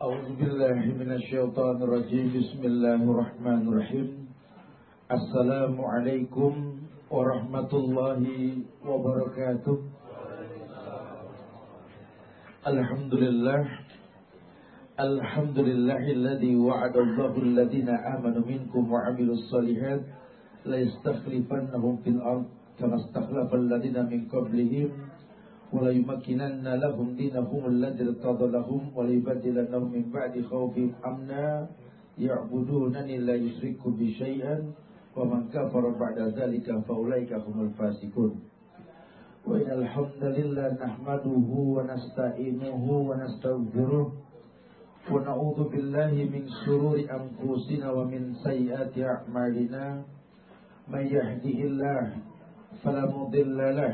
أعوذ بالله من الشيطان الرجيم. بسم الله الرحمن الرحيم. السلام عليكم ورحمة الله وبركاته. الحمد لله. الحمد لله الذي وعد الله الذين آمنوا منكم وعملوا الصالحات ليستخلفنهم في الأرض كما استخلف الذين من قبلهم وليمكنن لهم دينهم الذي ارتضى لهم وليبدلنهم من بعد خوفهم أمنا يعبدونني لا يشركوا بشيئا ومن كفر بعد ذلك فأولئك هم الفاسقون وإن الحمد لله نحمده ونستعينه ونستغفره ونعوذ بالله من شرور أنفسنا ومن سيئات أعمالنا من يهده الله فلا مضل له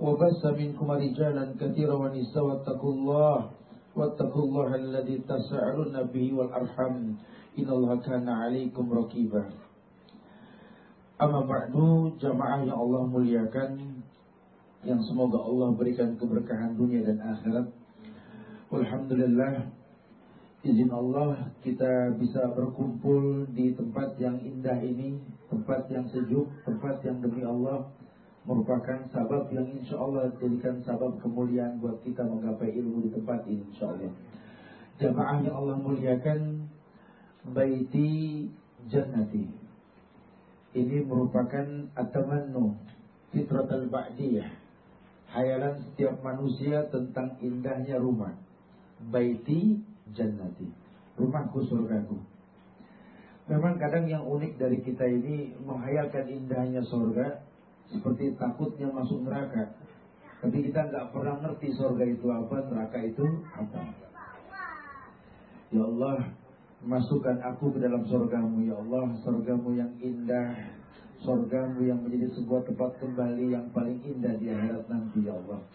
وبث منكم رجالا كثيرا ونساء واتقوا الله واتقوا الله الذي تساءلون به والأرحم إن الله كان عليكم رقيبا Amma ba'du jamaah yang Allah muliakan Yang semoga Allah berikan keberkahan dunia dan akhirat Alhamdulillah Izin Allah kita bisa berkumpul di tempat yang indah ini Tempat yang sejuk, tempat yang demi Allah Merupakan sabab yang insya Allah jadikan sabab kemuliaan buat kita menggapai ilmu di tempat ini insya Allah. Jamaah yang Allah muliakan Baiti Jannati. Ini merupakan atamannu fitrat al-ba'diyah hayalan setiap manusia tentang indahnya rumah baiti jannati. Rumahku surgaku. Memang kadang yang unik dari kita ini menghayalkan indahnya surga seperti takutnya masuk neraka. Tapi kita nggak pernah ngerti surga itu apa neraka itu apa. Ya Allah Masukkan aku ke dalam surgamu ya Allah. Surgamu yang indah. Surgamu yang menjadi sebuah tempat kembali Yang paling indah di akhirat nanti ya Allah.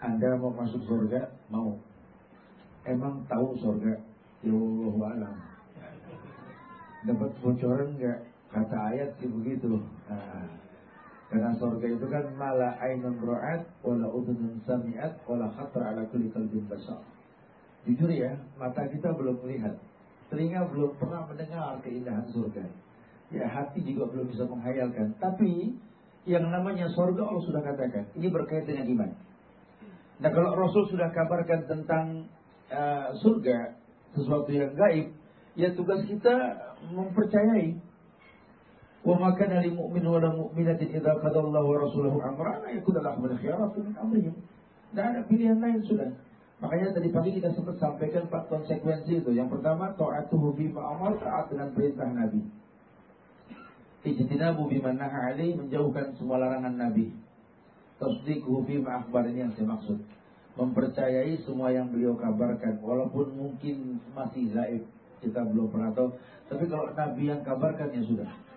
Anda mau masuk surga? Mau. Emang tahu surga? Ya Allah alam. Dapat bocoran nggak? Kata ayat sih begitu. Nah, Karena surga itu kan Mala ainun ro'at Wala udunun sami'at Wala khatra ala kulli kalbin basar Jujur ya Mata kita belum melihat Telinga belum pernah mendengar keindahan surga. Ya hati juga belum bisa menghayalkan. Tapi yang namanya surga Allah sudah katakan. Ini berkaitan dengan iman. Nah kalau Rasul sudah kabarkan tentang uh, surga, sesuatu yang gaib, ya tugas kita mempercayai. Maka dari mu'min wa la mu'minatin idza qadallahu wa rasuluhu amran yakun lahum al-khiyaratu min amrihim. Tidak ada pilihan lain sudah. Makanya tadi pagi kita sempat sampaikan empat konsekuensi itu. Yang pertama, ta'atuhu bima amar, taat dengan perintah Nabi. Ijtinabu bima naha ali, menjauhkan semua larangan Nabi. Tasdiquhu bima akhbar ini yang saya maksud. Mempercayai semua yang beliau kabarkan, walaupun mungkin masih zaib. Kita belum pernah tahu. Tapi kalau Nabi yang kabarkan ya sudah.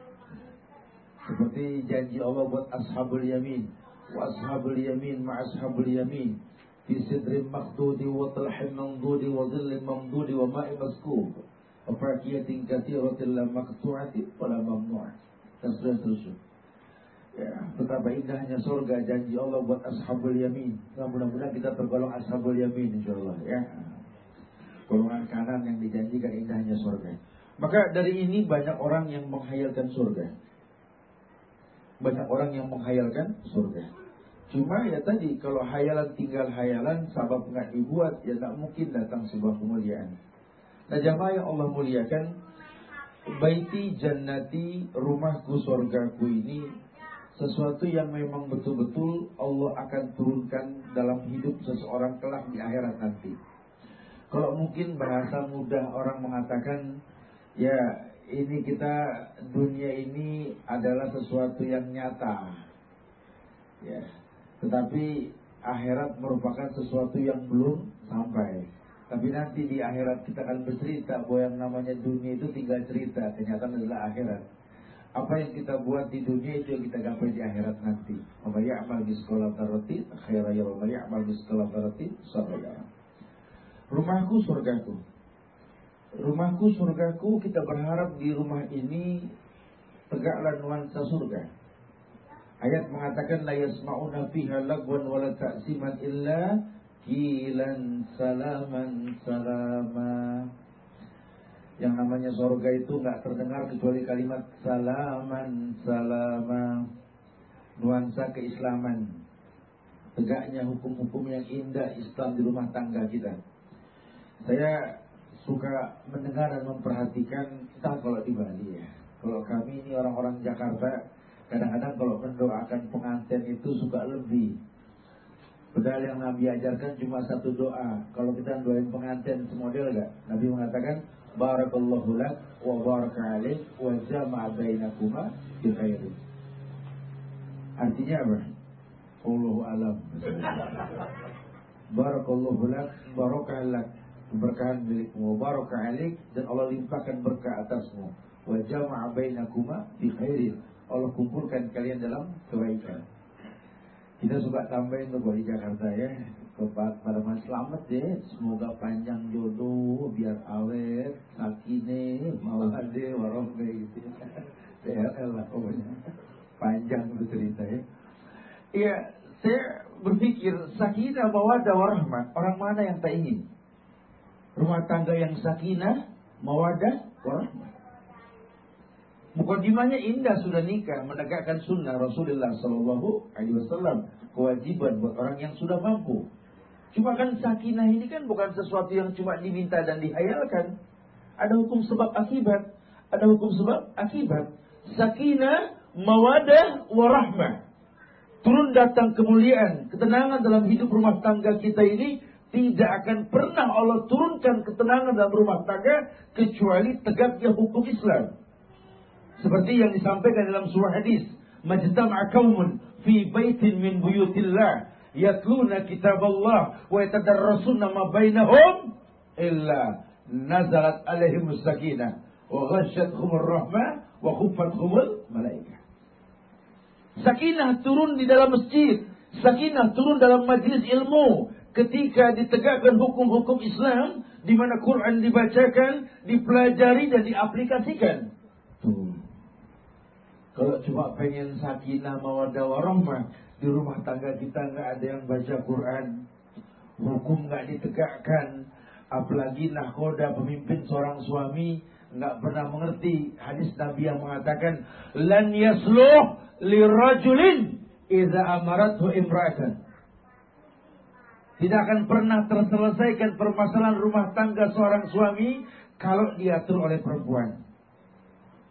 Seperti janji Allah buat ashabul yamin. Wa ashabul yamin ma ashabul yamin. Fi sidrin makdudi wa talhin mandudi wa zillin mamdudi wa ma'i maskub. Wa kathiratin la maktu'ati wa la mamnu'at. Dan sudah. Ya, betapa indahnya surga janji Allah buat ashabul yamin. Nah, mudah-mudahan kita tergolong ashabul yamin insyaallah ya. Golongan kanan yang dijanjikan indahnya surga. Maka dari ini banyak orang yang menghayalkan surga banyak orang yang menghayalkan surga Cuma ya tadi kalau hayalan tinggal hayalan sabab nggak dibuat ya nggak mungkin datang sebuah kemuliaan. Nah jamaah yang Allah muliakan Baiti jannati rumahku surgaku ini sesuatu yang memang betul-betul Allah akan turunkan dalam hidup seseorang kelak di akhirat nanti. Kalau mungkin bahasa mudah orang mengatakan ya ini kita dunia ini adalah sesuatu yang nyata. Ya, tetapi akhirat merupakan sesuatu yang belum sampai. Tapi nanti di akhirat kita akan bercerita bahwa yang namanya dunia itu tinggal cerita, kenyataan adalah akhirat. Apa yang kita buat di dunia itu yang kita gapai di akhirat nanti. Wa ya'mal sekolah tarati khaira ya wa ya'mal sekolah tarati. Rumahku surgaku. Rumahku surgaku kita berharap di rumah ini tegaklah nuansa surga. Ayat mengatakan la yasma'una fiha lagwan wala ta'siman illa kilan salaman salama. Yang namanya surga itu nggak terdengar kecuali kalimat salaman salama. Nuansa keislaman. Tegaknya hukum-hukum yang indah Islam di rumah tangga kita. Saya suka mendengar dan memperhatikan entah kalau di Bali ya. Kalau kami ini orang-orang Jakarta, kadang-kadang kalau mendoakan pengantin itu suka lebih Padahal yang Nabi ajarkan cuma satu doa. Kalau kita doain pengantin semodel gak? Nabi mengatakan Barakallahu lak wa baraka alaik wa jama'a bainakuma bi khairin. Artinya apa? Allahu alam. Barakallahu lak baraka lak keberkahan milikmu wa baraka alaik dan Allah limpahkan berkah atasmu. Wa jama'a bainakuma bi khairin. Allah kumpulkan kalian dalam kebaikan. Kita suka tambahin tuh di Jakarta ya. Kepada Mas Selamat ya. Semoga panjang jodoh Biar awet Sakine Mawade Warombe gitu. Ya lah pokoknya. Panjang itu cerita ya. Iya Saya berpikir Sakinah mawadah warahmat Orang mana yang tak ingin Rumah tangga yang sakinah Mawadah warahmat Mukadimahnya indah sudah nikah menegakkan sunnah Rasulullah Sallallahu Alaihi Wasallam kewajiban buat orang yang sudah mampu. Cuma kan sakinah ini kan bukan sesuatu yang cuma diminta dan dihayalkan. Ada hukum sebab akibat. Ada hukum sebab akibat. Sakinah, mawadah, warahmah. Turun datang kemuliaan, ketenangan dalam hidup rumah tangga kita ini tidak akan pernah Allah turunkan ketenangan dalam rumah tangga kecuali tegaknya hukum Islam. Seperti yang disampaikan dalam surah hadis, "Majtama'a qaumun fi baitin min buyutillah yatluna kitaballah wa yatadarrasuna ma bainahum illa nazalat alaihim sakinah wa ghasyathumur rahmah wa khufathumul malaikah." Sakinah turun di dalam masjid, sakinah turun dalam majlis ilmu ketika ditegakkan hukum-hukum Islam di mana Quran dibacakan, dipelajari dan diaplikasikan. Tuh. Kalau cuma pengen sakinah mawadah warahmah di rumah tangga kita nggak ada yang baca Quran, hukum nggak ditegakkan, apalagi nakoda pemimpin seorang suami nggak pernah mengerti hadis Nabi yang mengatakan lan yasluh lirajulin idza amarathu imra'atan tidak akan pernah terselesaikan permasalahan rumah tangga seorang suami kalau diatur oleh perempuan.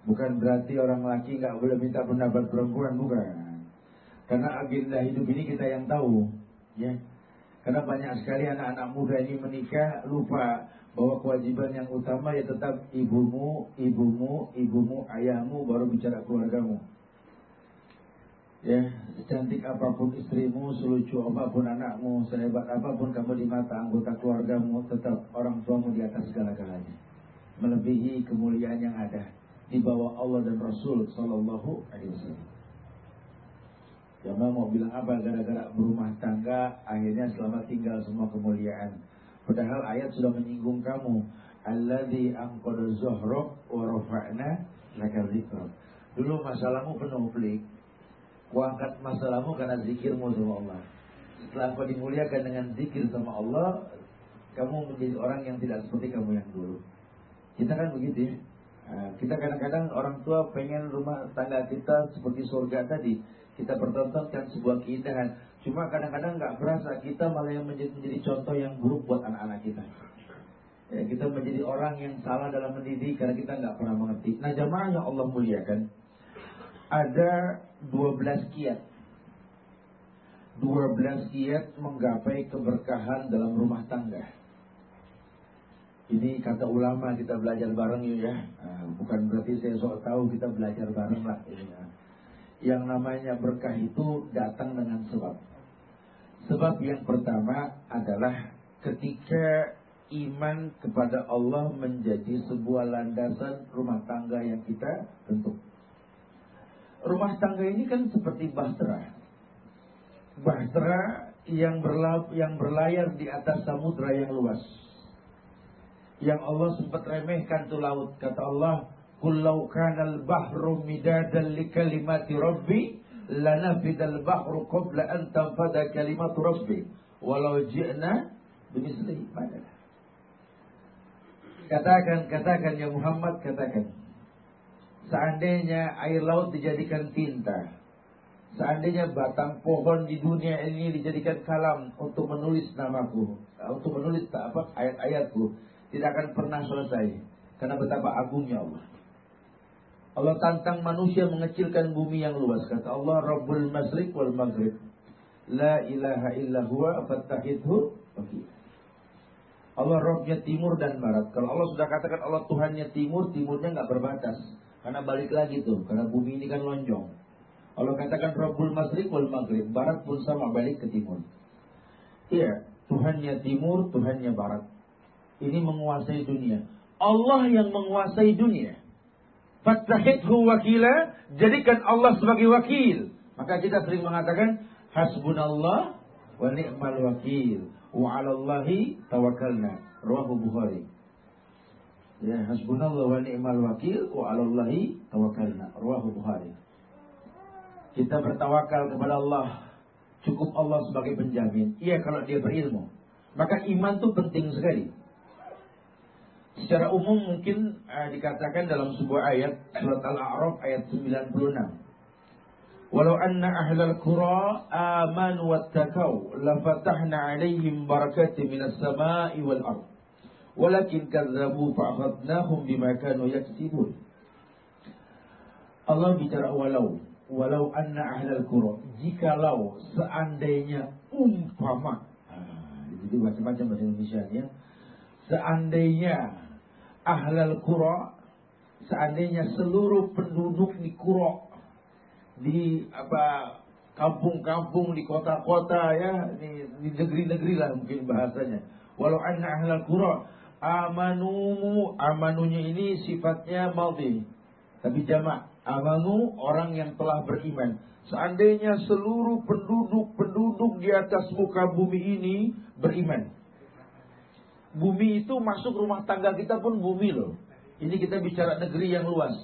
Bukan berarti orang laki nggak boleh minta pendapat perempuan, bukan. Karena agenda hidup ini kita yang tahu, ya. Karena banyak sekali anak-anak muda ini menikah lupa bahwa kewajiban yang utama ya tetap ibumu, ibumu, ibumu, ayahmu baru bicara keluargamu. Ya, secantik apa pun istrimu, selucu apa pun anakmu, sehebat apa pun kamu di mata anggota keluargamu, tetap orang tuamu di atas segala-galanya. Melebihi kemuliaan yang ada di bawah Allah dan Rasul Sallallahu Alaihi Wasallam. Jamaah mau bilang apa gara-gara berumah tangga akhirnya selamat tinggal semua kemuliaan. Padahal ayat sudah menyinggung kamu. Alladzi anqada zuhruk wa rafa'na Dulu masalahmu penuh pelik. Ku angkat masalahmu karena zikirmu sama Allah. Setelah kau dimuliakan dengan zikir sama Allah, kamu menjadi orang yang tidak seperti kamu yang dulu. Kita kan begitu ya. Nah, kita kadang-kadang orang tua pengen rumah tangga kita seperti surga tadi. Kita pertontonkan sebuah keindahan. Cuma kadang-kadang nggak berasa kita malah yang menjadi, menjadi contoh yang buruk buat anak-anak kita. Ya, kita menjadi orang yang salah dalam mendidik karena kita nggak pernah mengerti. Nah jamaah yang Allah muliakan, ada 12 kiat. 12 kiat menggapai keberkahan dalam rumah tangga. Ini kata ulama kita belajar bareng yuk ya. Nah, bukan berarti saya sok tahu kita belajar bareng lah. Ya. Yang namanya berkah itu datang dengan sebab. Sebab yang pertama adalah ketika iman kepada Allah menjadi sebuah landasan rumah tangga yang kita bentuk. Rumah tangga ini kan seperti bahtera. Bahtera yang, berla yang berlayar di atas samudra yang luas. Yang Allah sempat remehkan tuh laut. Kata Allah, Kullau kanal bahru midadan li kalimati rabbi lanafidal bahru qabla an tanfada kalimatu rabbi walau ji'na bimislihi Katakan, katakan ya Muhammad, katakan. Seandainya air laut dijadikan tinta, seandainya batang pohon di dunia ini dijadikan kalam untuk menulis namaku, untuk menulis apa ayat-ayatku, tidak akan pernah selesai. Karena betapa agungnya Allah. Allah tantang manusia mengecilkan bumi yang luas. Kata Allah, Rabbul Masrik wal Maghrib. La ilaha illa huwa fattahidhu Allah Robnya timur dan barat. Kalau Allah sudah katakan Allah Tuhannya timur, timurnya nggak berbatas. Karena balik lagi tuh, karena bumi ini kan lonjong. Allah katakan Rabbul Masrik wal Maghrib, barat pun sama balik ke timur. Iya, Tuhannya timur, Tuhannya barat. Ini menguasai dunia. Allah yang menguasai dunia. Fattahidhu wakila, jadikan Allah sebagai wakil. Maka kita sering mengatakan hasbunallah wa ni'mal wakil wa 'alallahi tawakkalna. Rawahu Bukhari. Ya, hasbunallah wa ni'mal wakil wa 'alallahi tawakkalna. Rawahu Bukhari. Kita bertawakal kepada Allah. Cukup Allah sebagai penjamin. Iya kalau dia berilmu. Maka iman itu penting sekali. Secara umum mungkin uh, dikatakan dalam sebuah ayat surat Al-A'raf ayat 96. Walau anna ahlal qura amanu wattaqau lafatahna 'alaihim barakatin minas sama'i wal ard. Walakin kadzabu fa'akhadnahum bima kanu yaksibun. Allah bicara walau walau anna ahlal qura jikalau seandainya umpama ah, itu macam-macam bahasa Indonesia ya seandainya ahlal kura seandainya seluruh penduduk di kura di apa kampung-kampung di kota-kota ya di, negeri-negeri lah mungkin bahasanya walau anna ahlal kura amanu amanunya ini sifatnya maldi tapi jamak amanu orang yang telah beriman seandainya seluruh penduduk-penduduk di atas muka bumi ini beriman Bumi itu masuk rumah tangga kita pun bumi loh. Ini kita bicara negeri yang luas.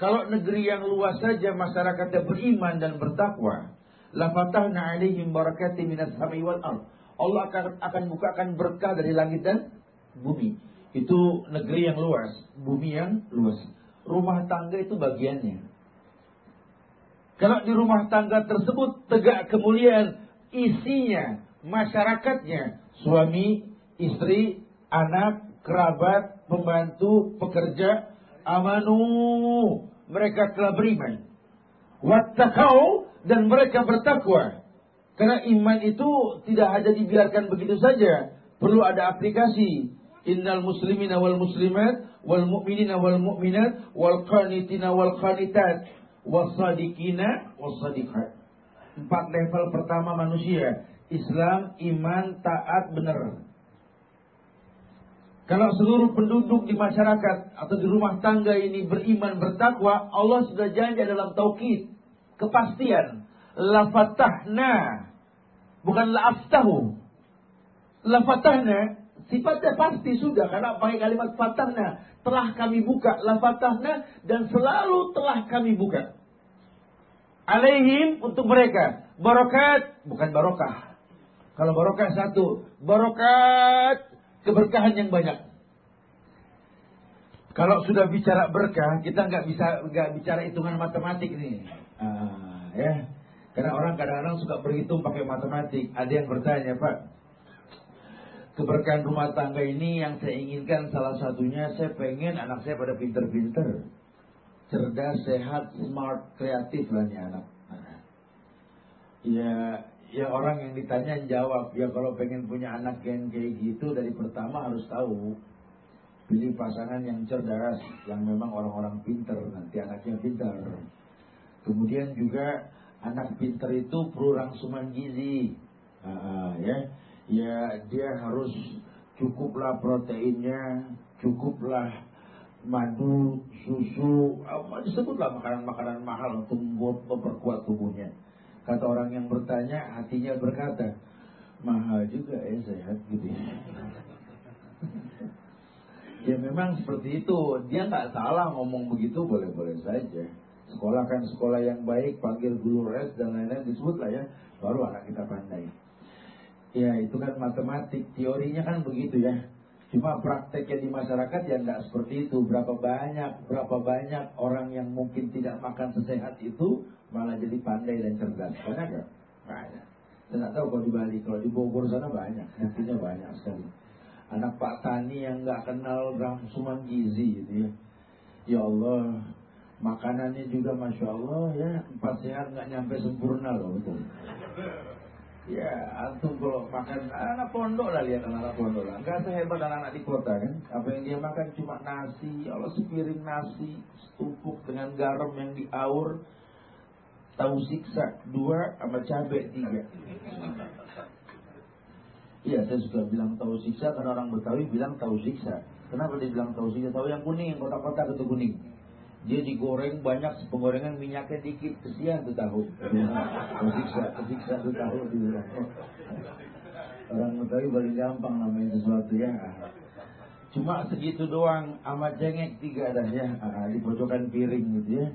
Kalau negeri yang luas saja masyarakatnya beriman dan bertakwa, la fatahna alaihim barakati minas samai wal ard. Allah akan akan bukakan berkah dari langit dan bumi. Itu negeri yang luas, bumi yang luas. Rumah tangga itu bagiannya. Kalau di rumah tangga tersebut tegak kemuliaan, isinya, masyarakatnya, suami, istri, anak, kerabat, pembantu, pekerja, amanu, mereka telah beriman. Wattakau dan mereka bertakwa. Karena iman itu tidak hanya dibiarkan begitu saja, perlu ada aplikasi. Innal muslimina wal muslimat wal mu'minina wal mu'minat wal qanitina wal qanitat was sadiqina was sadiqat. Empat level pertama manusia, Islam, iman, taat, benar. Kalau seluruh penduduk di masyarakat atau di rumah tangga ini beriman bertakwa, Allah sudah janji dalam taukid, kepastian. La fatahna, bukan la aftahu. La fatahna, sifatnya pasti sudah, karena pakai kalimat fatahna. Telah kami buka, la fatahna, dan selalu telah kami buka. Alaihim untuk mereka. Barokat, bukan barokah. Kalau barokah satu, barokat keberkahan yang banyak. Kalau sudah bicara berkah, kita nggak bisa nggak bicara hitungan matematik nih, ah, ya. Karena orang kadang-kadang suka berhitung pakai matematik. Ada yang bertanya, Pak, keberkahan rumah tangga ini yang saya inginkan salah satunya saya pengen anak saya pada pinter-pinter, cerdas, sehat, smart, kreatif lah nih anak. Ya ya orang yang ditanya jawab ya kalau pengen punya anak yang kayak gitu dari pertama harus tahu pilih pasangan yang cerdas yang memang orang-orang pinter nanti anaknya pinter. Kemudian juga anak pinter itu perlu rangsuman gizi uh, ya ya dia harus cukuplah proteinnya, cukuplah madu, susu, apa disebutlah makanan-makanan mahal untuk memperkuat tubuhnya. Kata orang yang bertanya, hatinya berkata, mahal juga ya sehat gitu ya. ya memang seperti itu. Dia nggak salah ngomong begitu, boleh-boleh saja. Sekolah kan sekolah yang baik, panggil guru res dan lain-lain disebut lah ya. Baru anak kita pandai. Ya itu kan matematik, teorinya kan begitu ya. Cuma prakteknya di masyarakat ya nggak seperti itu. Berapa banyak, berapa banyak orang yang mungkin tidak makan sesehat itu malah jadi pandai dan cerdas. Banyak nggak? Banyak. Saya tahu kalau di Bali, kalau di Bogor sana banyak, buktinya banyak sekali. Anak Pak Tani yang nggak kenal rangsuman gizi gitu ya. Ya Allah, makanannya juga masya Allah ya empat sehat nggak nyampe sempurna loh betul. Ya, antum kalau makan anak pondok lah lihat anak, -anak pondok lah. Enggak sehebat anak-anak di kota kan. Apa yang dia makan cuma nasi, Allah sepiring nasi, setumpuk dengan garam yang diaur, tahu siksa dua sama cabai tiga. Iya, saya suka bilang tahu siksa karena orang Betawi bilang tahu siksa. Kenapa dia bilang tahu siksa? Tahu yang kuning, kotak-kotak itu kuning. Dia digoreng banyak penggorengan minyaknya dikit kesian tuh tahu. Kesiksa, kesiksa tuh tahu bilang. Orang Betawi paling gampang namanya sesuatu ya. Cuma segitu doang amat jengek tiga dah ya ah, di pojokan piring gitu ya.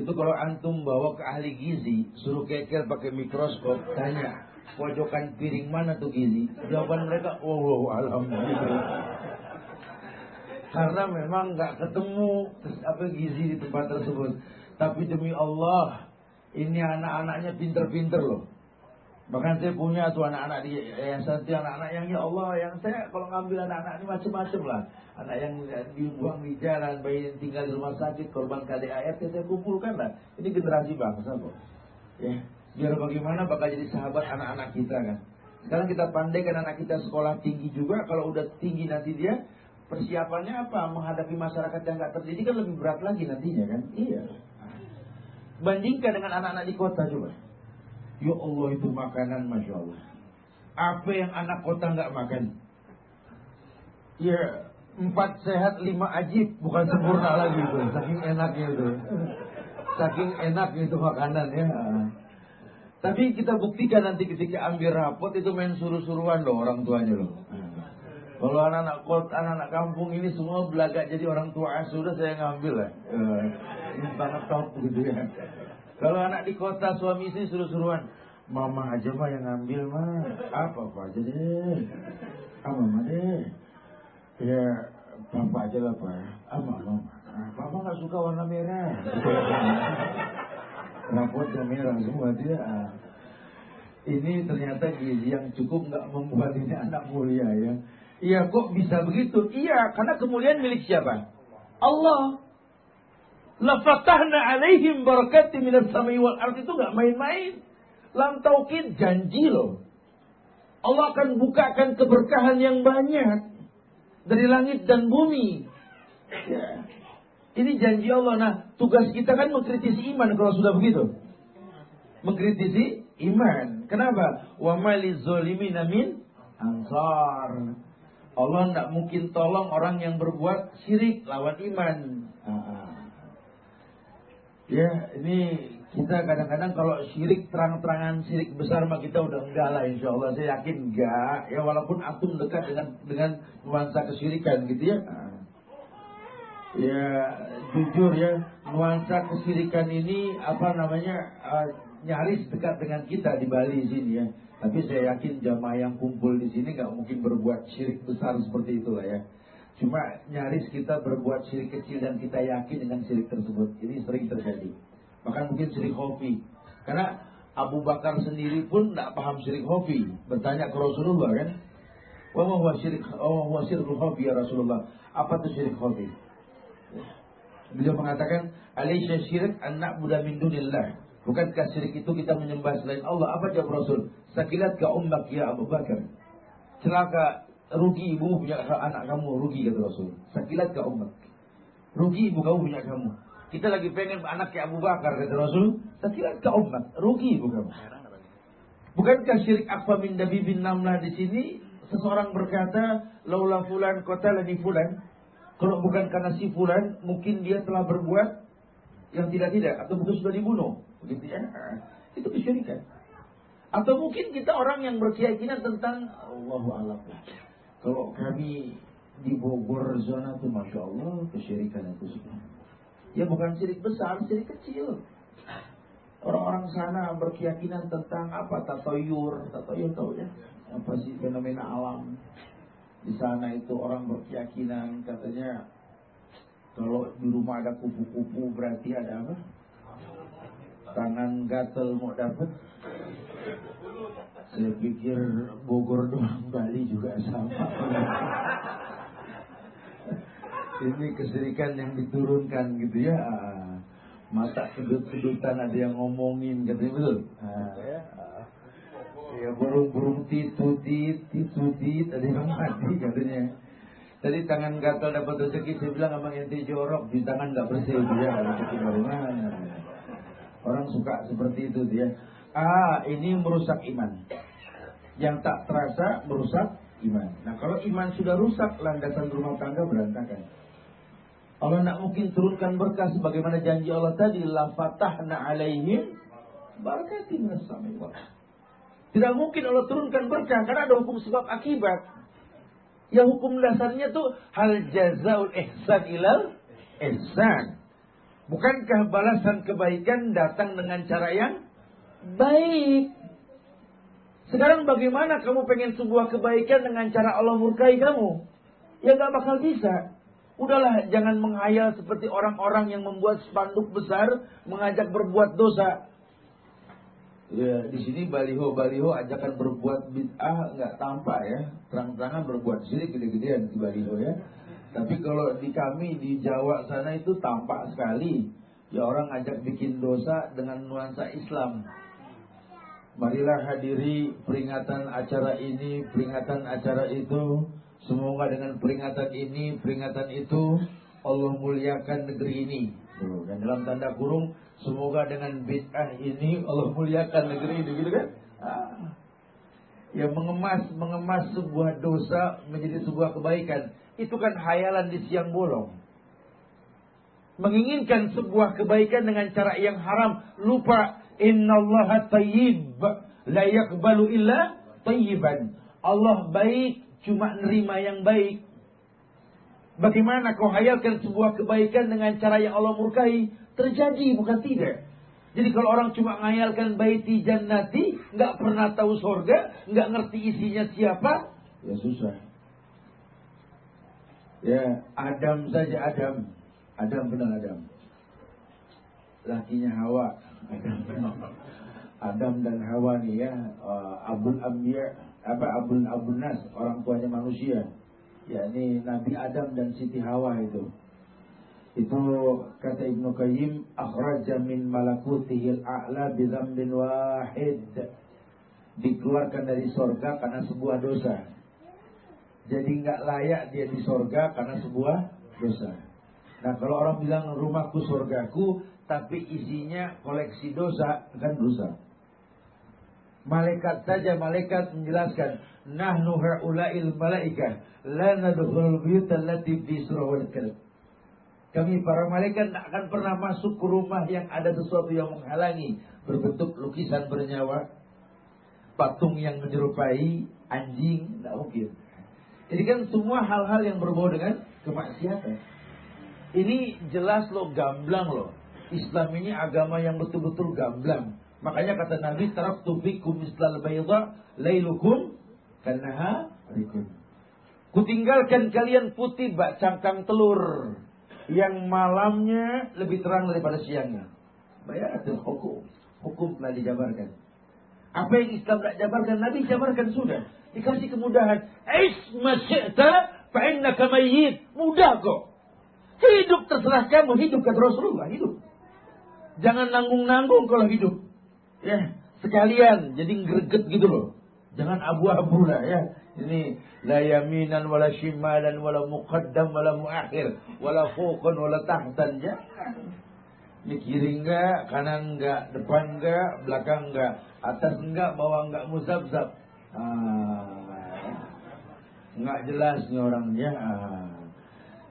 Itu kalau antum bawa ke ahli gizi, suruh keker pakai mikroskop, tanya pojokan piring mana tuh gizi? Jawaban mereka, oh, oh alhamdulillah karena memang nggak ketemu apa gizi di tempat tersebut. Tapi demi Allah, ini anak-anaknya pinter-pinter loh. Bahkan saya punya tuh anak-anak di yayasan itu anak-anak yang ya Allah yang saya kalau ngambil anak-anak ini macam-macam lah. Anak yang dibuang di jalan, bayi yang tinggal di rumah sakit, korban KDAR, saya kumpulkan lah. Ini generasi bangsa kok. Ya, biar bagaimana bakal jadi sahabat anak-anak kita kan. Sekarang kita pandai kan anak kita sekolah tinggi juga, kalau udah tinggi nanti dia Persiapannya apa? Menghadapi masyarakat yang gak terdidik kan lebih berat lagi nantinya kan? Iya. Bandingkan dengan anak-anak di kota coba. Ya Allah itu makanan Masya Allah. Apa yang anak kota nggak makan? Ya empat sehat lima ajib bukan sempurna lagi itu. Saking enaknya itu. Saking enaknya itu makanan ya. Tapi kita buktikan nanti ketika ambil rapot itu main suruh-suruan loh orang tuanya loh. Kalau anak-anak kota, anak-anak kampung ini semua belagak jadi orang tua sudah saya ngambil lah. Uh, ini sangat top gitu ya. Kalau anak di kota suami istri suruh-suruhan, mama aja mah yang ngambil mah, apa apa aja deh, ah mama deh, ya papa aja lah pak, ah mama, ah, papa nggak suka warna merah, rapotnya merah semua dia. Ah. Ini ternyata gizi yang cukup nggak membuat ini anak mulia ya. Iya kok bisa begitu? Iya, karena kemuliaan milik siapa? Allah. Lafatahna alaihim barakati minas samai wal ard itu nggak main-main. Lam taukid janji loh. Allah akan bukakan keberkahan yang banyak dari langit dan bumi. Ya. Ini janji Allah. Nah, tugas kita kan mengkritisi iman kalau sudah begitu. Mengkritisi iman. Kenapa? Wa mali zolimin min ansar. Allah tidak mungkin tolong orang yang berbuat syirik lawan iman. Ya, ini kita kadang-kadang kalau syirik terang-terangan syirik besar mah kita udah enggak lah insya Allah. Saya yakin enggak. Ya walaupun atum dekat dengan dengan nuansa kesyirikan gitu ya. Ya jujur ya nuansa kesyirikan ini apa namanya uh, nyaris dekat dengan kita di Bali sini ya tapi saya yakin jamaah yang kumpul di sini nggak mungkin berbuat syirik besar seperti itulah ya. Cuma nyaris kita berbuat syirik kecil dan kita yakin dengan syirik tersebut. Ini sering terjadi. Bahkan mungkin syirik hobi. Karena Abu Bakar sendiri pun tidak paham syirik hobi. Bertanya ke Rasulullah kan. Wa huwa syirik wa huwa syirkul hobi ya Rasulullah. Apa itu syirik hobi? Beliau mengatakan, "Alaysa syirik anak buddha min dunillah." Bukankah syirik itu kita menyembah selain Allah? Apa jawab Rasul? Sakilat ka ummak ya Abu Bakar. Celaka rugi ibu punya anak kamu rugi kata Rasul. Sakilat ka ummak. Rugi ibu kamu punya kamu. Kita lagi pengen anak kayak Abu Bakar kata Rasul. Sakilat ka ummak. Rugi ibu kamu. Bukankah syirik akfa min bin namlah di sini seseorang berkata, "Laula fulan qatalani fulan." Kalau bukan karena si fulan, mungkin dia telah berbuat yang tidak-tidak atau mungkin sudah dibunuh. Begitu ya. Itu kesyirikan. Atau mungkin kita orang yang berkeyakinan tentang Allah alam. Kalau kami di Bogor zona itu Masya Allah kesyirikan itu semua. Ya bukan syirik besar, syirik kecil. Orang-orang sana berkeyakinan tentang apa? Tatoyur, tatoyur tahu ya? Apa sih fenomena alam? Di sana itu orang berkeyakinan katanya kalau di rumah ada kupu-kupu berarti ada apa? Tangan gatel mau dapat. Saya pikir Bogor doang Bali juga sama. Ini kesirikan yang diturunkan gitu ya. Mata kedut-kedutan ada yang ngomongin katanya betul. Ya burung-burung titu tit, titu tit, ada yang mati katanya. Tadi tangan gatal dapat rezeki, saya bilang abang ente jorok, di tangan nggak bersih dia, rezeki dari mana? Orang suka seperti itu dia. Ah, ini merusak iman. Yang tak terasa merusak iman. Nah, kalau iman sudah rusak, landasan rumah tangga berantakan. Allah nak mungkin turunkan berkah sebagaimana janji Allah tadi, la fatahna alaihim barakatin tidak mungkin Allah turunkan berkah karena ada hukum sebab akibat. Yang hukum dasarnya tuh hal jazaul ihsan ilal ihsan. Bukankah balasan kebaikan datang dengan cara yang baik? Sekarang bagaimana kamu pengen sebuah kebaikan dengan cara Allah murkai kamu? Ya gak bakal bisa. Udahlah jangan menghayal seperti orang-orang yang membuat spanduk besar mengajak berbuat dosa. Ya, di sini baliho-baliho ajakan berbuat bid'ah nggak tampak ya. Terang-terangan berbuat syirik gede-gedean di baliho ya. Tapi kalau di kami di Jawa sana itu tampak sekali. Ya orang ajak bikin dosa dengan nuansa Islam. Marilah hadiri peringatan acara ini, peringatan acara itu. Semoga dengan peringatan ini, peringatan itu Allah muliakan negeri ini. Dan dalam tanda kurung Semoga dengan bid'ah ini Allah muliakan negeri ini gitu kan? Ah. Ya mengemas mengemas sebuah dosa menjadi sebuah kebaikan. Itu kan hayalan di siang bolong. Menginginkan sebuah kebaikan dengan cara yang haram, lupa innallaha tayyib la yaqbalu illa tayyiban. Allah baik, cuma nerima yang baik. Bagaimana kau hayalkan sebuah kebaikan dengan cara yang Allah murkai? Terjadi bukan tidak. Jadi kalau orang cuma ngayalkan baiti jannati, nggak pernah tahu surga, nggak ngerti isinya siapa, ya susah. Ya, Adam saja Adam. Adam benar Adam. Lakinya Hawa. Adam, dan Hawa nih ya, uh, Abul Ambiya, apa Abul Abul Nas, orang tuanya manusia. Ya, ini Nabi Adam dan Siti Hawa itu. Itu kata Ibnu Qayyim akhraja min malakutihil a'la bidzambin wahid. Dikeluarkan dari sorga karena sebuah dosa. Jadi nggak layak dia di sorga karena sebuah dosa. Nah kalau orang bilang rumahku sorgaku tapi isinya koleksi dosa kan dosa. Malaikat saja malaikat menjelaskan nahnu haula'il malaikah la nadkhulul buyuta allati fi kami para malaikat tidak akan pernah masuk ke rumah yang ada sesuatu yang menghalangi. Berbentuk lukisan bernyawa. Patung yang menyerupai anjing. Tidak mungkin. Jadi kan semua hal-hal yang berbau dengan kemaksiatan. Ini jelas loh gamblang loh. Islam ini agama yang betul-betul gamblang. Makanya kata Nabi, taraktu fikum mislal bayda lailukum karena Kutinggalkan kalian putih bak cangkang telur yang malamnya lebih terang daripada siangnya. Bayatul hukum. Hukum telah dijabarkan. Apa yang Islam tak jabarkan, Nabi jabarkan sudah. Dikasih kemudahan. Isma syi'ta fa'innaka mayyit. Mudah kok. Hidup terserah kamu. Hidup kata Rasulullah. Hidup. Jangan nanggung-nanggung kalau hidup. Ya, sekalian. Jadi greget gitu loh. Jangan abu-abu lah ya. Ini la yaminan wala shimalan wala muqaddam wala muakhir wala fawqan wala tahtan ya. Ini kiri enggak, kanan enggak, depan enggak, belakang enggak, atas enggak, bawah enggak, muzabzab. Ah, nggak jelas nih orangnya. Ah.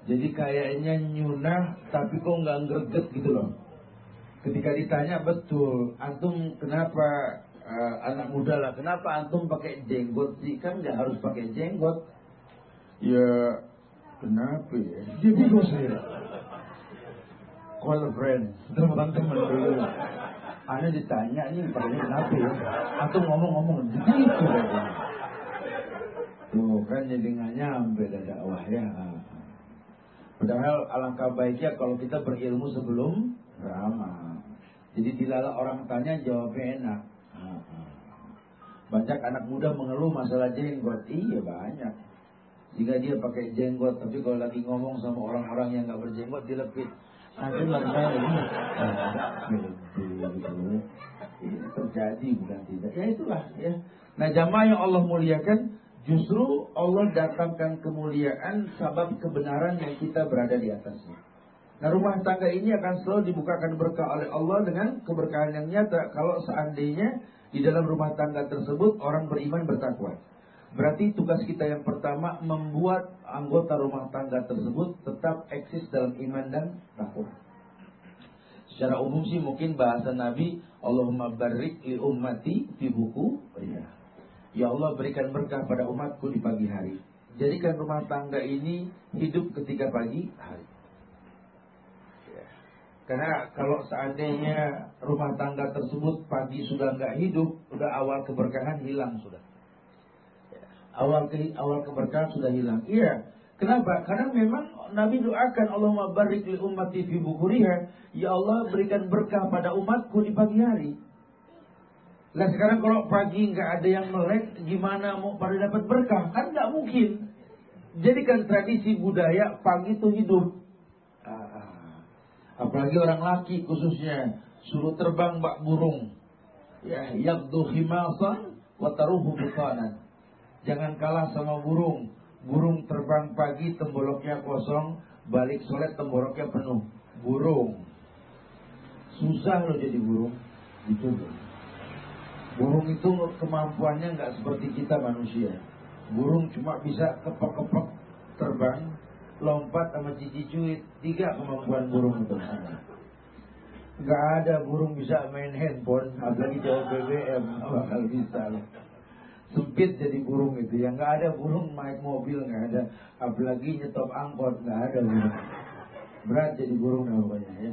Jadi kayaknya nyunah tapi kok nggak greget gitu loh. Ketika ditanya betul, antum kenapa uh, anak muda lah, kenapa antum pakai jenggot sih? Kan nggak harus pakai jenggot. Ya kenapa ya? Dia bingung saya. Call friend, teman-teman dulu. Anda ditanya nih pakai kenapa ya? Antum ngomong-ngomong gitu Tuh kan jadi nggak nyampe dakwah ya. Padahal alangkah baiknya kalau kita berilmu sebelum beramal. Jadi dilala orang tanya jawabnya enak. Banyak anak muda mengeluh masalah jenggot. Iya banyak. Jika dia pakai jenggot, tapi kalau lagi ngomong sama orang-orang yang nggak berjenggot dilepit. Ini. Ini terjadi bukan tidak. Ya itulah ya. Nah jamaah yang Allah muliakan Justru Allah datangkan kemuliaan sabab kebenaran yang kita berada di atasnya. Nah rumah tangga ini akan selalu dibukakan berkah oleh Allah dengan keberkahan yang nyata kalau seandainya di dalam rumah tangga tersebut orang beriman bertakwa. Berarti tugas kita yang pertama membuat anggota rumah tangga tersebut tetap eksis dalam iman dan takwa. Secara umum sih mungkin bahasa Nabi Allahumma barik li ummati fi buku ya. Ya Allah berikan berkah pada umatku di pagi hari. Jadikan rumah tangga ini hidup ketika pagi hari. Ya. Karena kalau seandainya rumah tangga tersebut pagi sudah nggak hidup, sudah awal keberkahan hilang sudah. Awal ke, awal keberkahan sudah hilang. Iya. Kenapa? Karena memang Nabi doakan Allahumma barik li ummati fi bukuriha. Ya Allah berikan berkah pada umatku di pagi hari. Nah sekarang kalau pagi nggak ada yang melek, gimana mau pada dapat berkah? Kan nggak mungkin. Jadi kan tradisi budaya pagi itu hidup. Ah, apalagi orang laki khususnya suruh terbang bak burung. Ya, yabdu khimasan wa taruhu. Jangan kalah sama burung. Burung terbang pagi temboloknya kosong, balik sore temboloknya penuh. Burung. Susah loh jadi burung. Itu Burung itu kemampuannya nggak seperti kita manusia. Burung cuma bisa kepak-kepak terbang, lompat sama cici cuit. Tiga kemampuan burung itu. Nggak ada burung bisa main handphone, apalagi jawab BBM, bakal bisa. Sempit jadi burung itu. Yang nggak ada burung naik mobil nggak ada, apalagi nyetop angkot nggak ada burung. Berat jadi burung namanya ya.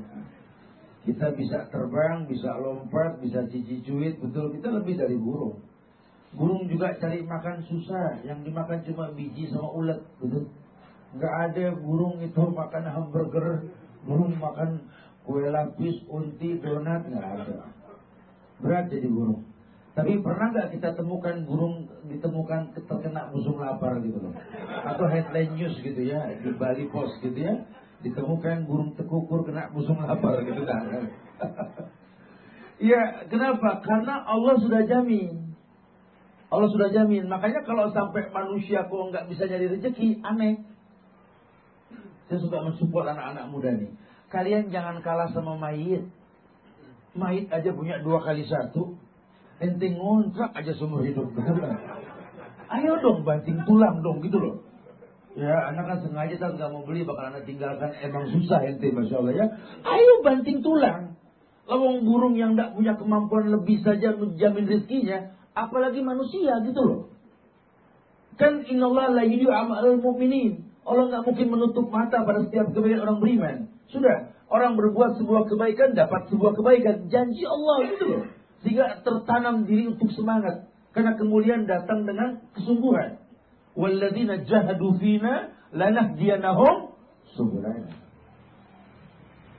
Kita bisa terbang, bisa lompat, bisa cici cuit, betul kita lebih dari burung. Burung juga cari makan susah, yang dimakan cuma biji sama ulat, betul. Gak ada burung itu makan hamburger, burung makan kue lapis, unti, donat, nggak ada. Berat jadi burung. Tapi pernah nggak kita temukan burung ditemukan terkena musuh lapar gitu loh? Atau headline news gitu ya di Bali Post gitu ya? ditemukan burung tekukur kena musuh lapar gitu kan. Iya, kenapa? Karena Allah sudah jamin. Allah sudah jamin. Makanya kalau sampai manusia kok nggak bisa nyari rezeki, aneh. Saya suka mensupport anak-anak muda nih. Kalian jangan kalah sama mayit. Mayit aja punya dua kali satu. Ente ngontrak aja seumur hidup. Ayo dong banting tulang dong gitu loh. Ya, anak kan sengaja tak nggak mau beli, bakal anak tinggalkan. Emang susah ente, masya Allah ya. Ayo banting tulang. Lawang burung yang tidak punya kemampuan lebih saja menjamin rezekinya, apalagi manusia gitu loh. Kan innallaha la yudiyu amal mu'minin. Allah nggak mungkin menutup mata pada setiap kebaikan orang beriman. Sudah, orang berbuat sebuah kebaikan dapat sebuah kebaikan. Janji Allah gitu loh. Sehingga tertanam diri untuk semangat. Karena kemuliaan datang dengan kesungguhan walladzina jahadu fina lanahdiyanahum subulana.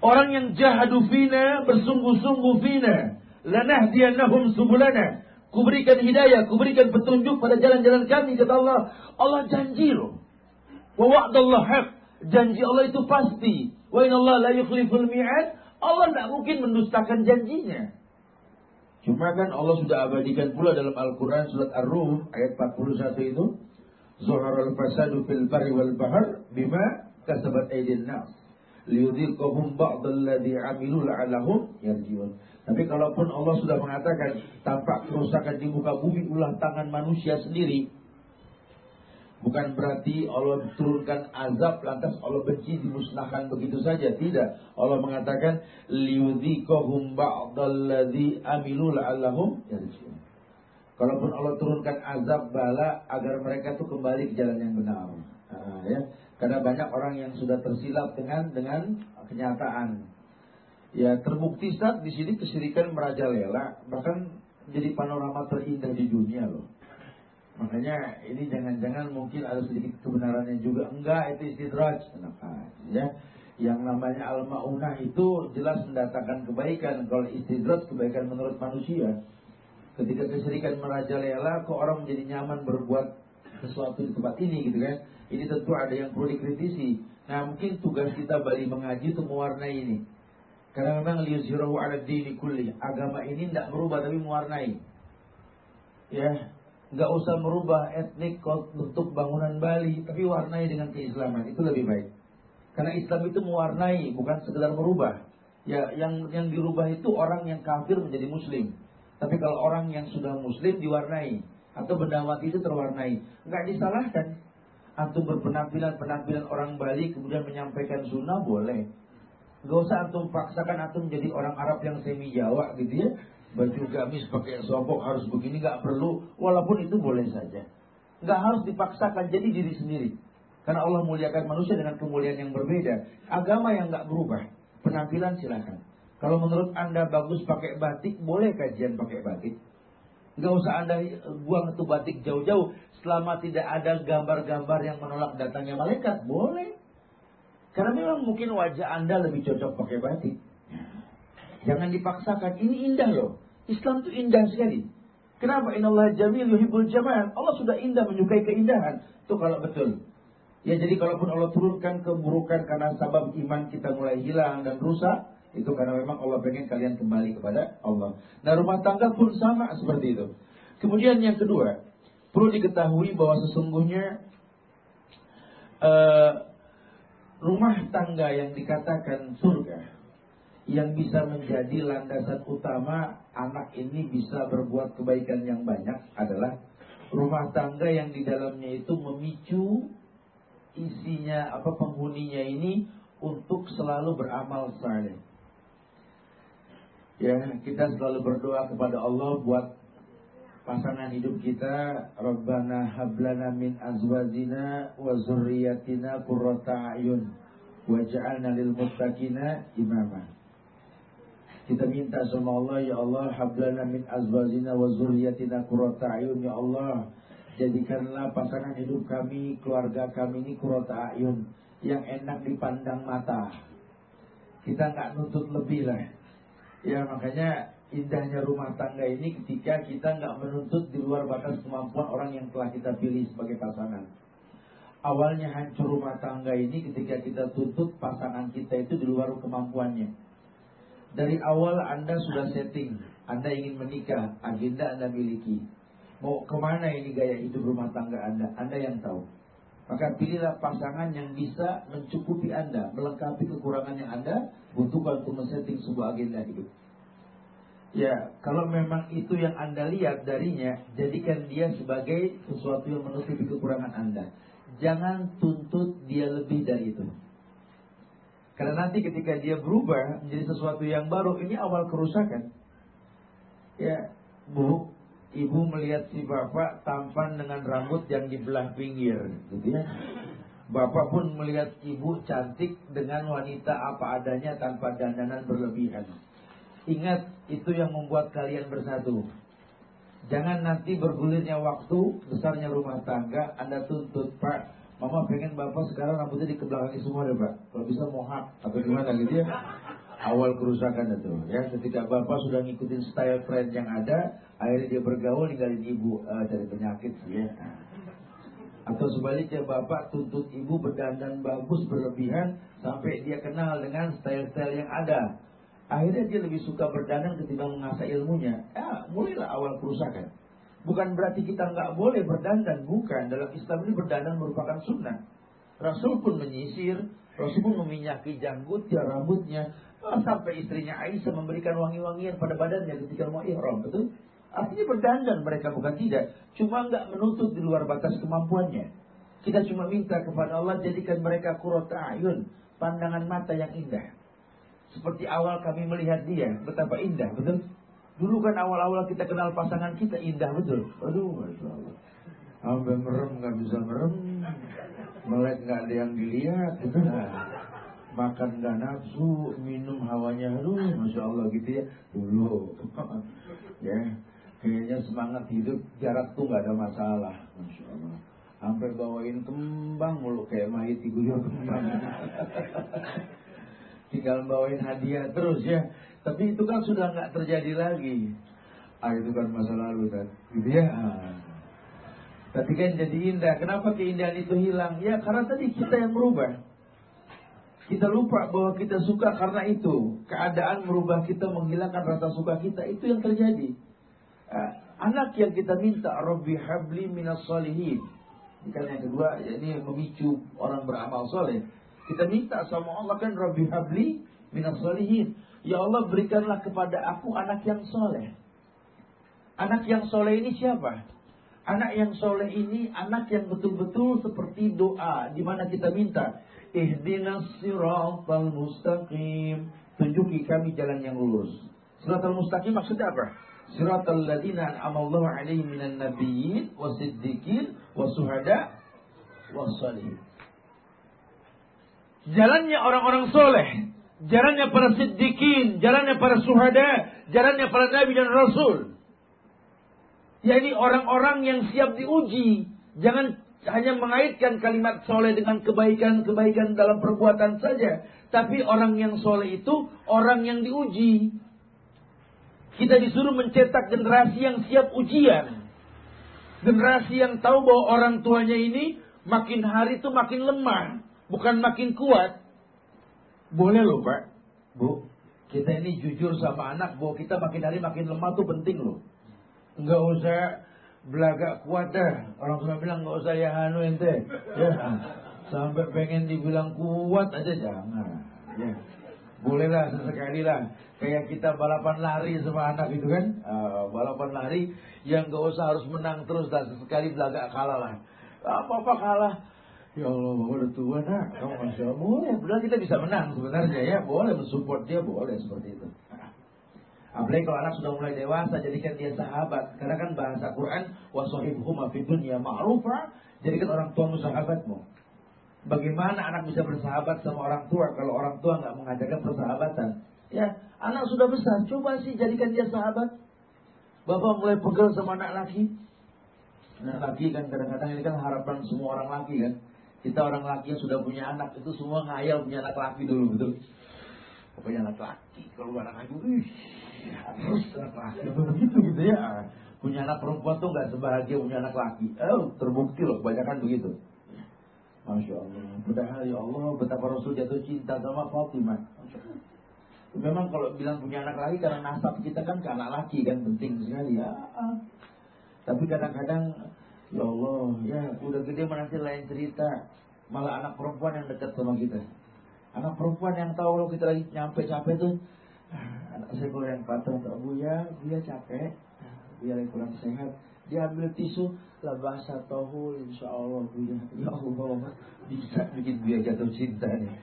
Orang yang jahadu fina bersungguh-sungguh fina lanahdiyanahum subulana. Kuberikan hidayah, kuberikan petunjuk pada jalan-jalan kami kata Allah. Allah janji loh. Wa wa'dallah haq. Janji Allah itu pasti. Wa Allah la yukhliful mi'ad. Allah tidak mungkin mendustakan janjinya. Cuma kan Allah sudah abadikan pula dalam Al-Quran surat Ar-Rum ayat 41 itu. Zuharul fasadu fil bari wal bahar bima kasabat aydin nas liyudhiqahum ba'dalladhi amilu la'allahum yarjiun. Tapi kalaupun Allah sudah mengatakan tampak kerusakan di muka bumi ulah tangan manusia sendiri, Bukan berarti Allah turunkan azab lantas Allah benci dimusnahkan begitu saja. Tidak. Allah mengatakan liyudhikahum ba'dalladzi amilu la'allahum yarji'un. Kalaupun Allah turunkan azab bala agar mereka tuh kembali ke jalan yang benar. Nah, ya. Karena banyak orang yang sudah tersilap dengan dengan kenyataan. Ya terbukti saat di sini kesirikan merajalela bahkan jadi panorama terindah di dunia loh. Makanya ini jangan-jangan mungkin ada sedikit kebenarannya juga. Enggak, itu istidraj. Kenapa? Ya. Yang namanya al-ma'unah itu jelas mendatangkan kebaikan. Kalau istidraj kebaikan menurut manusia. Ketika keserikan merajalela, kok orang menjadi nyaman berbuat sesuatu di tempat ini gitu kan. Ini tentu ada yang perlu dikritisi. Nah mungkin tugas kita balik mengaji itu mewarnai ini. Karena memang liyuzhirahu ala dini kulli. Agama ini tidak berubah tapi mewarnai. Ya, nggak usah merubah etnik bentuk bangunan Bali, tapi warnai dengan keislaman itu lebih baik. Karena Islam itu mewarnai, bukan sekedar merubah. Ya, yang yang dirubah itu orang yang kafir menjadi Muslim. Tapi kalau orang yang sudah Muslim diwarnai atau benda mati itu terwarnai, nggak disalahkan. Antum berpenampilan penampilan orang Bali kemudian menyampaikan sunnah boleh. Gak usah antum paksakan antum menjadi orang Arab yang semi Jawa gitu ya baju gamis pakai sobok harus begini nggak perlu. Walaupun itu boleh saja. Nggak harus dipaksakan jadi diri sendiri. Karena Allah muliakan manusia dengan kemuliaan yang berbeda. Agama yang nggak berubah. Penampilan silakan. Kalau menurut anda bagus pakai batik boleh kajian pakai batik? Nggak usah anda buang itu batik jauh-jauh. Selama tidak ada gambar-gambar yang menolak datangnya malaikat boleh. Karena memang mungkin wajah anda lebih cocok pakai batik. Jangan dipaksakan. Ini indah loh. Islam itu indah sekali. Kenapa? Allah jamil yuhibbul jamal. Allah sudah indah menyukai keindahan. Itu kalau betul. Ya jadi kalaupun Allah turunkan keburukan karena sabab iman kita mulai hilang dan rusak, itu karena memang Allah pengen kalian kembali kepada Allah. Nah rumah tangga pun sama seperti itu. Kemudian yang kedua, perlu diketahui bahwa sesungguhnya uh, rumah tangga yang dikatakan surga yang bisa menjadi landasan utama anak ini bisa berbuat kebaikan yang banyak adalah rumah tangga yang di dalamnya itu memicu isinya apa penghuninya ini untuk selalu beramal saleh. Ya, kita selalu berdoa kepada Allah buat pasangan hidup kita Rabbana hablana min azwajina wa zurriyatina qurrata ayun waj'alna lil muttaqina imama kita minta sama Allah, Ya Allah, hablana min azwajina wa zuriyatina kurata ayun, Ya Allah. Jadikanlah pasangan hidup kami, keluarga kami ini kurata ayun. Yang enak dipandang mata. Kita nggak nuntut lebih lah. Ya makanya indahnya rumah tangga ini ketika kita nggak menuntut di luar batas kemampuan orang yang telah kita pilih sebagai pasangan. Awalnya hancur rumah tangga ini ketika kita tuntut pasangan kita itu di luar kemampuannya. Dari awal Anda sudah setting, Anda ingin menikah, agenda Anda miliki. Mau ke mana ini gaya hidup rumah tangga Anda, Anda yang tahu. Maka pilihlah pasangan yang bisa mencukupi Anda, melengkapi kekurangan yang Anda butuhkan untuk men-setting sebuah agenda hidup. Ya, kalau memang itu yang Anda lihat darinya, jadikan dia sebagai sesuatu yang menutupi kekurangan Anda. Jangan tuntut dia lebih dari itu. Karena nanti ketika dia berubah menjadi sesuatu yang baru, ini awal kerusakan. Ya, bu, ibu melihat si bapak tampan dengan rambut yang dibelah pinggir, gitu ya. Bapak pun melihat ibu cantik dengan wanita apa adanya tanpa dandanan berlebihan. Ingat, itu yang membuat kalian bersatu. Jangan nanti bergulirnya waktu, besarnya rumah tangga, Anda tuntut, Pak, Mama pengen bapak sekarang rambutnya dikebelakangi semua deh pak. Kalau bisa mohak atau gimana gitu ya. Awal kerusakan itu ya. Ketika bapak sudah ngikutin style trend yang ada, akhirnya dia bergaul ninggalin ibu uh, dari penyakit ya. Atau sebaliknya bapak tuntut ibu berdandan bagus berlebihan sampai dia kenal dengan style-style yang ada. Akhirnya dia lebih suka berdandan ketimbang mengasah ilmunya. Ya, mulailah awal kerusakan. Bukan berarti kita nggak boleh berdandan, bukan. Dalam Islam ini berdandan merupakan sunnah. Rasul pun menyisir, Rasul pun meminyaki janggutnya, rambutnya. Sampai istrinya Aisyah memberikan wangi-wangian pada badannya ketika mau ihram, betul? Artinya berdandan mereka bukan tidak. Cuma nggak menutup di luar batas kemampuannya. Kita cuma minta kepada Allah jadikan mereka kurota ayun, pandangan mata yang indah. Seperti awal kami melihat dia, betapa indah, betul? Dulu kan awal-awal kita kenal pasangan kita indah betul. Aduh, masya Allah. Sampai merem nggak bisa merem, melek nggak ada yang dilihat, gitu. Makan nggak nafsu, minum hawanya, aduh, masya Allah gitu ya. Dulu, ya, kayaknya semangat hidup jarak tuh nggak ada masalah, masya Allah sampai bawain kembang mulu kayak mayit diguyur kembang tinggal bawain hadiah terus ya tapi itu kan sudah nggak terjadi lagi. Ah itu kan masa lalu kan gitu ya. Ah. tapi kan jadi indah. Kenapa keindahan itu hilang? Ya karena tadi kita yang merubah. Kita lupa bahwa kita suka karena itu. Keadaan merubah kita menghilangkan rasa suka kita. Itu yang terjadi. Ah, anak yang kita minta Robbi habli minas solihin kan yang kedua, ya ini memicu orang beramal soleh. Kita minta sama Allah kan Rabbi Habli minas solihin. Ya Allah berikanlah kepada aku anak yang soleh. Anak yang soleh ini siapa? Anak yang soleh ini anak yang betul-betul seperti doa di mana kita minta ihdinas siratal mustaqim tunjuki kami jalan yang lurus. Siratal mustaqim maksudnya apa? Siratal ladina amallahu alaihim minan nabiyyin wasiddiqin wasuhada wassalihin. Jalannya orang-orang soleh, jalannya para siddiqin, jalannya para suhada, jalannya para nabi dan rasul. Yani orang-orang yang siap diuji. Jangan hanya mengaitkan kalimat soleh dengan kebaikan-kebaikan dalam perbuatan saja. Tapi orang yang soleh itu orang yang diuji. Kita disuruh mencetak generasi yang siap ujian. Generasi yang tahu bahwa orang tuanya ini makin hari itu makin lemah, bukan makin kuat. Boleh loh Pak, Bu. Kita ini jujur sama anak bahwa kita makin hari makin lemah tuh penting loh. Enggak usah belagak kuat dah. Orang tua bilang enggak usah ya anu ente. Ya. Sampai pengen dibilang kuat aja jangan. Ya. Bolehlah sesekali lah. Kayak kita balapan lari sama anak itu kan. Uh, balapan lari yang gak usah harus menang terus. Dan sesekali belagak kalah lah. Apa-apa kalah. Ya Allah, udah tua nak. Kamu Masya Allah. Boleh, benar kita bisa menang sebenarnya ya. Boleh mensupport dia, boleh seperti itu. Apalagi kalau anak sudah mulai dewasa, jadikan dia sahabat. Karena kan bahasa Quran, wasahibhum fid dunya ma'rufa, jadikan orang tuamu sahabatmu. Bagaimana anak bisa bersahabat sama orang tua kalau orang tua nggak mengajarkan persahabatan? Ya, anak sudah besar, coba sih jadikan dia sahabat. Bapak mulai pegel sama anak laki. Anak laki kan kadang-kadang ini kan harapan semua orang laki kan. Kita orang laki yang sudah punya anak itu semua ngayal punya anak laki dulu betul. Pokoknya anak laki, kalau anak wih, harus anak laki begitu gitu ya. Punya anak perempuan tuh nggak sebahagia punya anak laki. Oh, terbukti loh, kebanyakan begitu. Masya Allah. Padahal ya Allah betapa Rasul jatuh cinta sama Fatimah. Memang kalau bilang punya anak laki karena nasab kita kan ke anak laki kan penting sekali ya. Tapi kadang-kadang ya Allah ya udah gede nanti lain cerita. Malah anak perempuan yang dekat sama kita. Anak perempuan yang tahu kalau kita lagi nyampe capek tuh. Ah, anak saya yang patah untuk Buya, dia capek. Dia lagi kurang sehat dia ambil tisu lah bahasa tohu insya Allah punya ya Allah bisa bikin dia jatuh cinta nih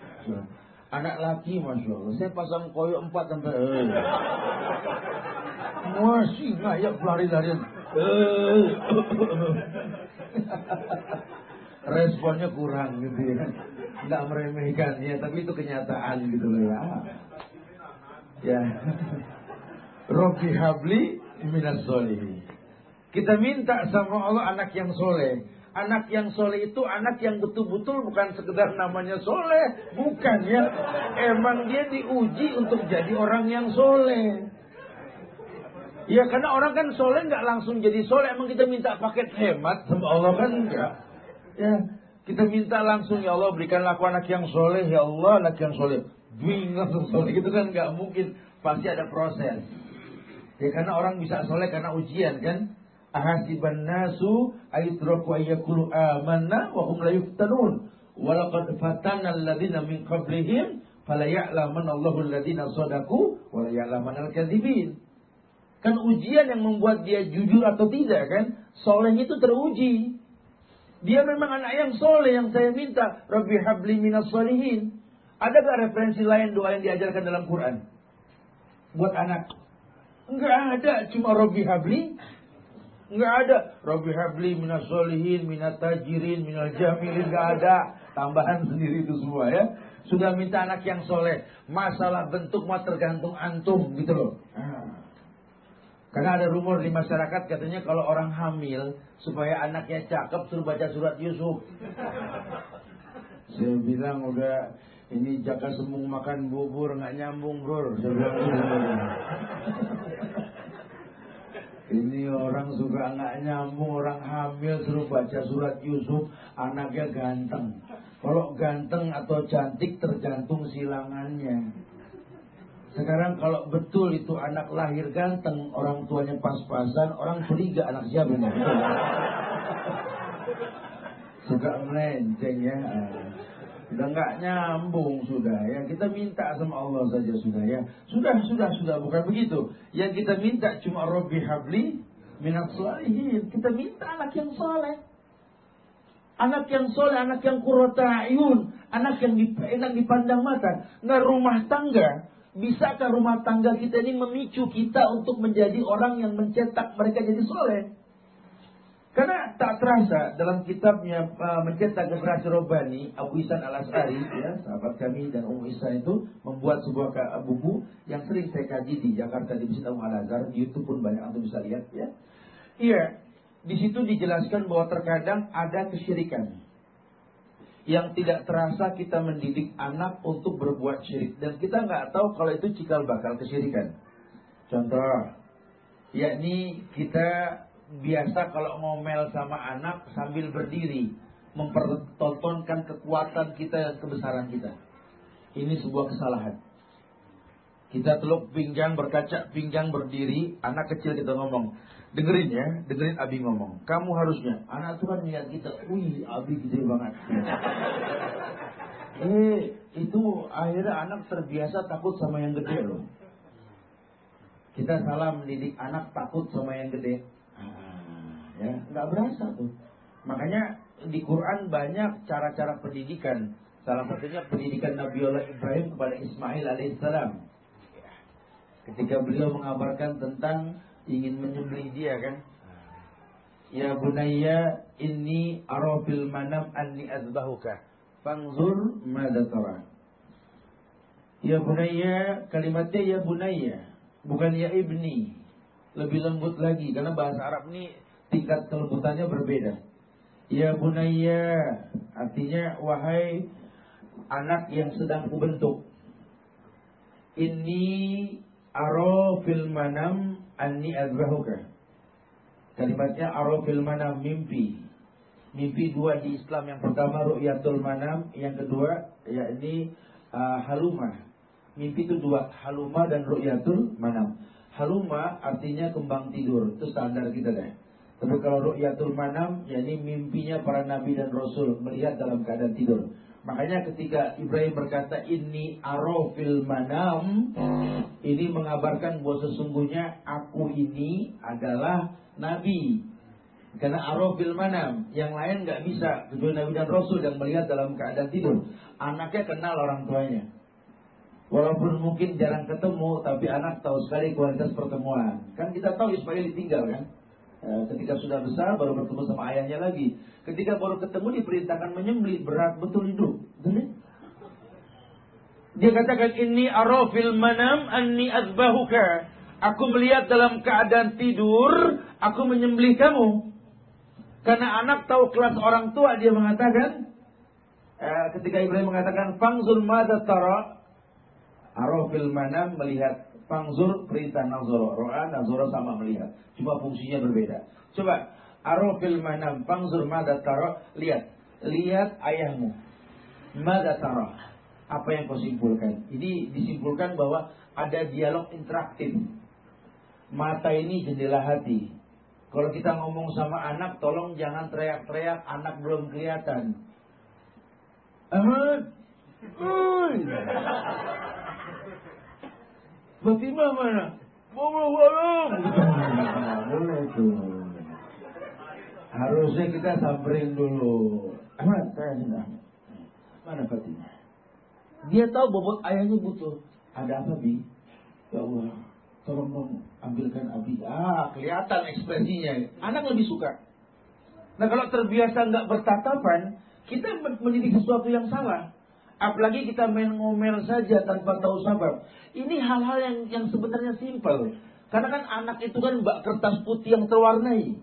anak laki masya Allah saya pasang koyo empat sampai eh. masih ngayak lari-larian. Responnya kurang gitu ya nggak meremehkan ya tapi itu kenyataan gitu loh ya ya Robi Habli minas solihin kita minta sama Allah anak yang soleh. Anak yang soleh itu anak yang betul-betul bukan sekedar namanya soleh. Bukan ya. Emang dia diuji untuk jadi orang yang soleh. Ya karena orang kan soleh nggak langsung jadi soleh. Emang kita minta paket hemat sama Allah kan enggak. Ya kita minta langsung ya Allah berikanlah aku anak yang soleh ya Allah anak yang soleh. Bing langsung soleh itu kan nggak mungkin. Pasti ada proses. Ya karena orang bisa soleh karena ujian kan. Ahasiban nasu ayutraku ayyakulu amanna wa hum la yuftanun. Walaqad fatana alladhina min qablihim fala ya'laman Allahu alladhina sadaku wa al-kadzibin. Kan ujian yang membuat dia jujur atau tidak kan? Soleh itu teruji. Dia memang anak yang soleh yang saya minta. Rabbi habli minas solihin. Ada gak referensi lain doa yang diajarkan dalam Quran? Buat anak. Enggak ada. Cuma Rabbi habli. Enggak ada. Rabbi habli minas solihin, minat tajirin, minal jamilin. Enggak ada. Tambahan sendiri itu semua ya. Sudah minta anak yang soleh. Masalah bentuk mah tergantung antum gitu loh. Karena ada rumor di masyarakat katanya kalau orang hamil supaya anaknya cakep suruh baca surat Yusuf. Saya bilang udah ini jaka semung makan bubur nggak nyambung bro. Saya bilang ini orang suka nggak nyambung orang hamil suruh baca surat Yusuf anaknya ganteng. Kalau ganteng atau cantik tergantung silangannya. Sekarang kalau betul itu anak lahir ganteng, orang tuanya pas-pasan, orang curiga anak siapa ini. Suka melenceng ya. Sudah nggak nyambung sudah ya. Kita minta sama Allah saja sudah ya. Sudah, sudah, sudah. Bukan begitu. Yang kita minta cuma Robbi Habli minat salihin. Kita minta anak yang soleh. Anak yang soleh, anak yang kurota ayun. Anak yang enak dipandang mata. Nggak rumah tangga Bisakah rumah tangga kita ini memicu kita untuk menjadi orang yang mencetak mereka jadi soleh? Karena tak terasa dalam kitabnya uh, mencetak generasi robani Abu Isan al Asari ya sahabat kami dan Ummu Isa itu membuat sebuah buku yang sering saya kaji di Jakarta di Masjid Al Azhar di YouTube pun banyak untuk bisa lihat ya. Iya, di situ dijelaskan bahwa terkadang ada kesyirikan yang tidak terasa kita mendidik anak untuk berbuat syirik dan kita nggak tahu kalau itu cikal bakal kesyirikan. Contoh, yakni kita biasa kalau ngomel sama anak sambil berdiri mempertontonkan kekuatan kita dan kebesaran kita. Ini sebuah kesalahan. Kita teluk pinggang berkaca pinggang berdiri, anak kecil kita ngomong, Dengerin ya, dengerin Abi ngomong. Kamu harusnya, anak itu kan lihat kita, wih Abi gede banget. eh, itu akhirnya anak terbiasa takut sama yang gede loh. Kita salah mendidik anak takut sama yang gede. Ah, ya, nggak berasa tuh. Makanya di Quran banyak cara-cara pendidikan. Salah satunya pendidikan Nabi Allah Ibrahim kepada Ismail alaihissalam. Ketika beliau mengabarkan tentang ingin menyembelih dia kan. Ya bunayya inni arafil manam anni azbahuka. Fangzur madza tara. Ya bunayya kalimatnya ya bunayya bukan ya ibni. Lebih lembut lagi karena bahasa Arab ini tingkat kelembutannya berbeda. Ya bunayya artinya wahai anak yang sedang kubentuk. Ini aro fil manam anni azbahuka. Kalimatnya arafil manam mimpi. Mimpi dua di Islam yang pertama ru'yatul manam, yang kedua yakni uh, haluma. Mimpi itu dua, haluma dan ru'yatul manam. Haluma artinya kembang tidur, itu standar kita deh. Tapi kalau ru'yatul manam, yakni mimpinya para nabi dan rasul melihat dalam keadaan tidur. Makanya ketika Ibrahim berkata ini arofil manam, ini mengabarkan bahwa sesungguhnya aku ini adalah nabi. Karena arofil manam, yang lain nggak bisa kecuali nabi dan rasul yang melihat dalam keadaan tidur. Anaknya kenal orang tuanya. Walaupun mungkin jarang ketemu, tapi anak tahu sekali kualitas pertemuan. Kan kita tahu Ismail ditinggal kan? Eh, ketika sudah besar baru bertemu sama ayahnya lagi. Ketika baru ketemu diperintahkan menyembelih berat betul hidup. Dia katakan ini arafil manam anni azbahuka. Aku melihat dalam keadaan tidur, aku menyembelih kamu. Karena anak tahu kelas orang tua, dia mengatakan, eh, ketika Ibrahim mengatakan, Fangzul mada tara, arafil manam melihat Fangzur perintah nazoro. Ro'a nazoro sama melihat. Cuma fungsinya berbeda. Coba. Arofil manam. Fangzur mada taro. Lihat. Lihat ayahmu. Mada taro. Apa yang kau simpulkan? Ini disimpulkan bahwa ada dialog interaktif. Mata ini jendela hati. Kalau kita ngomong sama anak, tolong jangan teriak-teriak, anak belum kelihatan. Ahmad, Fatimah mana? Wallahu alam. Harusnya kita samperin dulu. Ahmad, tanya Mana Fatimah? Dia tahu bobot ayahnya butuh. Ada apa, Bi? Ya Allah, tolong dong ambilkan Abi. Ah, kelihatan ekspresinya. Anak lebih suka. Nah kalau terbiasa nggak bertatapan, kita mendidik sesuatu yang salah. Apalagi kita main ngomel saja tanpa tahu sabab. Ini hal-hal yang yang sebenarnya simpel. Karena kan anak itu kan bak kertas putih yang terwarnai.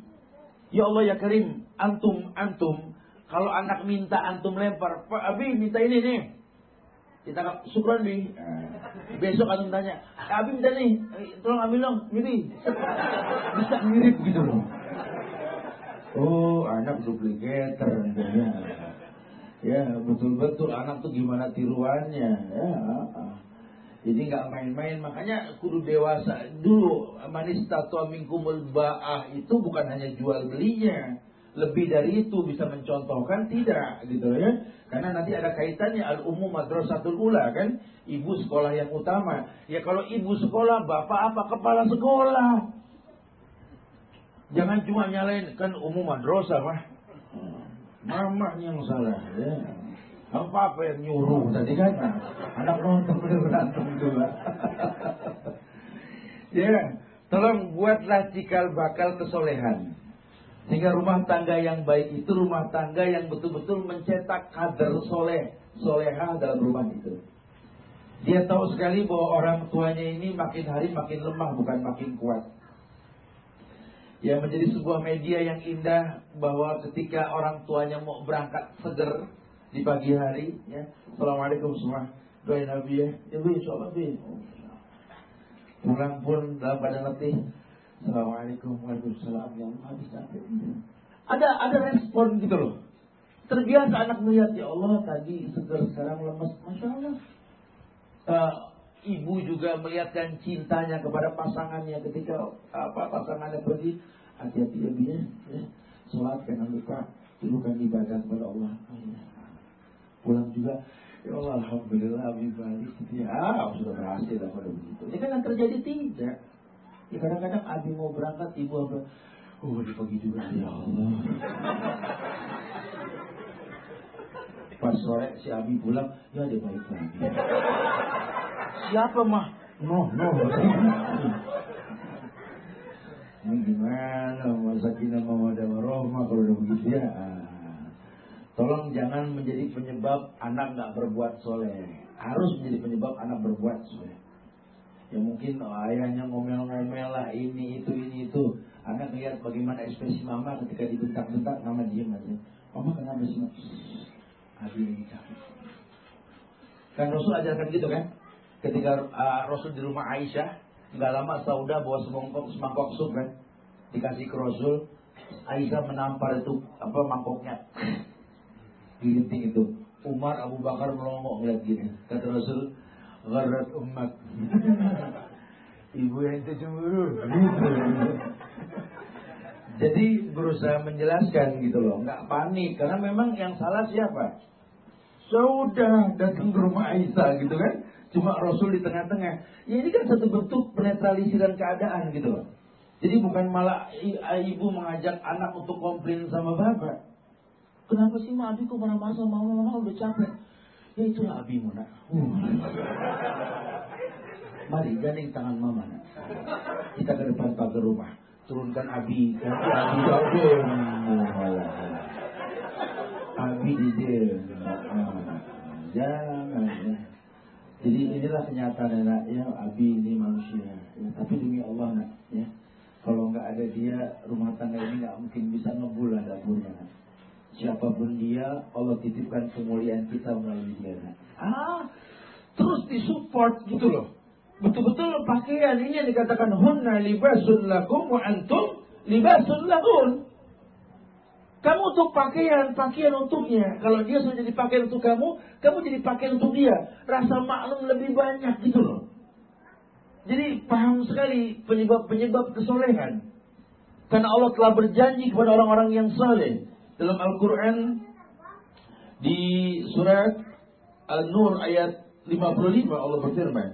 Ya Allah ya Karim, antum antum kalau anak minta antum lempar, Pak Abi minta ini nih. Kita syukuran bi. Besok antum tanya, Abi minta nih, tolong ambil dong, ini. Bisa mirip gitu loh. Oh, anak duplikator Ya, betul-betul anak tuh gimana tiruannya. Ya, jadi nggak main-main, makanya kudu dewasa dulu. Manis tatua mingkumul ba'ah itu bukan hanya jual belinya. Lebih dari itu bisa mencontohkan tidak gitu ya. Karena nanti ada kaitannya al umum madrasatul ula kan. Ibu sekolah yang utama. Ya kalau ibu sekolah, bapak apa kepala sekolah. Jangan cuma nyalain kan umum madrasah mah. Mama yang salah ya. Apa apa yang nyuruh tadi kan? Anak nonton berantem juga. ya, tolong buatlah cikal bakal kesolehan. Sehingga rumah tangga yang baik itu rumah tangga yang betul-betul mencetak kader soleh, soleha dalam rumah itu. Dia tahu sekali bahwa orang tuanya ini makin hari makin lemah bukan makin kuat. Ya menjadi sebuah media yang indah bahwa ketika orang tuanya mau berangkat seger di pagi hari ya. Assalamualaikum semua. Doain nabi ya. Bi insya bi. Pulang pun dalam pada letih. Assalamualaikum habis capek ada ada respon gitu loh. Terbiasa anak melihat ya Allah tadi seger sekarang lemes. Masya Allah. Uh, ibu juga melihatkan cintanya kepada pasangannya ketika apa pasangannya pergi. Hati-hati ya ya, ya. sholat jangan lupa tirukan ibadah kepada Allah pulang juga ya Allah alhamdulillah Abi balik gitu ya ah, sudah berhasil lah pada begitu ya kan yang terjadi tidak. Ya kadang-kadang Abi mau berangkat ibu apa oh di pagi juga. Ya Allah. Pas sore si Abi pulang ya dia baik lagi. Siapa mah? No no. Ini gimana masakinah mawadah warahmah kalau udah begitu ya Tolong jangan menjadi penyebab anak nggak berbuat soleh. Harus menjadi penyebab anak berbuat soleh. Ya mungkin oh, ayahnya ngomel-ngomel lah ini itu ini itu. Anak lihat bagaimana ekspresi mama ketika dibentak-bentak, mama diem aja. Mama kenapa sih? Abi ini capek. Kan Rasul ajarkan gitu kan? Ketika uh, Rasul di rumah Aisyah, nggak lama Sauda bawa semangkok semangkok sup kan, dikasih ke Rasul. Aisyah menampar itu apa mangkoknya Gilinting itu. Umar Abu Bakar melongok ngeliat gini. Kata Rasul, Gharat umat. Ibu yang cemburu. Jadi berusaha menjelaskan gitu loh. Nggak panik. Karena memang yang salah siapa? Sudah datang ke rumah Aisyah gitu kan. Cuma Rasul di tengah-tengah. Ya ini kan satu bentuk penetralisiran keadaan gitu loh. Jadi bukan malah ibu mengajak anak untuk komplain sama bapak. Kenapa sih ma Abi kok marah-marah sama mama? Mama udah capek. Ya itulah Abi nak. Uh. Mari gandeng tangan mama nak. Kita ke depan pagar rumah. Turunkan Abi. Abi jauh. Abi di. Jangan ya. Jadi inilah kenyataan nak ya Abi ini manusia. Ya, tapi demi Allah nak ya. Kalau nggak ada dia rumah tangga ini nggak mungkin bisa ngebulan dapurnya nak siapa pun dia Allah titipkan kemuliaan kita melalui dia ah terus disupport gitu loh betul-betul pakaian ini yang dikatakan hunna libasun lakum wa antum libasun lahun kamu untuk pakaian, pakaian untuknya. Kalau dia sudah jadi pakaian untuk kamu, kamu jadi pakaian untuk dia. Rasa maklum lebih banyak gitu loh. Jadi paham sekali penyebab-penyebab kesolehan. Karena Allah telah berjanji kepada orang-orang yang saleh dalam Al-Quran di surat An-Nur ayat 55 Allah berfirman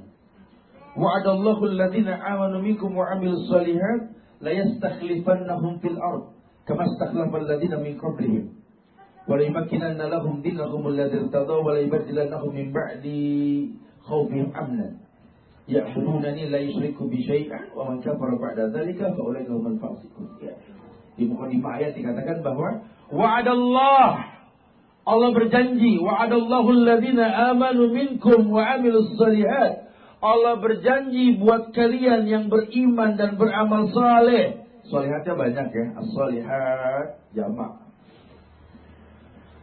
Wa'adallahu alladhina amanu minkum wa amilus salihat la yastakhlifannahum fil ard Kama istakhlafa alladziina min qablihim. Wa la yumakkinanna lahum dinahum alladzi irtadaw wa la yubaddilannahum min ba'di khawfihim amnan. Ya'budunani la yusyriku bi syai'an wa man kafara ba'da dzalika fa ulaika humul fasiqun. Ya. Di mukadimah ayat dikatakan bahwa wa'adallah Allah berjanji wa'adallahu alladhina amanu minkum wa amilus salihat. Allah berjanji buat kalian yang beriman dan beramal saleh. Salihatnya banyak ya. As-salihat jamak.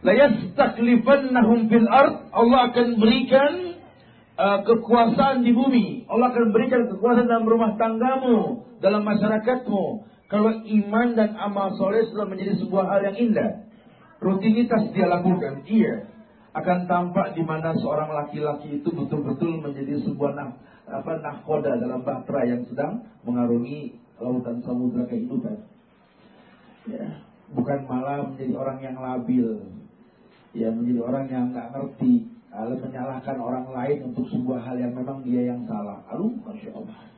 La yastakhlifannahum fil ard. Allah akan berikan uh, kekuasaan di bumi. Allah akan berikan kekuasaan dalam rumah tanggamu, dalam masyarakatmu. Kalau iman dan amal soleh sudah menjadi sebuah hal yang indah, rutinitas dia lakukan, iya akan tampak di mana seorang laki-laki itu betul-betul menjadi sebuah nah, apa nahkoda dalam bahtera yang sedang mengarungi lautan samudra kehidupan. Ya, bukan malah menjadi orang yang labil, ya menjadi orang yang nggak ngerti, lalu menyalahkan orang lain untuk sebuah hal yang memang dia yang salah. Aduh, masya Allah.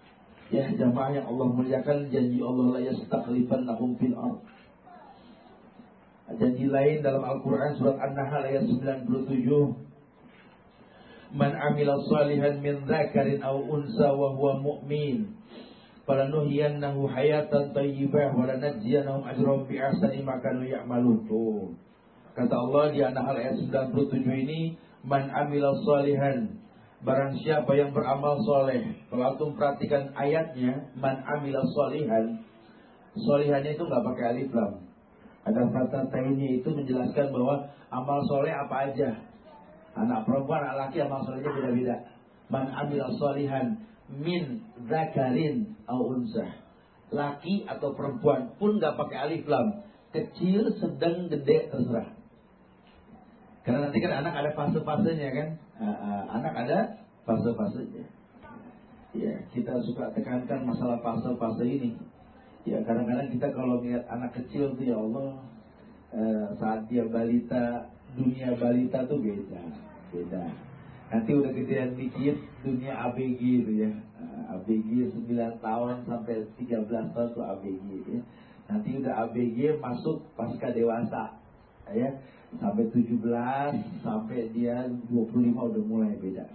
Ya jamaah yang Allah muliakan janji Allah la yastakhlifan lahum fil ard. Janji lain dalam Al-Quran surat An-Nahl ayat 97 Man amila salihan min dzakarin aw unsa wa huwa mu'min falanuhyiyannahu hayatan thayyibah wa lanajziyannahum ajrahum bi ahsani ma kanu ya'malun. Kata Allah di An-Nahl ayat 97 ini man amila salihan barang siapa yang beramal soleh kalau antum perhatikan ayatnya man amila salihan solihannya itu nggak pakai alif lam. Ada kata taini itu menjelaskan bahwa amal soleh apa aja. Anak perempuan anak laki amal solehnya beda-beda. Man amila salihan min zakarin au unsah laki atau perempuan pun nggak pakai alif lam. Kecil sedang gede terserah karena nanti kan anak ada fase-fasenya kan. Uh, anak ada fase-fasenya. Ya, kita suka tekankan masalah fase-fase ini. Ya, kadang-kadang kita kalau lihat anak kecil tuh ya Allah, uh, saat dia balita, dunia balita tuh beda, beda. Nanti udah gedean dikit, dunia ABG itu ya. ABG 9 tahun sampai 13 tahun tuh ABG ya. Nanti udah ABG masuk pasca dewasa ya sampai 17 sampai dia 25 udah mulai beda.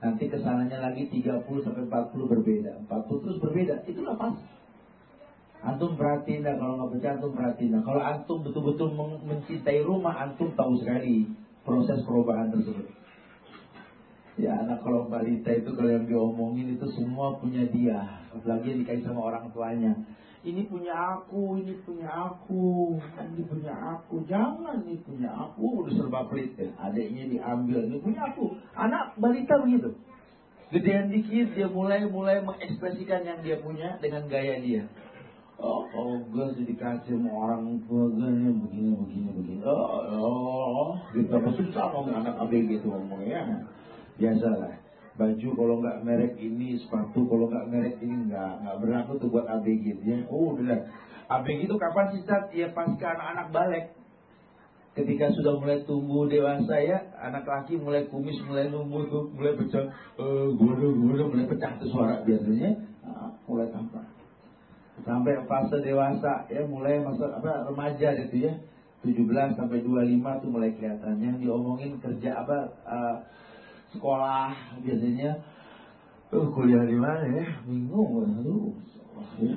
Nanti ke sananya lagi 30 sampai 40 berbeda, 40 terus berbeda. Itulah pas. Antum perhatiin dah kalau nggak percaya antum perhatiin dah. Kalau antum betul-betul mencintai rumah antum tahu sekali proses perubahan tersebut. Ya anak kalau balita itu kalau yang diomongin itu semua punya dia, apalagi dikait sama orang tuanya ini punya aku, ini punya aku, ini punya aku, jangan ini punya aku, udah serba pelit ya. Adiknya diambil, ini punya aku. Anak balita begitu. Gedean dikit dia mulai mulai mengekspresikan yang dia punya dengan gaya dia. Oh, oh gue jadi sama orang tua gue begini, begini, begini. Oh, oh, kita susah ngomong anak ABG itu ngomongnya. Biasalah baju kalau nggak merek ini sepatu kalau nggak merek ini nggak nggak berlaku tuh buat ABG ya. Oh udah ABG itu kapan sih saat ya pasca anak-anak balik. Ketika sudah mulai tumbuh dewasa ya anak laki mulai kumis mulai numbuh tuh mulai pecah. Eh gue gue mulai pecah tuh suara biasanya. Nah, mulai tampak sampai fase dewasa ya mulai masa apa remaja gitu ya. 17 sampai 25 tuh mulai kelihatannya. Diomongin kerja apa uh, sekolah biasanya uh kuliah di mana ya? Bingung aduh ya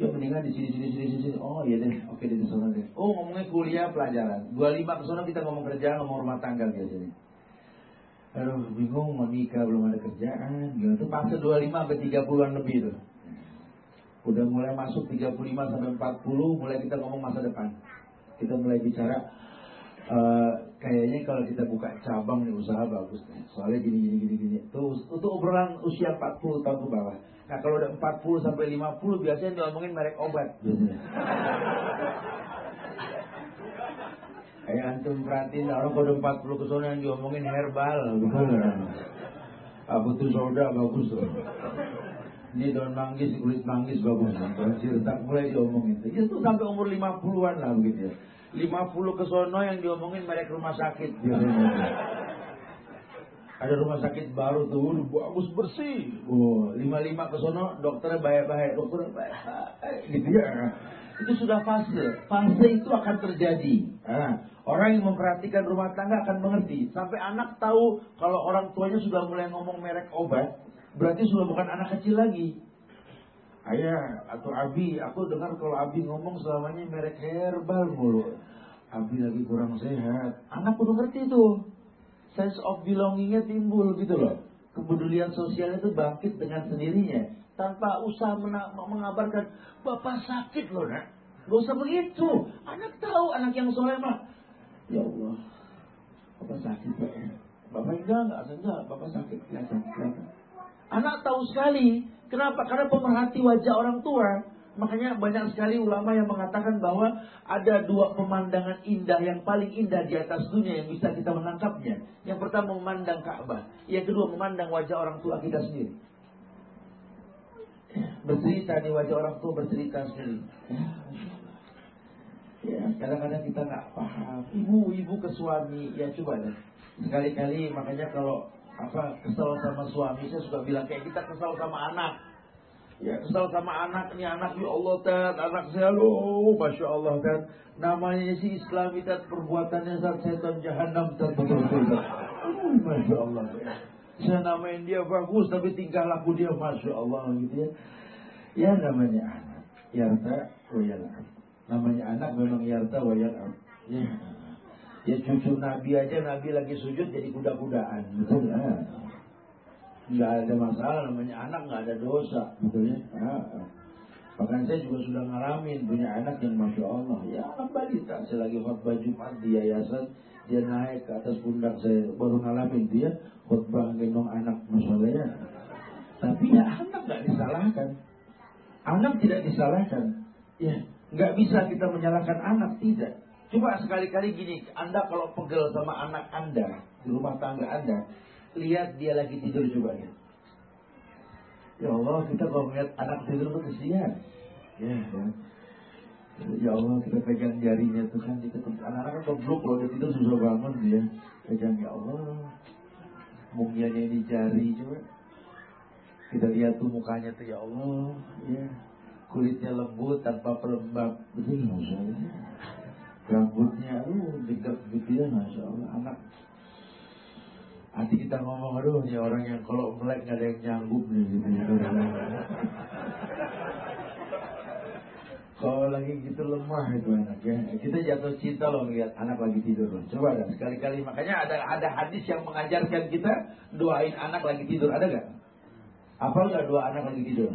ya mendingan di sini sini sini sini oh iya deh oke di sana deh. Oh ngomongnya kuliah pelajaran. Dua lima ke sana kita ngomong kerjaan ngomong rumah tangga biasanya. Aduh bingung mau nikah belum ada kerjaan. Gitu tuh fase dua lima sampai tiga puluhan lebih tuh udah mulai masuk 35 sampai 40 mulai kita ngomong masa depan. Kita mulai bicara uh, kayaknya kalau kita buka cabang di usaha bagus nih. Soalnya gini gini gini gini. Tuh untuk obrolan usia 40 tahun ke bawah. Nah kalau udah 40 sampai 50 biasanya diomongin merek obat biasanya. Kayak antum perhatiin orang kalau udah 40 ke sana yang diomongin herbal, bukan? Abu tuh soda bagus tuh. Ini daun manggis, kulit manggis bagus. Kalau tak mulai diomongin. Itu sampai umur 50-an lah begitu ya. 50 ke sono yang diomongin merek rumah sakit. Ada rumah sakit baru tuh, bagus bersih. Oh, lima-lima ke sono, dokternya baik-baik, dokternya baik, gitu ya. Itu sudah fase. Fase itu akan terjadi. Nah, orang yang memperhatikan rumah tangga akan mengerti. Sampai anak tahu kalau orang tuanya sudah mulai ngomong merek obat, berarti sudah bukan anak kecil lagi. Ayah atau Abi, aku dengar kalau Abi ngomong selamanya merek herbal mulu. Abi lagi kurang sehat. Anak udah ngerti tuh sense of belongingnya timbul gitu loh. Kepedulian sosial itu bangkit dengan sendirinya tanpa usah mengabarkan bapak sakit loh nak. Gak usah begitu. Anak tahu anak yang soleh mah. Ya Allah, bapak sakit pak. Bapak enggak enggak enggak, bapak sakit kelihatan kelihatan. Anak tahu sekali. Kenapa? Karena pemerhati wajah orang tua Makanya banyak sekali ulama yang mengatakan bahwa ada dua pemandangan indah yang paling indah di atas dunia yang bisa kita menangkapnya. Yang pertama memandang Ka'bah, yang kedua memandang wajah orang tua kita sendiri. Bercerita di wajah orang tua bercerita sendiri. Ya, kadang-kadang kita nggak paham. Ibu-ibu ke suami, ya coba deh. Sekali-kali makanya kalau apa kesal sama suami, saya suka bilang kayak kita kesal sama anak. Ya kesal sama anak nih anak ya Allah tat anak saya lo masya Allah tat. Namanya si Islam itu perbuatannya saat setan jahanam tat betul betul masya Allah saya namain dia bagus tapi tingkah laku dia masya Allah gitu ya. Ya namanya anak yarta wayal namanya anak memang yarta wayal ya ya cucu Nabi aja Nabi lagi sujud jadi kuda-kudaan. Betul ya. Nggak ada masalah namanya anak nggak ada dosa. Betul ya. Bahkan saya juga sudah ngalamin punya anak yang masya Allah ya anak balita saya lagi khutbah Jumat di yayasan dia naik ke atas pundak saya baru ngalamin dia khutbah gendong anak masya Allah ya. Tapi ya anak nggak disalahkan. Anak tidak disalahkan. Ya nggak bisa kita menyalahkan anak tidak coba sekali-kali gini anda kalau pegel sama anak anda di rumah tangga anda lihat dia lagi tidur coba ya. Ya Allah, kita kalau melihat anak tidur itu kesian. Ya, ya. Ya Allah, kita pegang jarinya tuh kan kita anak-anak kan goblok kalau dia tidur susah bangun dia. Pegang ya Allah. Mungkin ini jari coba. Kita lihat tuh mukanya tuh ya Allah, ya. Kulitnya lembut tanpa pelembab. Betul, Allah. Rambutnya, aduh, dekat gitu ya, Masya Allah. Anak Hati kita ngomong, aduh ini orang yang kalau melek gak ada yang nyanggup nih gitu. gitu. kalau lagi gitu lemah itu anak ya. Kita jatuh cinta loh melihat anak lagi tidur. Coba dah sekali-kali. Makanya ada ada hadis yang mengajarkan kita doain anak lagi tidur. Ada gak? Apa nggak doa anak lagi tidur?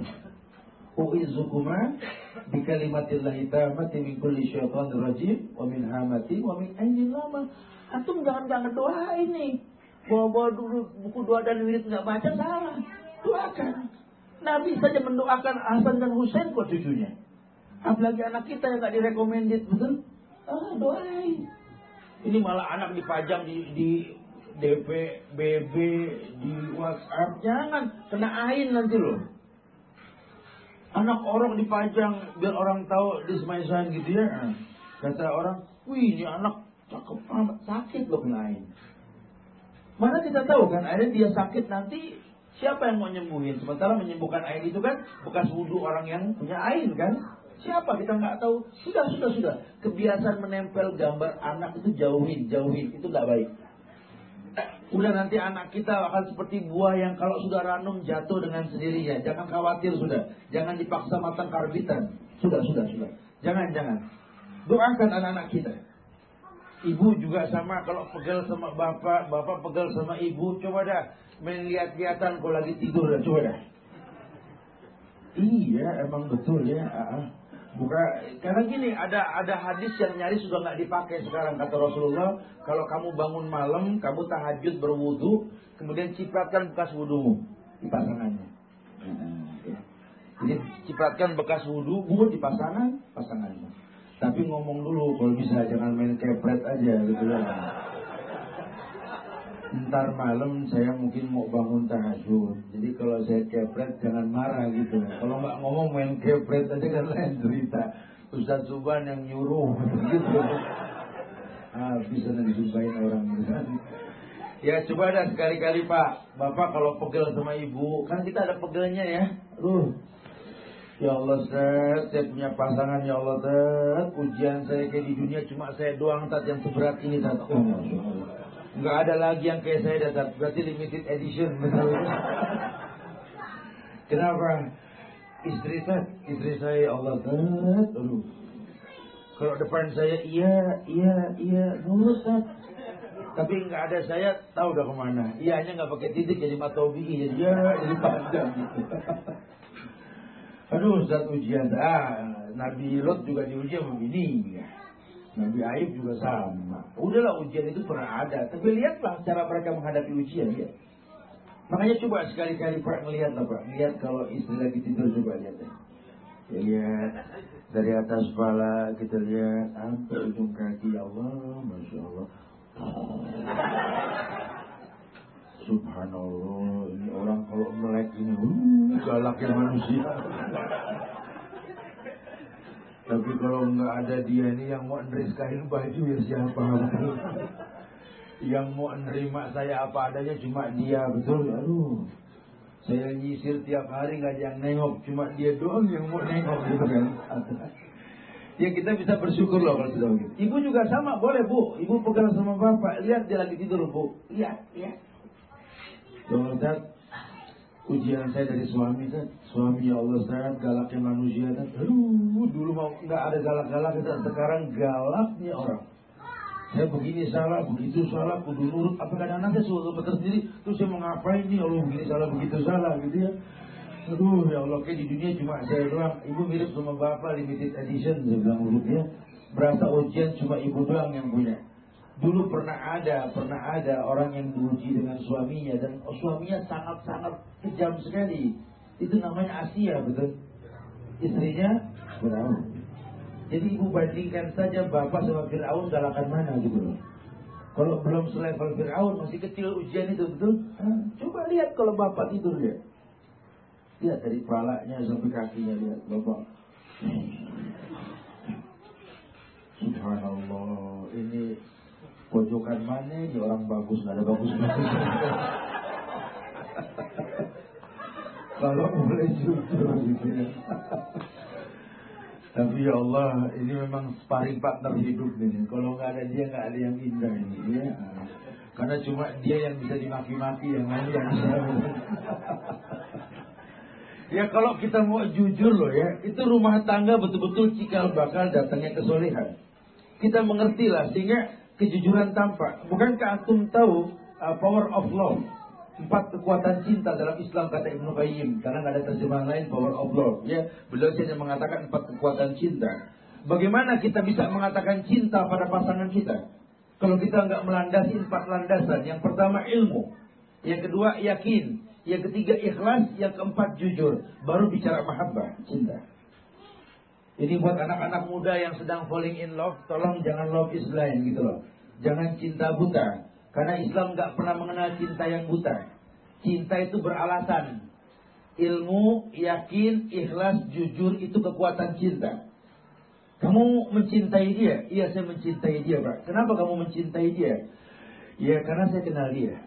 Uizukuma bi kalimatillahi tammati min kulli syaitanir rajim wa min hamati wa min ainin lama. Antum jangan jangan doa ini bawa-bawa dulu buku doa dan wirid nggak baca salah. Doakan. Nabi saja mendoakan Hasan dan Husain kok cucunya. Apalagi anak kita yang nggak direkomendit betul. Ah, doain. Ini malah anak dipajang di, di DP, BB, di WhatsApp. Jangan kena ain nanti loh. Anak orang dipajang biar orang tahu di semaisan gitu ya. Kata orang, wih ini anak cakep amat sakit loh kena ain. Mana kita tahu kan, akhirnya dia sakit nanti siapa yang mau nyembuhin? Sementara menyembuhkan air itu kan bekas wudhu orang yang punya air kan? Siapa kita nggak tahu. Sudah, sudah, sudah. Kebiasaan menempel gambar anak itu jauhin, jauhin. Itu nggak baik. Udah nanti anak kita akan seperti buah yang kalau sudah ranum jatuh dengan sendirinya. Jangan khawatir sudah. Jangan dipaksa matang karbitan. Sudah, sudah, sudah. Jangan, jangan. Doakan anak-anak kita. Ibu juga sama kalau pegel sama bapak, bapak pegel sama ibu, coba dah main lihat-lihatan kalau lagi tidur coba dah. Iya, emang betul ya. Buka, karena gini ada ada hadis yang nyaris sudah nggak dipakai sekarang kata Rasulullah. Kalau kamu bangun malam, kamu tahajud berwudu, kemudian cipratkan bekas wudumu di pasangannya. Jadi cipratkan bekas wudu, wudu di pasangan, pasangannya. Tapi ngomong dulu kalau bisa jangan main kepret aja gitu ya. Ntar malam saya mungkin mau bangun tahajud. Jadi kalau saya kepret jangan marah gitu. Kalau nggak ngomong main kepret aja kan lain cerita. Ustaz Suban yang nyuruh gitu. Ah, bisa disumpahin orang gitu. Ya coba ada sekali-kali Pak, Bapak kalau pegel sama Ibu, kan kita ada pegelnya ya. Aduh. Ya Allah Ustaz, saya punya pasangan ya Allah Ustaz. Ujian saya kayak di dunia cuma saya doang Ustaz yang seberat ini Ustaz. Oh, Enggak ada lagi yang kayak saya Ustaz. Berarti limited edition. Kenapa? Istri saya, istri saya ya Allah Ustaz. Aduh. Kalau depan saya iya, iya, iya, Ustaz. Tapi nggak ada saya tahu udah ke mana. Iya hanya nggak pakai titik jadi matobi jadi ya jadi panjang gitu. Aduh Ustaz ujian ah Nabi Lot juga diuji sama ini. Nabi Aib juga sama. Udahlah ujian itu pernah ada. Tapi lihatlah cara mereka menghadapi ujian ya. Makanya coba sekali-kali Pak melihat lah Pak. Lihat kalau istri lagi tidur coba lihat ya. Lihat dari atas kepala kita lihat sampai ujung kaki ya Allah, masya Allah. Subhanallah, ini orang kalau melek ini uh, galaknya manusia. Tapi kalau nggak ada dia ini yang mau kain baju ya siapa? yang mau nerima saya apa adanya cuma dia betul. Aduh, saya nyisir tiap hari nggak yang nengok, cuma dia doang yang mau nengok gitu kan. Ya kita bisa bersyukur loh kalau sudah begitu. Ibu juga sama, boleh bu. Ibu pegang sama bapak, lihat dia lagi tidur bu. Lihat, lihat. Tuh Ustaz, ujian saya dari suami kan. Suami ya Allah Ustaz, galaknya manusia kan. Aduh, dulu mau nggak ada galak-galak Ustaz. Sekarang galaknya orang. Saya begini salah, begitu salah, kudu nurut. Apa kadang-kadang saya suruh sendiri. Terus saya mau ngapain nih, Allah begini salah, begitu salah gitu ya. Aduh ya Allah kayak di dunia cuma saya doang Ibu mirip sama bapak limited edition Saya bilang dulu ya Berasa ujian cuma ibu doang yang punya Dulu pernah ada Pernah ada orang yang diuji dengan suaminya Dan suaminya sangat-sangat kejam sekali. Itu namanya Asia betul? Istrinya Fir'aun. Jadi ibu bandingkan saja bapak sama Fir'aun galakan mana gitu loh. Kalau belum selevel Fir'aun masih kecil ujian itu betul? Hah? Coba lihat kalau bapak tidur ya Lihat dari kepalanya sampai kakinya lihat Bapak. Subhanallah, ini pojokan mana ini orang bagus nggak ada bagus. Kalau boleh jujur gitu ya. Tapi ya Allah, ini memang sparring partner hidup ini. Kalau nggak ada dia nggak ada yang indah ini ya. Karena cuma dia yang bisa dimaki-maki, yang lain yang bisa. Ya kalau kita mau jujur loh ya, itu rumah tangga betul-betul cikal bakal datangnya kesolehan. Kita mengerti lah sehingga kejujuran tampak. Bukankah antum tahu uh, power of love? Empat kekuatan cinta dalam Islam kata Ibnu Qayyim. Karena nggak ada terjemahan lain power of love. Ya, beliau hanya mengatakan empat kekuatan cinta. Bagaimana kita bisa mengatakan cinta pada pasangan kita? Kalau kita nggak melandasi empat landasan. Yang pertama ilmu. Yang kedua yakin. Yang ketiga ikhlas, yang keempat jujur. Baru bicara mahabbah, cinta. Ini buat anak-anak muda yang sedang falling in love, tolong jangan love is blind gitu loh. Jangan cinta buta. Karena Islam gak pernah mengenal cinta yang buta. Cinta itu beralasan. Ilmu, yakin, ikhlas, jujur itu kekuatan cinta. Kamu mencintai dia? Iya saya mencintai dia Pak. Kenapa kamu mencintai dia? Ya karena saya kenal dia.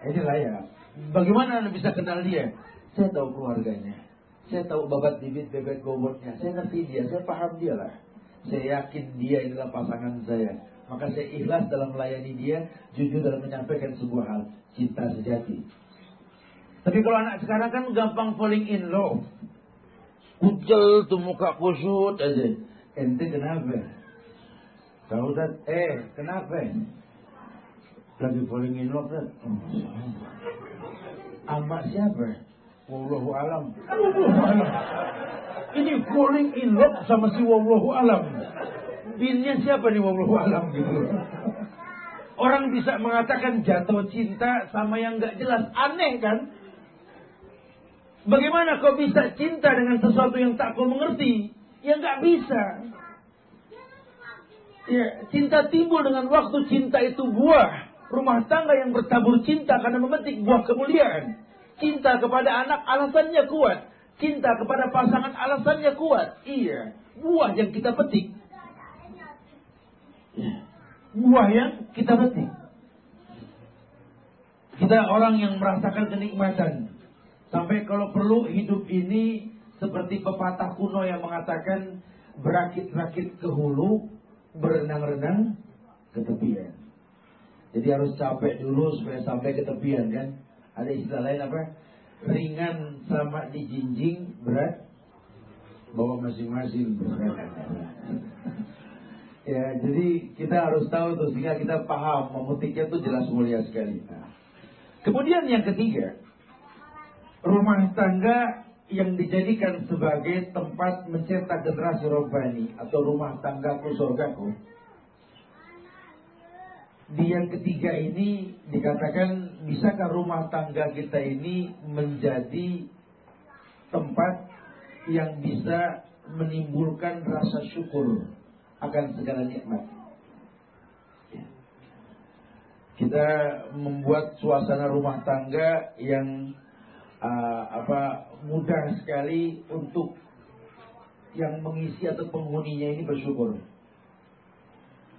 Ini layak. Bagaimana Anda bisa kenal dia? Saya tahu keluarganya. Saya tahu babat bibit bebek gobotnya. Saya ngerti dia, saya paham dia lah. Saya yakin dia adalah pasangan saya. Maka saya ikhlas dalam melayani dia, jujur dalam menyampaikan sebuah hal. Cinta sejati. Tapi kalau anak sekarang kan gampang falling in love. Kujel tuh muka kusut aja. Ente kenapa? Tahu kan? Eh, kenapa? Lagi falling in love kan? Oh, sama siapa? Wallahu alam. Ini falling in love sama si wallahu alam. Pinnya siapa nih wallahu alam gitu. Orang bisa mengatakan jatuh cinta sama yang gak jelas. Aneh kan? Bagaimana kau bisa cinta dengan sesuatu yang tak kau mengerti? Ya gak bisa. Ya, cinta timbul dengan waktu cinta itu buah rumah tangga yang bertabur cinta karena memetik buah kemuliaan. Cinta kepada anak alasannya kuat. Cinta kepada pasangan alasannya kuat. Iya, buah yang kita petik. Buah yang kita petik. Ada orang yang merasakan kenikmatan. Sampai kalau perlu hidup ini seperti pepatah kuno yang mengatakan berakit-rakit ke hulu, berenang-renang ke tepian. Jadi harus capek dulu supaya sampai ke tepian kan. Ada istilah lain apa? Ringan sama dijinjing, berat bawa masing-masing. ya, jadi kita harus tahu tuh sehingga kita paham memetiknya itu jelas mulia sekali. Kemudian yang ketiga, rumah tangga yang dijadikan sebagai tempat mencetak generasi robbani atau rumah tanggaku surgaku. Di yang ketiga ini dikatakan bisakah rumah tangga kita ini menjadi tempat yang bisa menimbulkan rasa syukur akan segala nikmat. Kita membuat suasana rumah tangga yang uh, apa mudah sekali untuk yang mengisi atau penghuninya ini bersyukur.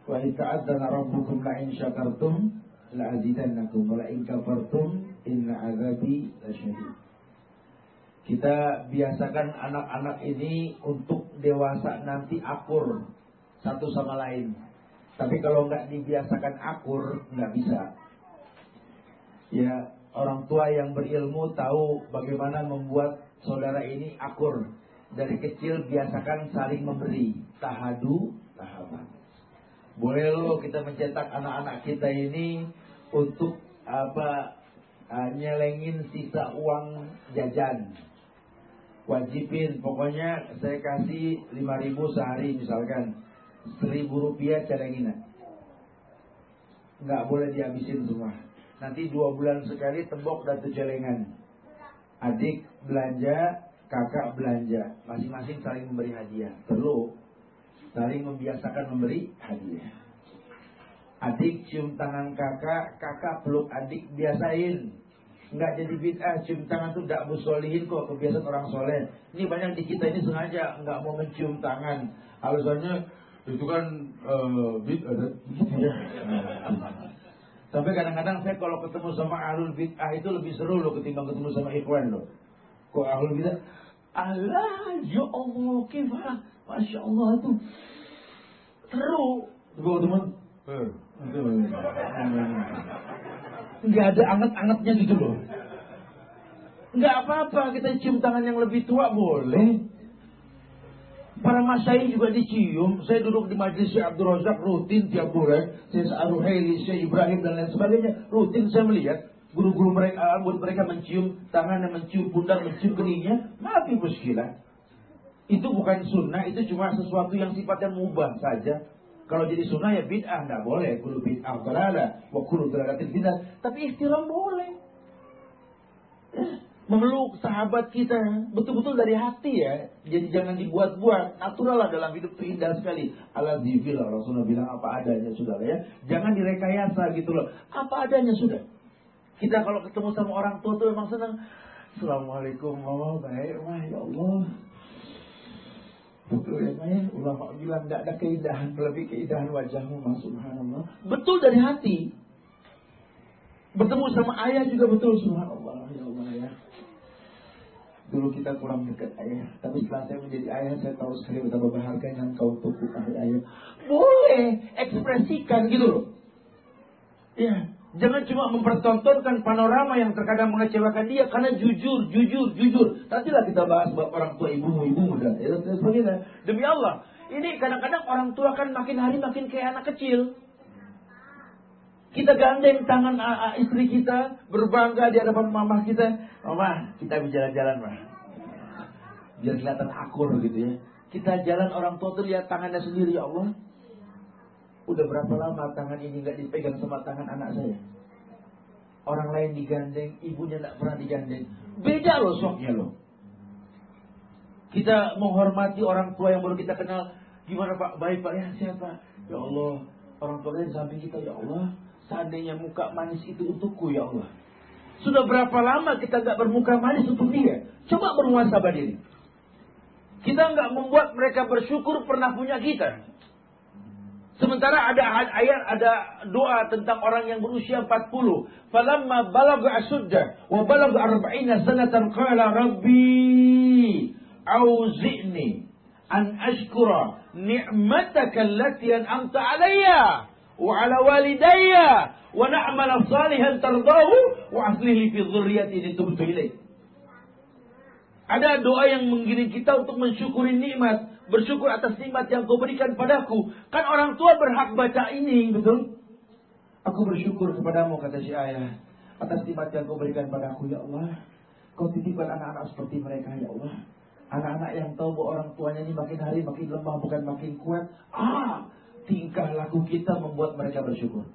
Wa ta'adzana rabbukum la in syakartum la azidannakum wa la in kafartum inna azabi lasyadid. Kita biasakan anak-anak ini untuk dewasa nanti akur satu sama lain. Tapi kalau nggak dibiasakan akur, nggak bisa. Ya, Orang tua yang berilmu tahu bagaimana membuat saudara ini akur. Dari kecil biasakan saling memberi. Tahadu, tahaban. Boleh lo kita mencetak anak-anak kita ini untuk apa uh, nyelengin sisa uang jajan. Wajibin, pokoknya saya kasih 5000 sehari misalkan. 1000 rupiah celengin. Nggak boleh dihabisin semua Nanti dua bulan sekali tembok dan celengan. Adik belanja, kakak belanja. Masing-masing saling memberi hadiah. Perlu saling membiasakan memberi hadiah. Adik cium tangan kakak, kakak peluk adik, biasain. Enggak jadi bid'ah, cium tangan itu tidak musolihin kok, kebiasaan orang soleh. Ini banyak di kita ini sengaja enggak mau mencium tangan. Alasannya itu kan uh, bid'ah. Sampai kadang-kadang saya kalau ketemu sama ahlul bid'ah itu lebih seru loh ketimbang ketemu sama ikhwan loh. Kok ahlul bid'ah? Allah, ya Allah, kifah. Masya Allah itu seru. Gue teman, Enggak ada anget-angetnya gitu loh. Enggak apa-apa kita cium tangan yang lebih tua boleh. Para masai juga dicium. Saya duduk di majelis Syekh Abdul Razak rutin tiap bulan. Syekh Aruhaili, Syekh Ibrahim dan lain sebagainya. Rutin saya melihat guru-guru mereka, buat mereka mencium tangan dan mencium pundak, mencium keningnya. Maafin muskilah. Itu bukan sunnah, itu cuma sesuatu yang sifatnya mubah saja. Kalau jadi sunnah ya bid'ah, tidak boleh. Kulu bid'ah dalala, wa kulu dalalatin bid'ah. Tapi ikhtiram boleh memeluk sahabat kita betul-betul dari hati ya. Jadi jangan dibuat-buat. Natural lah dalam hidup itu indah sekali. Allah dibilang Rasulullah bilang apa adanya sudah ya. Jangan direkayasa gitu loh. Apa adanya sudah. Kita kalau ketemu sama orang tua tuh memang senang. Assalamualaikum mama baik wah ya Allah. Betul ya Maya, ulama bilang tidak ada keindahan lebih keindahan wajahmu mas subhanallah. Betul dari hati. Bertemu sama ayah juga betul subhanallah ya Allah ya. Dulu kita kurang dekat ayah. Tapi setelah saya menjadi ayah, saya tahu sekali betapa berharganya engkau untuk ayah. Boleh ekspresikan gitu loh. Ya, jangan cuma mempertontonkan panorama yang terkadang mengecewakan dia karena jujur, jujur, jujur. Nantilah kita bahas buat orang tua ibu, ibu muda. Ya, dan sebagainya. Demi Allah, ini kadang-kadang orang tua kan makin hari makin kayak anak kecil. Kita gandeng tangan istri kita, berbangga di hadapan mama kita. Mama, kita bisa jalan-jalan, mah. Biar kelihatan akur gitu ya. Kita jalan orang tua tuh lihat tangannya sendiri, ya Allah. Udah berapa lama tangan ini nggak dipegang sama tangan anak saya? Orang lain digandeng, ibunya nggak pernah digandeng. Beda loh soknya loh. Kita menghormati orang tua yang baru kita kenal. Gimana Pak? Baik Pak ya, siapa? Ya Allah, orang tua di samping kita, ya Allah Seandainya muka manis itu untukku ya Allah. Sudah berapa lama kita nggak bermuka manis untuk dia? Coba bermuasabah diri. Kita nggak membuat mereka bersyukur pernah punya kita. Sementara ada ayat, ada doa tentang orang yang berusia 40. Falamma balagha asudda wa balagha arba'ina sanatan qala rabbi auzi'ni an ashkura ni'mataka allati an'amta alayya wa ala walidayya wa na'mal salihan tardahu wa aslih li fi dhurriyyati tubtu ilaik. Ada doa yang mengiring kita untuk mensyukuri nikmat bersyukur atas nikmat yang kau berikan padaku. Kan orang tua berhak baca ini, betul? Aku bersyukur kepadamu, kata si ayah. Atas nikmat yang kau berikan padaku, ya Allah. Kau titipkan anak-anak seperti mereka, ya Allah. Anak-anak yang tahu bahwa orang tuanya ini makin hari makin lemah, bukan makin kuat. Ah, tingkah laku kita membuat mereka bersyukur.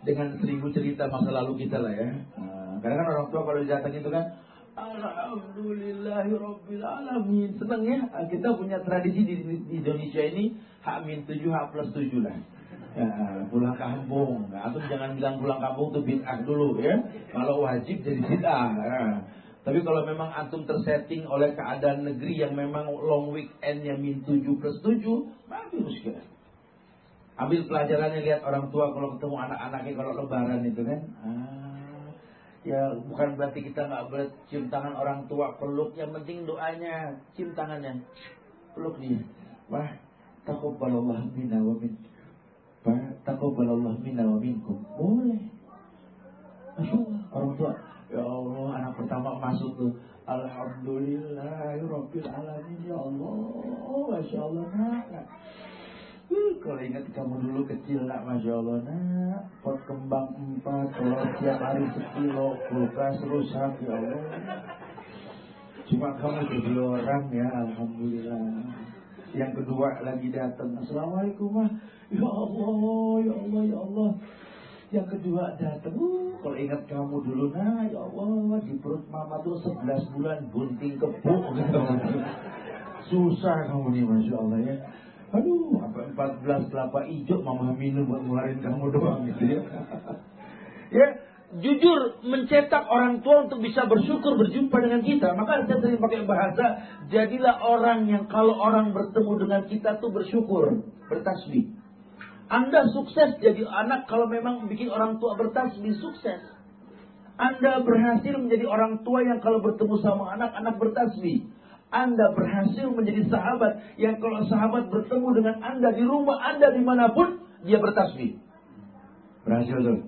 Dengan seribu cerita masa lalu kita lah ya. Nah, kadang kan orang tua kalau datang itu kan, Alhamdulillahirabbil alamin. Senang ya kita punya tradisi di, Indonesia ini hak min 7 hak plus 7 lah. Ya, pulang kampung. Nah, atau jangan bilang pulang kampung itu bid'ah dulu ya. Kalau wajib jadi bid'ah. Ya. Tapi kalau memang antum tersetting oleh keadaan negeri yang memang long weekendnya min 7 plus 7, maka muskilah. Ambil pelajarannya lihat orang tua kalau ketemu anak-anaknya kalau lebaran itu kan. Ah, Ya bukan berarti kita nggak boleh cium tangan orang tua peluk. Yang penting doanya cium tangannya. Peluk dia. Wah, takubbalallah minna wa. Wah, takubbalallah minna wa minkum. Boleh. Allah. Orang tua. Ya Allah, anak pertama masuk tuh. Alhamdulillah, Rabbil Alamin, ya Allah. Masya Allah. Uh, kalau ingat kamu dulu kecil nak Masya Allah nak. Pot kembang empat Telur tiap hari sekilo Kulkas rusak ya Allah. Cuma kamu jadi orang ya Alhamdulillah. Yang kedua lagi datang Assalamualaikum mah Ya Allah Ya Allah Ya Allah. Yang kedua datang, uh, kalau ingat kamu dulu, nah ya Allah, di perut mama tuh 11 bulan bunting kebuk. Susah kamu nih, Masya Allah ya. Aduh, apa 14 kelapa hijau mama minum buat ngeluarin kamu doang gitu ya. ya, jujur mencetak orang tua untuk bisa bersyukur berjumpa dengan kita. Maka saya sering pakai bahasa, jadilah orang yang kalau orang bertemu dengan kita tuh bersyukur, bertasbih. Anda sukses jadi anak kalau memang bikin orang tua bertasbih sukses. Anda berhasil menjadi orang tua yang kalau bertemu sama anak, anak bertasbih. Anda berhasil menjadi sahabat yang kalau sahabat bertemu dengan Anda di rumah Anda di mana pun dia bertasbih. Berhasil tuh.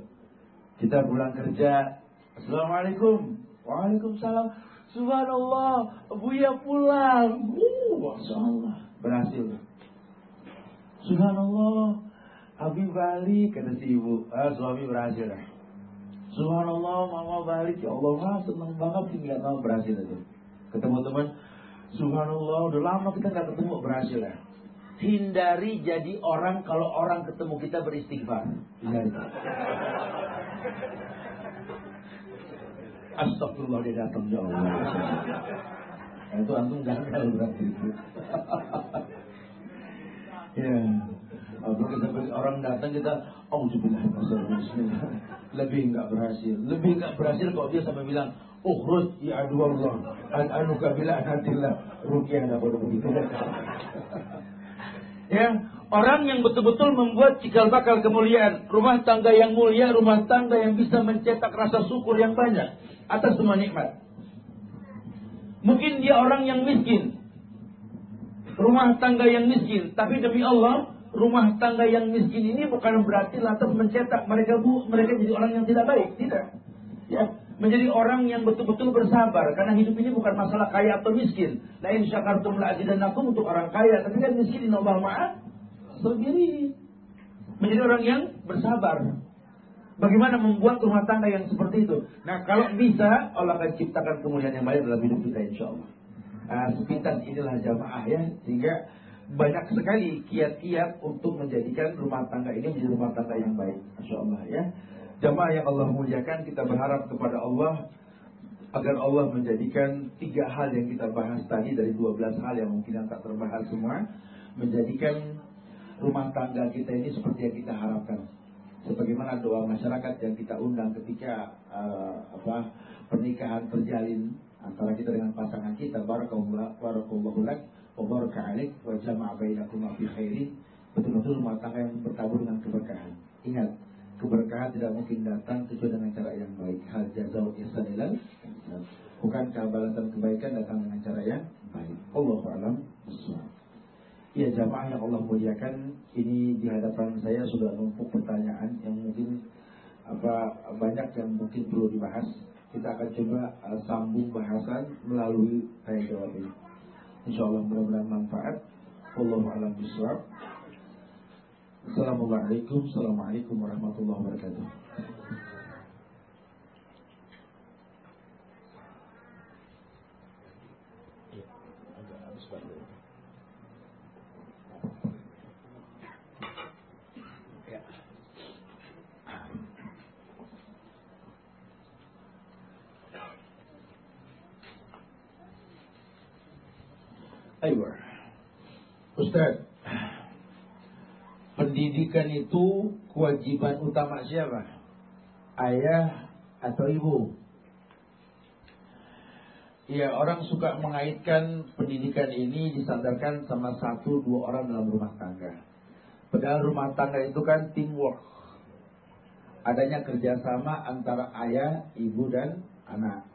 Kita pulang kerja. Assalamualaikum. Waalaikumsalam. Subhanallah. Buya pulang. Uh. Berhasil. Subhanallah. Abi balik kata si ibu. Ah, suami berhasil dah. Subhanallah, mama balik. Ya Allah, senang banget sih nggak tahu berhasil itu. Ketemu teman, Subhanallah, udah lama kita nggak ketemu berhasil ya. Hindari jadi orang kalau orang ketemu kita beristighfar. Hindari. Astagfirullah dia datang ya Allah. Itu antum gagal berarti ya. Orang datang kita, oh Bismillah. Lebih nggak berhasil. Lebih nggak berhasil kalau dia sampai bilang, Ukhruj ya Allah An-anuka bila anatillah Rukiah ada pada begitu Ya Orang yang betul-betul membuat cikal bakal kemuliaan Rumah tangga yang mulia Rumah tangga yang bisa mencetak rasa syukur yang banyak Atas semua nikmat Mungkin dia orang yang miskin Rumah tangga yang miskin Tapi demi Allah Rumah tangga yang miskin ini bukan berarti lantas mencetak mereka bu, mereka jadi orang yang tidak baik, tidak. Ya, menjadi orang yang betul-betul bersabar karena hidup ini bukan masalah kaya atau miskin. La in syakartum la azidannakum untuk orang kaya, tapi kan miskin Allah maaf sendiri. Menjadi orang yang bersabar. Bagaimana membuat rumah tangga yang seperti itu? Nah, kalau bisa Allah akan ciptakan kemuliaan yang baik dalam hidup kita insya Allah. Nah, sepintas inilah jamaah ya, sehingga banyak sekali kiat-kiat untuk menjadikan rumah tangga ini menjadi rumah tangga yang baik. Masya Allah ya. Jamaah yang Allah muliakan, kita berharap kepada Allah agar Allah menjadikan tiga hal yang kita bahas tadi dari 12 hal yang mungkin yang tak terbahas semua, menjadikan rumah tangga kita ini seperti yang kita harapkan. Sebagaimana doa masyarakat yang kita undang ketika uh, apa pernikahan terjalin antara kita dengan pasangan kita barakallahu barakallahu lak wa baraka alaik wa jama'a bainakum fi khairin betul-betul rumah tangga yang bertabur dengan keberkahan. Ingat, keberkahan tidak mungkin datang kecuali dengan cara yang baik. Hal jazau ihsanilal Bukankah balasan kebaikan datang dengan cara yang baik? Allah alam Ya jamaah yang Allah muliakan, ini di hadapan saya sudah numpuk pertanyaan yang mungkin apa banyak yang mungkin perlu dibahas. Kita akan coba uh, sambung bahasan melalui tanya jawab ini. Insya Allah mudah-mudahan manfaat. Wallahu a'lam. Assalamualaikum, Assalamualaikum warahmatullahi wabarakatuh. Ayo. Ustaz, pendidikan itu kewajiban utama siapa? Ayah atau ibu? Ya, orang suka mengaitkan pendidikan ini disandarkan sama satu dua orang dalam rumah tangga. Padahal rumah tangga itu kan teamwork. Adanya kerjasama antara ayah, ibu, dan anak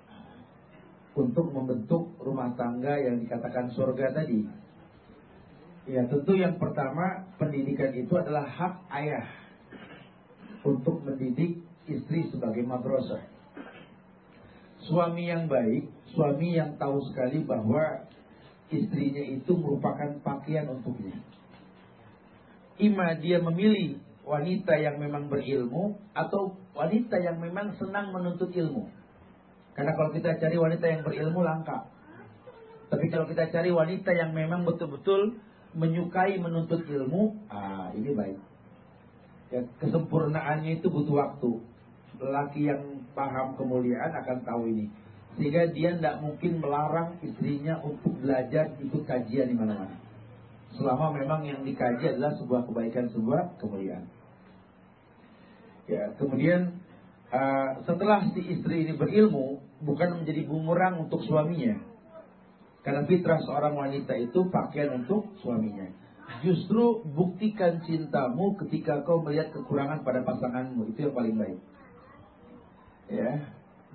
untuk membentuk rumah tangga yang dikatakan surga tadi. Ya tentu yang pertama pendidikan itu adalah hak ayah untuk mendidik istri sebagai madrasah. Suami yang baik, suami yang tahu sekali bahwa istrinya itu merupakan pakaian untuknya. Ima dia memilih wanita yang memang berilmu atau wanita yang memang senang menuntut ilmu. Karena kalau kita cari wanita yang berilmu langka. Tapi kalau kita cari wanita yang memang betul-betul menyukai menuntut ilmu, ah ini baik. Ya, kesempurnaannya itu butuh waktu. Lelaki yang paham kemuliaan akan tahu ini. Sehingga dia tidak mungkin melarang istrinya untuk belajar ikut kajian di mana-mana. Selama memang yang dikaji adalah sebuah kebaikan, sebuah kemuliaan. Ya, kemudian uh, setelah si istri ini berilmu, bukan menjadi bumerang untuk suaminya. Karena fitrah seorang wanita itu pakaian untuk suaminya. Justru buktikan cintamu ketika kau melihat kekurangan pada pasanganmu. Itu yang paling baik. Ya.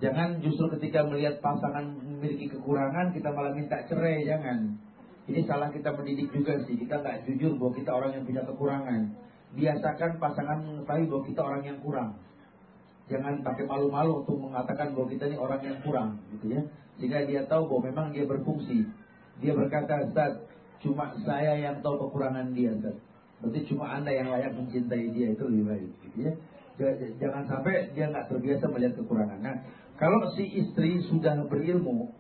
Jangan justru ketika melihat pasangan memiliki kekurangan kita malah minta cerai, jangan. Ini salah kita mendidik juga sih. Kita nggak jujur bahwa kita orang yang punya kekurangan. Biasakan pasangan mengetahui bahwa kita orang yang kurang jangan pakai malu-malu untuk mengatakan bahwa kita ini orang yang kurang gitu ya sehingga dia tahu bahwa memang dia berfungsi dia berkata Ustaz cuma saya yang tahu kekurangan dia Ustaz. Berarti cuma anda yang layak mencintai dia itu lebih baik gitu ya. Jangan sampai dia nggak terbiasa melihat kekurangan. Nah kalau si istri sudah berilmu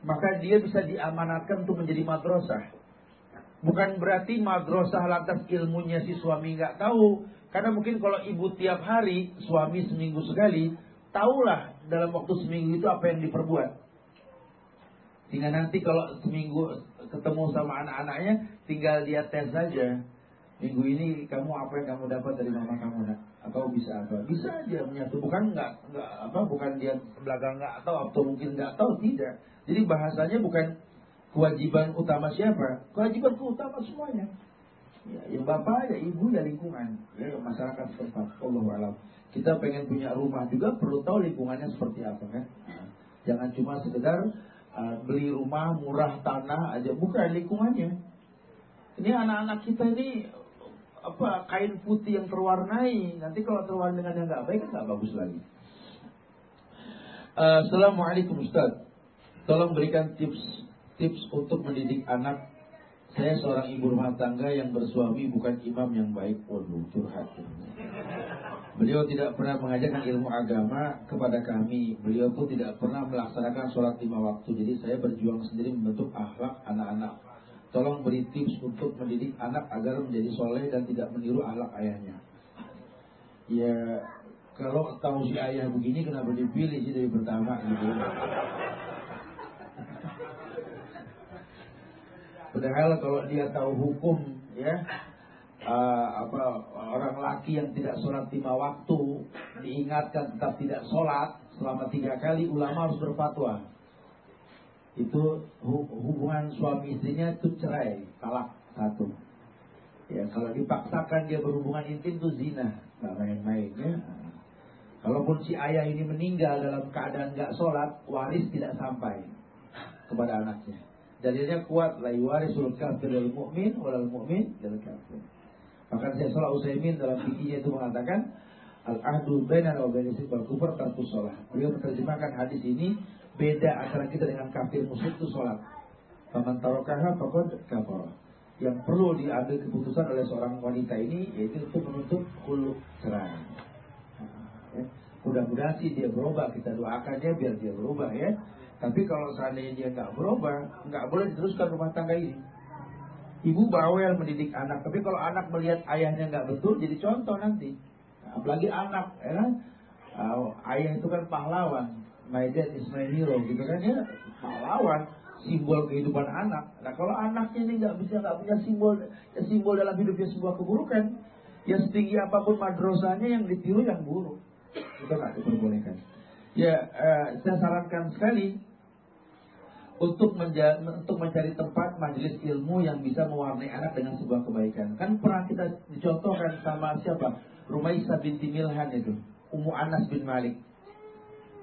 maka dia bisa diamanatkan untuk menjadi madrasah. Bukan berarti madrasah lantas ilmunya si suami nggak tahu. Karena mungkin kalau ibu tiap hari, suami seminggu sekali, tahulah dalam waktu seminggu itu apa yang diperbuat. Sehingga nanti kalau seminggu ketemu sama anak-anaknya, tinggal dia tes saja. Minggu ini kamu apa yang kamu dapat dari mama kamu nak? Atau bisa apa? Bisa aja menyatu. Bukan nggak nggak apa? Bukan dia belakang nggak tahu atau mungkin nggak tahu tidak. Jadi bahasanya bukan kewajiban utama siapa? Kewajiban utama semuanya. Ya, yang bapak, ya ibu, ya lingkungan, ya masyarakat setempat. Allah alam. Kita pengen punya rumah juga perlu tahu lingkungannya seperti apa kan. Nah, jangan cuma sekedar uh, beli rumah murah tanah aja, bukan lingkungannya. Ini anak-anak kita ini apa kain putih yang terwarnai. Nanti kalau terwarnai dengan yang nggak baik kan nggak bagus lagi. Uh, Assalamualaikum Ustaz. Tolong berikan tips tips untuk mendidik anak saya seorang ibu rumah tangga yang bersuami bukan imam yang baik. Waduh, curhat. Beliau tidak pernah mengajarkan ilmu agama kepada kami. Beliau pun tidak pernah melaksanakan sholat lima waktu. Jadi saya berjuang sendiri membentuk akhlak anak-anak. Tolong beri tips untuk mendidik anak agar menjadi soleh dan tidak meniru akhlak ayahnya. Ya, kalau tahu si ayah begini kenapa dipilih sih dari pertama gitu. Padahal kalau dia tahu hukum ya uh, apa orang laki yang tidak sholat lima waktu diingatkan tetap tidak sholat selama tiga kali ulama harus berfatwa itu hubungan suami istrinya itu cerai talak satu Ya kalau dipaksakan dia berhubungan intim itu zina, nggak main-main ya. Kalaupun si ayah ini meninggal dalam keadaan nggak sholat, waris tidak sampai kepada anaknya. Dalilnya kuat, la yuwarisul kafir lil mu'min walal mu'min lil kafir. Maka saya Salah Utsaimin dalam fikihnya itu mengatakan al-ahdu bainal wal kufur tarkus sholat. Beliau menerjemahkan hadis ini beda antara kita dengan kafir musyrik itu sholat. Faman tarakaha faqad kafara yang perlu diambil keputusan oleh seorang wanita ini yaitu untuk menuntut hulu cerai. Ya. Mudah-mudahan sih dia berubah, kita doakannya biar dia berubah ya. Tapi kalau seandainya dia nggak berubah, nggak boleh diteruskan rumah tangga ini. Ibu bawel mendidik anak, tapi kalau anak melihat ayahnya nggak betul, jadi contoh nanti. Nah, apalagi anak, ya kan? Ayah itu kan pahlawan, my dad is my hero, gitu kan ya, pahlawan simbol kehidupan anak. Nah kalau anaknya ini nggak bisa nggak punya simbol, ya simbol dalam hidupnya sebuah keburukan, ya setinggi apa pun madrasahnya yang ditiru yang buruk, itu nggak diperbolehkan. Ya eh, saya sarankan sekali untuk menja untuk mencari tempat majelis ilmu yang bisa mewarnai anak dengan sebuah kebaikan. Kan pernah kita dicontohkan sama siapa? Rumaisa binti Milhan itu, Ummu Anas bin Malik.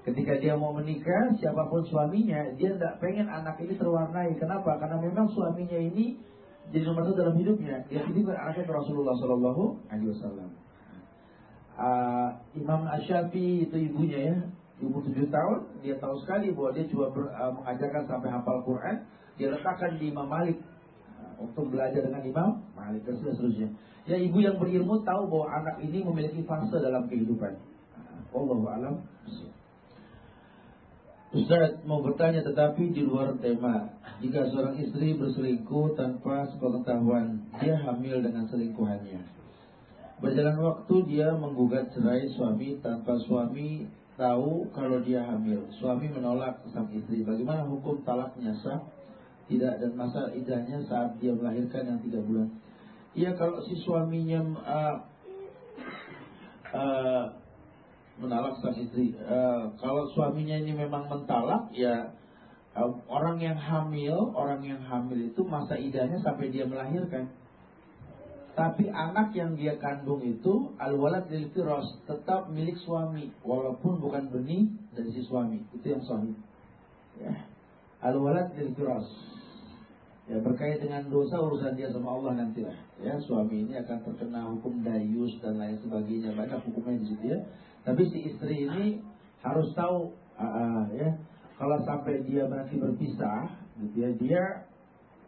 Ketika dia mau menikah, siapa pun suaminya, dia tidak pengen anak ini terwarnai. Kenapa? Karena memang suaminya ini jadi nomor satu dalam hidupnya. Dia titipkan anaknya ke Rasulullah Shallallahu Alaihi Wasallam. Uh, Imam Asyafi itu ibunya ya, ibu tujuh tahun, dia tahu sekali bahwa dia cuma ber, uh, mengajarkan sampai hafal Quran, dia letakkan di Imam Malik uh, untuk belajar dengan Imam Malik dan seterusnya. Ya ibu yang berilmu tahu bahwa anak ini memiliki fase dalam kehidupan. Uh, Allah alam. Ustaz mau bertanya tetapi di luar tema Jika seorang istri berselingkuh tanpa sepengetahuan Dia hamil dengan selingkuhannya Berjalan waktu dia menggugat cerai suami tanpa suami tahu kalau dia hamil Suami menolak sang istri Bagaimana hukum talaknya sah? Tidak dan masa idahnya saat dia melahirkan yang tiga bulan Iya kalau si suaminya uh, uh, menalak sang istri. Uh, kalau suaminya ini memang mentalak, ya uh, orang yang hamil, orang yang hamil itu masa idahnya sampai dia melahirkan. Tapi anak yang dia kandung itu al-walad lil firas tetap milik suami walaupun bukan benih dari si suami. Itu yang suami. Ya. Al-walad lil firas. Ya berkait dengan dosa urusan dia sama Allah nanti lah. Ya suami ini akan terkena hukum dayus dan lain sebagainya banyak hukumnya di situ ya. Tapi si istri ini harus tahu, uh, uh, ya, kalau sampai dia nanti berpisah, gitu ya, dia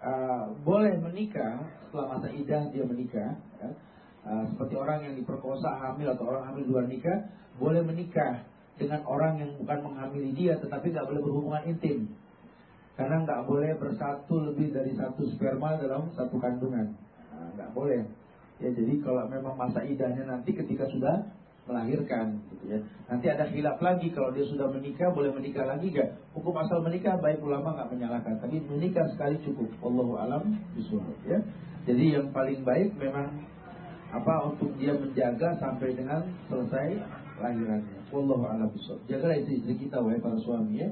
uh, boleh menikah setelah masa idah dia menikah, ya. uh, seperti orang yang diperkosa hamil atau orang hamil luar nikah, boleh menikah dengan orang yang bukan menghamili dia, tetapi nggak boleh berhubungan intim, karena nggak boleh bersatu lebih dari satu sperma dalam satu kandungan, nah, nggak boleh. Ya jadi kalau memang masa idahnya nanti ketika sudah melahirkan gitu ya. Nanti ada khilaf lagi kalau dia sudah menikah boleh menikah lagi gak? Hukum asal menikah baik ulama nggak menyalahkan, tapi menikah sekali cukup. Allahu alam bisawab ya. Jadi yang paling baik memang apa untuk dia menjaga sampai dengan selesai lahirannya. Wallahu alam bisawab. Jagalah istri, istri kita wahai para suami ya.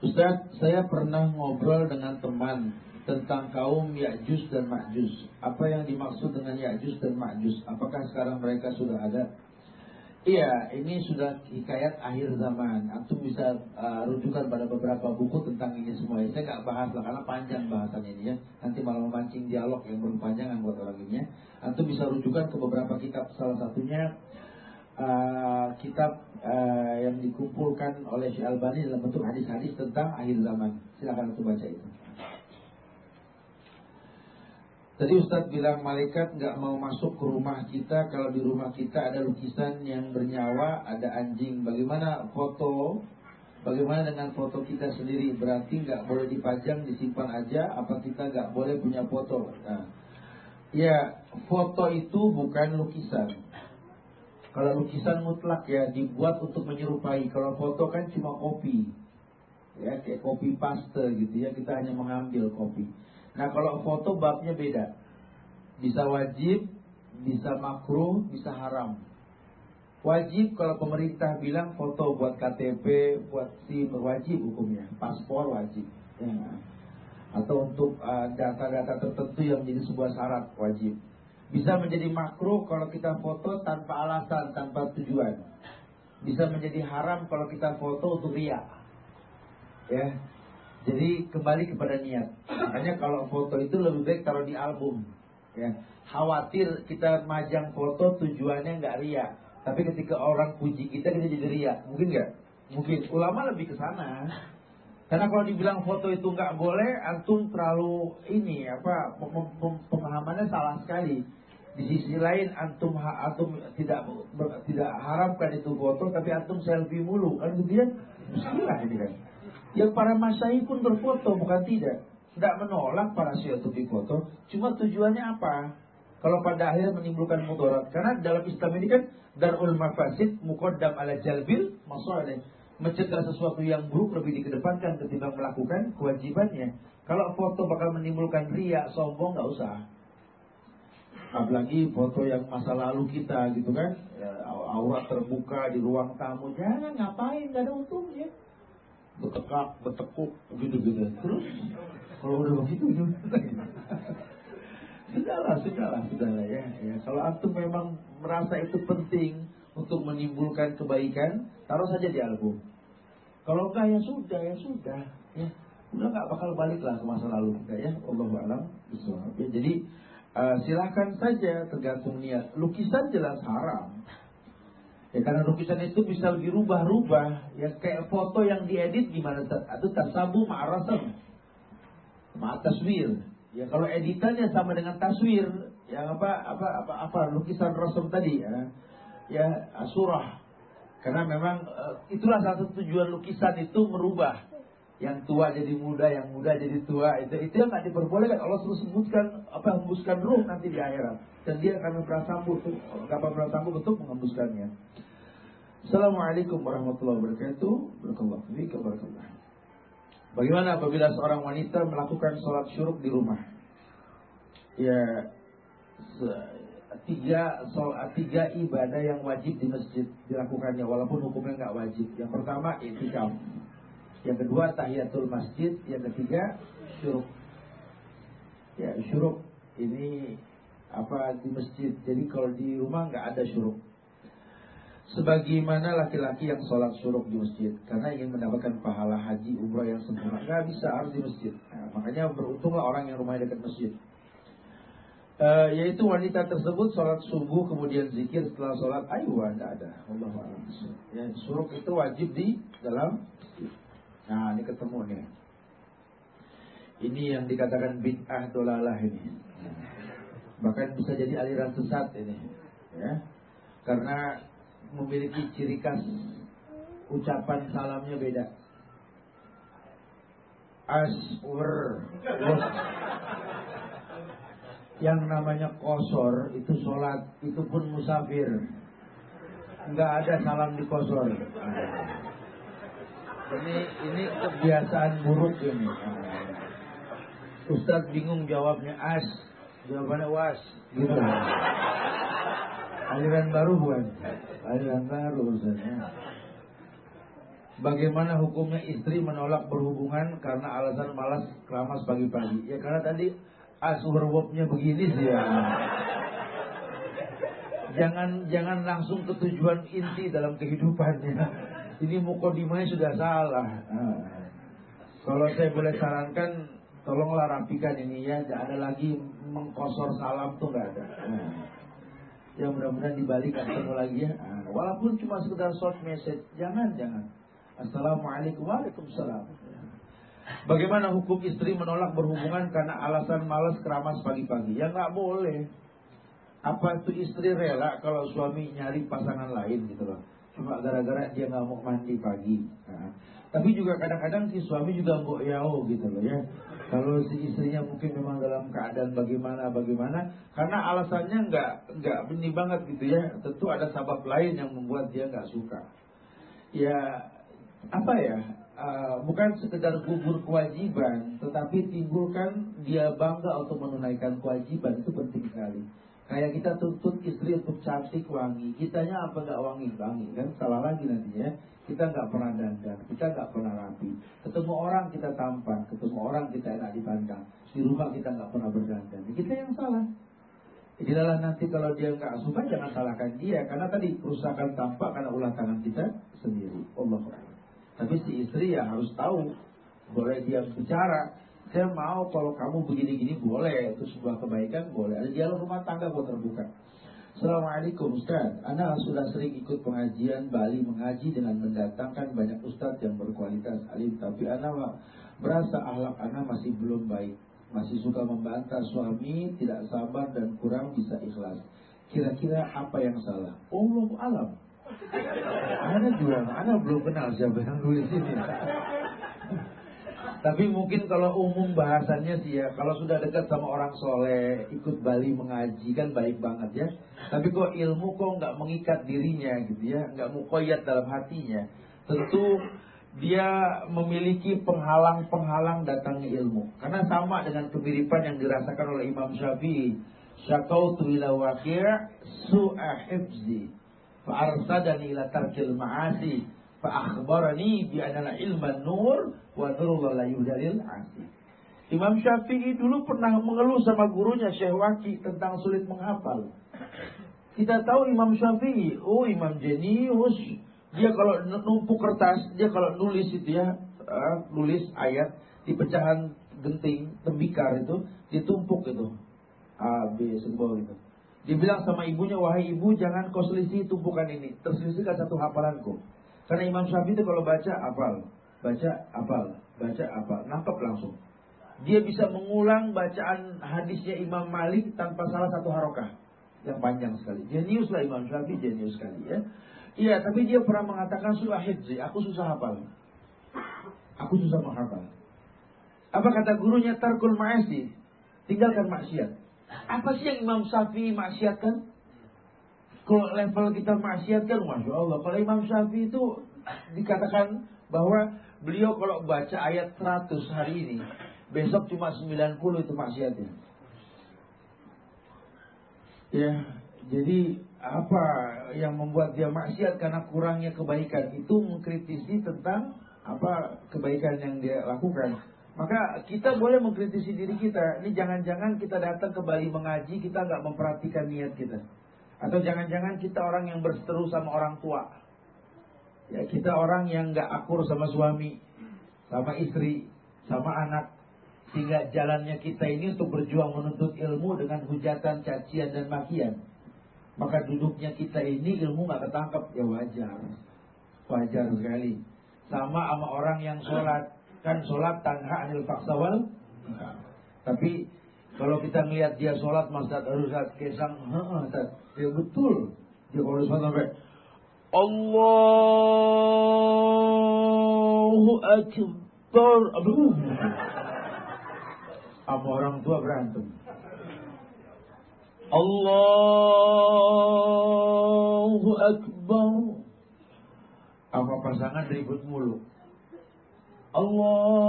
Ustaz, saya pernah ngobrol dengan teman tentang kaum Ya'juj dan Ma'juj. Apa yang dimaksud dengan Ya'juj dan Ma'juj? Apakah sekarang mereka sudah ada? Iya, ini sudah hikayat akhir zaman. Antum bisa uh, rujukan pada beberapa buku tentang ini semua. Saya nggak bahas lah karena panjang bahasannya ini ya. Nanti malah memancing dialog yang berpanjangan buat orang ini ya. Antum bisa rujukan ke beberapa kitab. Salah satunya uh, kitab uh, yang dikumpulkan oleh Syekh Albani dalam bentuk hadis-hadis tentang akhir zaman. Silakan antum baca itu. Tadi Ustadz bilang malaikat nggak mau masuk ke rumah kita kalau di rumah kita ada lukisan yang bernyawa, ada anjing. Bagaimana foto? Bagaimana dengan foto kita sendiri? Berarti nggak boleh dipajang, disimpan aja? Apa kita nggak boleh punya foto? Nah, ya foto itu bukan lukisan. Kalau lukisan mutlak ya dibuat untuk menyerupai. Kalau foto kan cuma kopi, ya kayak kopi paste gitu ya. Kita hanya mengambil kopi. Nah kalau foto babnya beda. Bisa wajib, bisa makruh, bisa haram. Wajib kalau pemerintah bilang foto buat KTP, buat SIM wajib hukumnya. Paspor wajib. Ya. atau untuk uh, data-data uh, tertentu yang menjadi sebuah syarat wajib. Bisa menjadi makruh kalau kita foto tanpa alasan, tanpa tujuan. Bisa menjadi haram kalau kita foto untuk ria. Ya. Jadi kembali kepada niat. Makanya kalau foto itu lebih baik taruh di album. Ya. Khawatir kita majang foto tujuannya nggak ria. Tapi ketika orang puji kita kita jadi ria. Mungkin nggak? Mungkin. Ulama lebih ke sana. Karena kalau dibilang foto itu nggak boleh, antum terlalu ini apa pemahamannya salah sekali. Di sisi lain antum antum tidak tidak harapkan itu foto, tapi antum selfie mulu kan gitu ya? Bismillah ini kan. Yang para masyai pun berfoto bukan tidak. Tidak menolak para syekh untuk difoto, cuma tujuannya apa? Kalau pada akhirnya menimbulkan mudarat. Karena dalam Islam ini kan darul mafasid muqaddam ala jalbil masalih mencegah sesuatu yang buruk lebih dikedepankan ketimbang melakukan kewajibannya. Kalau foto bakal menimbulkan riak, sombong, nggak usah. Apalagi foto yang masa lalu kita gitu kan, ya, aurat terbuka di ruang tamu, jangan ngapain, nggak ada untungnya. Betekak, betekuk, gitu-gitu. Terus kalau udah begitu, sudahlah, sudahlah, sudahlah ya. ya. Kalau antum memang merasa itu penting untuk menimbulkan kebaikan, taruh saja di album. Kalau enggak ya sudah, ya sudah, ya udah nggak bakal balik lah ke masa lalu kita ya. Allah alam ya, Jadi uh, silahkan saja tergantung niat. Lukisan jelas haram. Ya karena lukisan itu bisa dirubah-rubah. Ya kayak foto yang diedit gimana? Itu tasabu ma'arasam. Ma'ataswir. Ya kalau editannya sama dengan taswir, yang apa apa apa apa lukisan rasam tadi ya. Ya surah karena memang uh, itulah satu tujuan lukisan itu merubah yang tua jadi muda, yang muda jadi tua. Itu itu yang nggak diperbolehkan. Allah suruh sebutkan apa hembuskan ruh nanti di akhirat. Dan dia akan tuh, kapal berasambut untuk menghembuskannya. Assalamualaikum warahmatullahi wabarakatuh. Barakallahu fiik. Bagaimana apabila seorang wanita melakukan sholat syuruk di rumah? Ya, tiga soal tiga ibadah yang wajib di masjid dilakukannya walaupun hukumnya nggak wajib. Yang pertama itikaf, yang kedua tahiyatul masjid, yang ketiga syuruk. Ya syuruk. Ini apa di masjid. Jadi kalau di rumah nggak ada syuruk. Sebagaimana laki-laki yang sholat syuruk di masjid. Karena ingin mendapatkan pahala haji umrah yang sempurna. Nggak bisa harus di masjid. Nah, Makanya beruntunglah orang yang rumahnya dekat masjid. Uh, yaitu wanita tersebut sholat subuh kemudian zikir. Setelah sholat ayo tidak ada. Allah ya, suruh itu wajib di dalam nah ini ketemu nih. Ini yang dikatakan bid'ah dolalah ini. Bahkan bisa jadi aliran sesat ini ya. Karena memiliki ciri khas ucapan salamnya beda. Asur yang namanya kosor itu sholat itu pun musafir. Nggak ada salam di kosor ini ini kebiasaan buruk ini Ustadz bingung jawabnya as jawabannya was gitu aliran baru bukan aliran baru Ustadz Bagaimana hukumnya istri menolak berhubungan karena alasan malas keramas pagi-pagi? Ya karena tadi asurbobnya begini sih ya. Jangan jangan langsung ke tujuan inti dalam kehidupannya. Ini mukodimanya sudah salah. Kalau saya boleh sarankan, tolonglah rapikan ini ya. Tidak ada lagi mengkosor salam tuh nggak ada. Nah, ya mudah-mudahan dibalik ketemu lagi ya. Walaupun cuma sekedar short message, jangan jangan. Assalamualaikum warahmatullahi Bagaimana hukum istri menolak berhubungan karena alasan malas keramas pagi-pagi? Ya nggak boleh. Apa itu istri rela kalau suami nyari pasangan lain gitu loh? Cuma gara-gara dia nggak mau mandi pagi. Nah, tapi juga kadang-kadang si suami juga nggak yao gitu loh ya. Kalau si istrinya mungkin memang dalam keadaan bagaimana bagaimana, karena alasannya nggak nggak benih banget gitu ya. Tentu ada sebab lain yang membuat dia nggak suka. Ya apa ya? uh, bukan sekedar gugur kewajiban, tetapi timbulkan dia bangga untuk menunaikan kewajiban itu penting sekali. Kayak kita tuntut istri untuk cantik wangi, kitanya apa nggak wangi wangi kan salah lagi nanti ya. kita nggak pernah dandan, kita nggak pernah rapi. Ketemu orang kita tampan, ketemu orang kita enak dipandang. Di rumah kita nggak pernah berdandan. Kita yang salah. Jadilah nanti kalau dia nggak suka jangan salahkan dia karena tadi kerusakan tampak karena ulah tangan kita sendiri. Allah Tapi si istri ya harus tahu boleh dia bicara. Saya mau kalau kamu begini-gini boleh itu sebuah kebaikan boleh. Ada dialog rumah tangga buat terbuka. Assalamualaikum Ustaz Ana sudah sering ikut pengajian Bali mengaji dengan mendatangkan banyak Ustaz yang berkualitas alim Tapi Ana merasa ahlak Ana masih belum baik Masih suka membantah suami Tidak sabar dan kurang bisa ikhlas Kira-kira apa yang salah? Allah alam Ana juga, Ana belum kenal siapa yang nulis ini tapi mungkin kalau umum bahasannya sih ya, kalau sudah dekat sama orang soleh, ikut Bali mengaji kan baik banget ya. Tapi kok ilmu kok nggak mengikat dirinya gitu ya, nggak mukoyat dalam hatinya. Tentu dia memiliki penghalang-penghalang datangnya ilmu. Karena sama dengan kemiripan yang dirasakan oleh Imam Syafi'i. Syakautu ila waqi' su'a hifzi. Fa'arsadani ila tarkil ma'asi fa akhbarani bi anna ilman nur wa nurullah la yudalil asi. Imam Syafi'i dulu pernah mengeluh sama gurunya Syekh Waki tentang sulit menghafal. Kita tahu Imam Syafi'i, oh Imam jenius. Dia kalau numpuk kertas, dia kalau nulis itu ya, uh, nulis ayat di pecahan genting, tembikar itu, ditumpuk itu. A, B, simbol itu. Dibilang sama ibunya, wahai ibu jangan kau selisih tumpukan ini. Terselisihkan satu hafalanku. Karena Imam Syafi'i itu kalau baca apal, baca apal, baca apal, nangkep langsung. Dia bisa mengulang bacaan hadisnya Imam Malik tanpa salah satu harokah yang panjang sekali. Jenius lah Imam Syafi'i, jenius sekali ya. Iya, tapi dia pernah mengatakan surah hidzi, aku susah hafal. Aku susah menghafal. Apa kata gurunya tarkul ma'asi? Tinggalkan maksiat. Apa sih yang Imam Syafi'i maksiatkan? Kalau level kita maksiat kan Masya Allah. Kalau Imam Syafi'i itu dikatakan bahwa beliau kalau baca ayat 100 hari ini. Besok cuma 90 itu maksiatnya. Ya, jadi apa yang membuat dia maksiat karena kurangnya kebaikan itu mengkritisi tentang apa kebaikan yang dia lakukan. Maka kita boleh mengkritisi diri kita. Ini jangan-jangan kita datang ke Bali mengaji kita nggak memperhatikan niat kita. Atau jangan-jangan kita orang yang berseteru sama orang tua. Ya, kita orang yang nggak akur sama suami, sama istri, sama anak. Sehingga jalannya kita ini untuk berjuang menuntut ilmu dengan hujatan, cacian, dan makian. Maka duduknya kita ini ilmu nggak ketangkep, ya wajar. Wajar sekali. Sama sama orang yang sholat. Kan sholat tanha anil faksawal. Tapi kalau kita melihat dia sholat Ustaz harus kesang, Ustaz, ya betul. Dia kalau sholat sampai Allahu Akbar. Sama orang tua berantem. Allahu Akbar. Apa pasangan ribut mulu. Allahu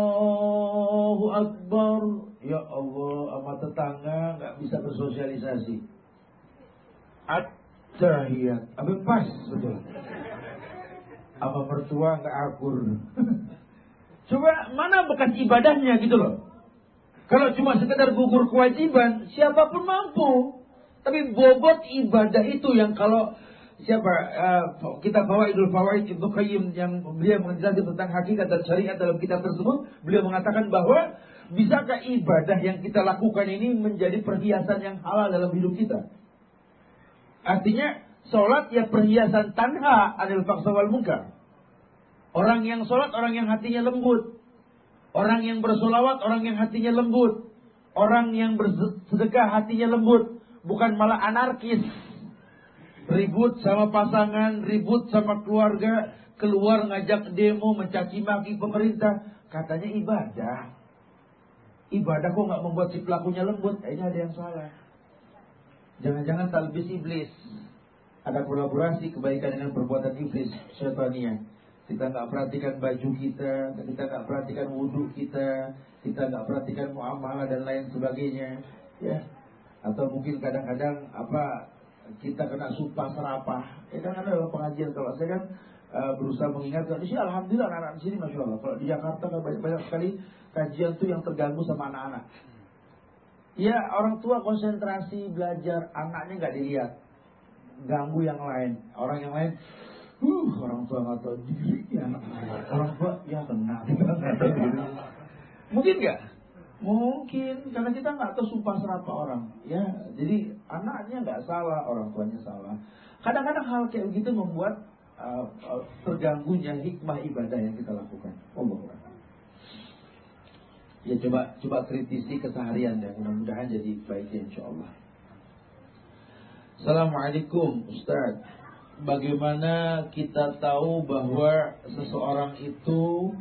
Akbar. Ya Allah, sama tetangga nggak bisa bersosialisasi. At-tahiyat. Apa pas betul. Sama mertua nggak akur. Coba mana bekas ibadahnya gitu loh. Kalau cuma sekedar gugur kewajiban, siapa pun mampu. Tapi bobot ibadah itu yang kalau siapa uh, kita bawa Idul Fawaid Ibnu Qayyim yang beliau menjelaskan tentang hakikat dan syariat dalam kitab tersebut, beliau mengatakan bahwa Bisakah ibadah yang kita lakukan ini menjadi perhiasan yang halal dalam hidup kita? Artinya, sholat ya perhiasan tanha anil faksa wal munkar. Orang yang sholat, orang yang hatinya lembut. Orang yang bersolawat, orang yang hatinya lembut. Orang yang bersedekah hatinya lembut. Bukan malah anarkis. Ribut sama pasangan, ribut sama keluarga. Keluar ngajak demo, mencaci maki pemerintah. Katanya ibadah ibadah kok nggak membuat si pelakunya lembut? Ini ada yang salah. Jangan-jangan talbis iblis. Ada kolaborasi kebaikan dengan perbuatan iblis, syaitania. Kita nggak perhatikan baju kita, kita nggak perhatikan wudhu kita, kita nggak perhatikan muamalah dan lain sebagainya, ya. Atau mungkin kadang-kadang apa kita kena sumpah serapah. Ya kan ada pengajian kalau saya kan uh, berusaha mengingatkan. Di alhamdulillah anak-anak di sini masya Allah. Kalau di Jakarta kan banyak, banyak sekali kajian tuh yang terganggu sama anak-anak. Ya orang tua konsentrasi belajar, anaknya nggak dilihat, ganggu yang lain. Orang yang lain, uh orang tua nggak tahu diri ya. Orang tua ya kena. Mungkin nggak? Mungkin karena kita nggak tahu sumpah serapa orang, ya. Jadi anaknya nggak salah, orang tuanya salah. Kadang-kadang hal kayak begitu membuat uh, uh, terganggunya hikmah ibadah yang kita lakukan. Allah Ya coba coba kritisi keseharian ya, mudah-mudahan jadi baik ya insya Allah. Assalamualaikum Ustaz. Bagaimana kita tahu bahwa seseorang itu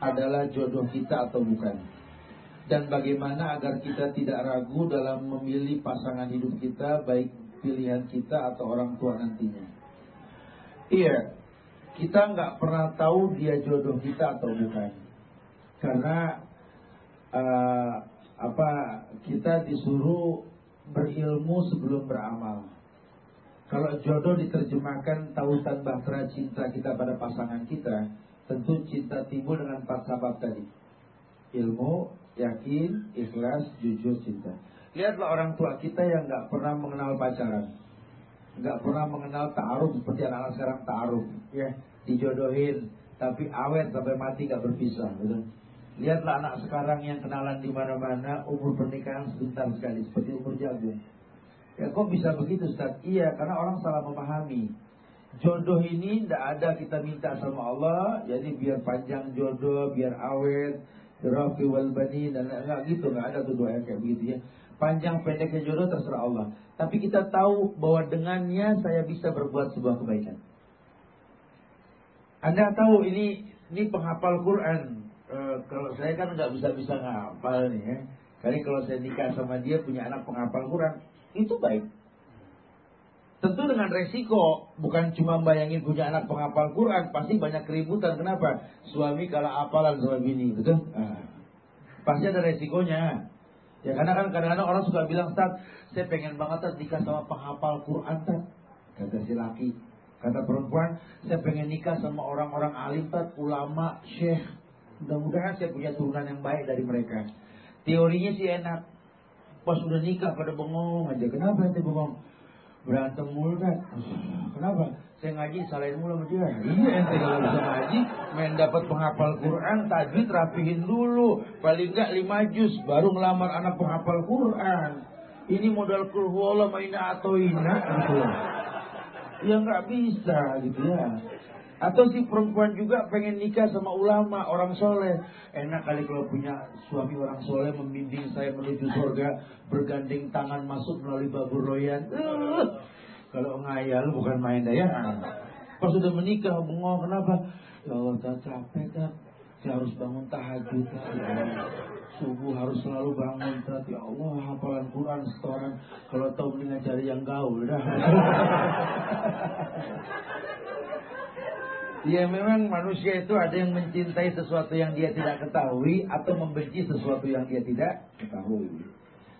adalah jodoh kita atau bukan? dan bagaimana agar kita tidak ragu dalam memilih pasangan hidup kita baik pilihan kita atau orang tua nantinya. Iya, kita nggak pernah tahu dia jodoh kita atau bukan, karena uh, apa kita disuruh berilmu sebelum beramal. Kalau jodoh diterjemahkan tautan bahtera cinta kita pada pasangan kita, tentu cinta timbul dengan empat sabab tadi. Ilmu, yakin, ikhlas, jujur, cinta. Lihatlah orang tua kita yang nggak pernah mengenal pacaran, nggak pernah mengenal taaruf seperti anak-anak sekarang taaruf, ya dijodohin, tapi awet sampai mati gak berpisah, gitu. Lihatlah anak sekarang yang kenalan di mana-mana, umur pernikahan sebentar sekali, seperti umur jagung. Ya kok bisa begitu Ustaz? Iya, karena orang salah memahami. Jodoh ini tidak ada kita minta sama Allah, jadi biar panjang jodoh, biar awet, Rafi wal bani dan enggak gitu, enggak ada tuh doa yang kayak begitu ya. Panjang pendeknya jodoh terserah Allah. Tapi kita tahu bahwa dengannya saya bisa berbuat sebuah kebaikan. Anda tahu ini ini penghafal Quran. E, kalau saya kan nggak bisa bisa ngapal nih ya. Kali kalau saya nikah sama dia punya anak penghafal Quran, itu baik. Tentu dengan resiko, bukan cuma bayangin punya anak penghafal Quran, pasti banyak keributan. Kenapa? Suami kalau apalan sama bini, betul? Nah, pasti ada resikonya. Ya karena kan kadang-kadang orang suka bilang, Ustaz, saya pengen banget Ustaz nikah sama penghafal Quran, Ustaz. Kata si laki. Kata perempuan, saya pengen nikah sama orang-orang alim, Ustaz, ulama, syekh. Mudah-mudahan saya punya turunan yang baik dari mereka. Teorinya sih enak. Pas udah nikah pada bengong aja. Kenapa nanti bengong? berantem mulu kan kenapa saya ngaji salahin mulu sama dia. Iya ente kalau bisa ngaji main dapat penghafal Quran tajwid rapihin dulu. Paling enggak lima juz baru ngelamar anak penghafal Quran. Ini modal kulhuwala maina atau ina gitu ya nggak bisa gitu ya. Atau si perempuan juga pengen nikah sama ulama, orang soleh. Enak kali kalau punya suami orang soleh membimbing saya menuju surga, bergandeng tangan masuk melalui babur royan. Uh, kalau ngayal bukan main daya. Pas sudah menikah, bengong kenapa? Ya Allah, tak capek tak. Saya harus bangun tahajud. Ya. Subuh harus selalu bangun. Tak. Ya Allah, hafalan Quran setoran. Kalau tahu mendingan cari yang gaul dah. Ya memang manusia itu ada yang mencintai sesuatu yang dia tidak ketahui atau membenci sesuatu yang dia tidak ketahui.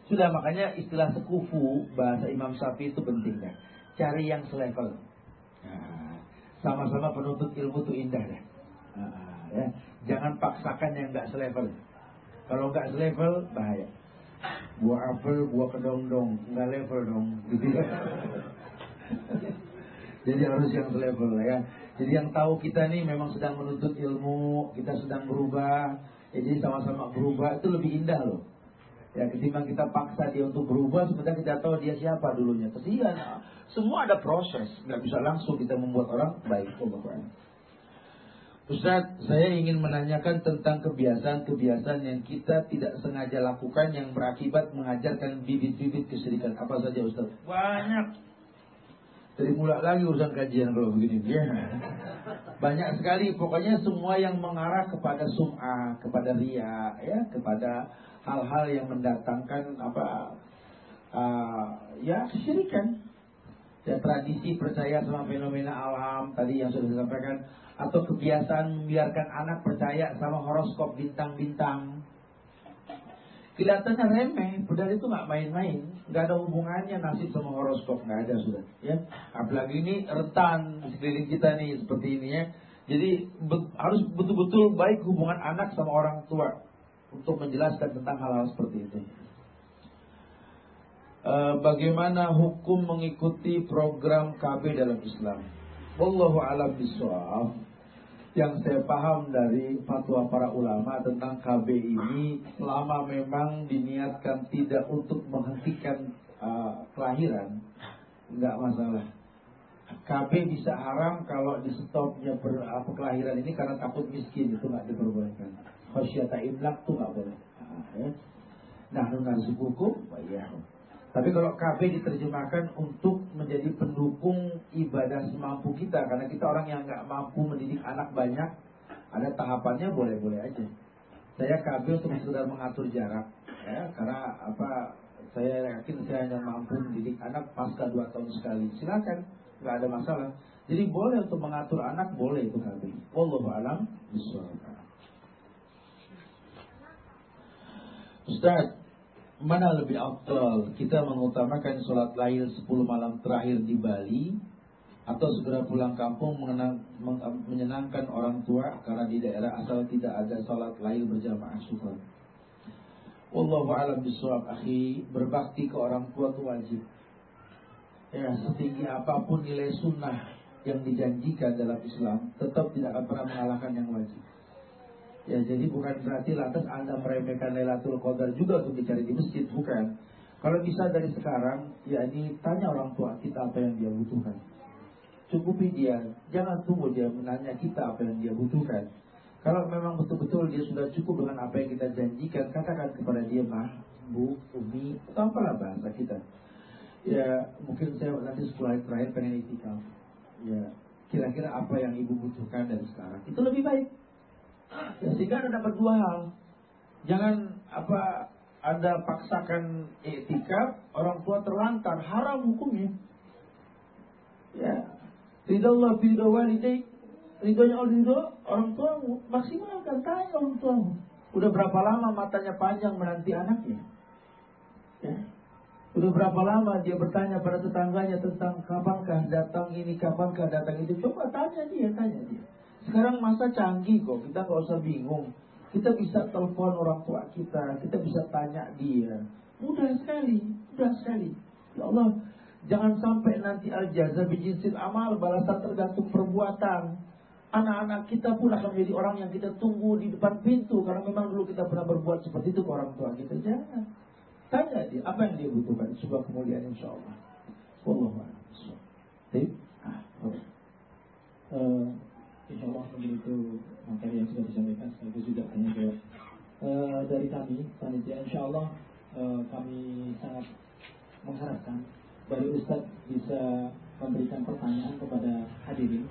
Sudah makanya istilah sekufu bahasa Imam Syafi'i itu penting kan. Cari yang selevel. Nah, sama-sama penuntut ilmu itu indah dah. Nah, ya. Jangan paksakan yang nggak selevel. Kalau nggak selevel bahaya. Buah apel, buah kedong-dong, nggak level dong. Jadi harus yang selevel ya. Jadi yang tahu kita nih memang sedang menuntut ilmu, kita sedang berubah. Jadi sama-sama berubah itu lebih indah loh. Ya ketimbang kita paksa dia untuk berubah, sebenarnya kita tahu dia siapa dulunya. Kesian. Semua ada proses, nggak bisa langsung kita membuat orang baik. Ustaz, saya ingin menanyakan tentang kebiasaan-kebiasaan yang kita tidak sengaja lakukan yang berakibat mengajarkan bibit-bibit kesyirikan. Apa saja Ustaz? Banyak. Jadi mulai lagi urusan kajian kalau begini. Ya. Banyak sekali pokoknya semua yang mengarah kepada sum'ah, kepada ria, ya, kepada hal-hal yang mendatangkan apa uh, ya kesyirikan. Ya tradisi percaya sama fenomena alam tadi yang sudah disampaikan atau kebiasaan membiarkan anak percaya sama horoskop bintang-bintang. kelihatannya remeh, padahal itu nggak main-main, nggak ada hubungannya nasib sama horoskop nggak ada sudah, ya. Apalagi ini rentan sekeliling kita nih seperti ini ya. Jadi be harus betul-betul baik hubungan anak sama orang tua untuk menjelaskan tentang hal-hal seperti itu. E, bagaimana hukum mengikuti program KB dalam Islam? Wallahu a'lam bishawab yang saya paham dari fatwa para ulama tentang KB ini selama memang diniatkan tidak untuk menghentikan uh, kelahiran nggak masalah KB bisa haram kalau di stopnya kelahiran ini karena takut miskin itu nggak diperbolehkan khasyata imlak tuh nggak boleh nah, ya. nah narzukukum tapi kalau KB diterjemahkan untuk menjadi pendukung ibadah semampu kita karena kita orang yang nggak mampu mendidik anak banyak, ada tahapannya boleh-boleh aja. Saya KB untuk sekedar mengatur jarak, ya karena apa? Saya yakin saya hanya mampu mendidik anak pasca dua tahun sekali. Silakan, nggak ada masalah. Jadi boleh untuk mengatur anak boleh itu KB. Wallahu alam Ustaz, Mana lebih afdal kita mengutamakan sholat lahir 10 malam terakhir di Bali atau segera pulang kampung mengenang, menyenangkan orang tua karena di daerah asal tidak ada sholat lahir berjamaah syukur. Wallahu a'lam bishawab akhi, berbakti ke orang tua itu wajib. Ya, setinggi apa pun nilai sunnah yang dijanjikan dalam Islam, tetap tidak akan pernah mengalahkan yang wajib. Ya jadi bukan berarti lantas Anda meremehkan Lailatul Qadar juga untuk dicari di masjid, bukan. Kalau bisa dari sekarang, ya ini tanya orang tua kita apa yang dia butuhkan. Cukupi dia, jangan tunggu dia menanya kita apa yang dia butuhkan. Kalau memang betul-betul dia sudah cukup dengan apa yang kita janjikan, katakan kepada dia mah, bu, umi, atau apalah bahasa kita. Ya mungkin saya nanti sekolah terakhir pengen itikaf. Ya kira-kira apa yang ibu butuhkan dari sekarang. Itu lebih baik. Sehingga Anda dapat dua hal. Jangan apa Anda paksakan etika orang tua terlantar, haram hukumnya. Ya. Ridho Allah, ridho walidai, ridhonya Allah, ridho orang tua maksimalkan, tanya orang tua. Udah berapa lama matanya panjang menanti anaknya? Ya. Udah berapa lama dia bertanya pada tetangganya tentang kapankah datang ini, kapankah datang itu. Coba tanya dia, tanya dia. Sekarang masa canggih kok, kita nggak usah bingung. Kita bisa telepon orang tua kita, kita bisa tanya dia. Mudah sekali, mudah sekali. Ya Allah, jangan sampai nanti al jaza bijinsil amal, balasan tergantung perbuatan. Anak-anak kita pun akan menjadi orang yang kita tunggu di depan pintu karena memang dulu kita pernah berbuat seperti itu ke orang tua kita. Jangan. Tanya dia apa yang dia butuhkan sebuah kemuliaan insya Allah. Wallahu a'lam. Ah, uh, Insya Allah begitu materi yang sudah disampaikan. Sekaligus juga hanya jawab. E, dari kami panitia Insya Allah e, kami sangat mengharapkan dari Ustadz bisa memberikan pertanyaan kepada hadirin.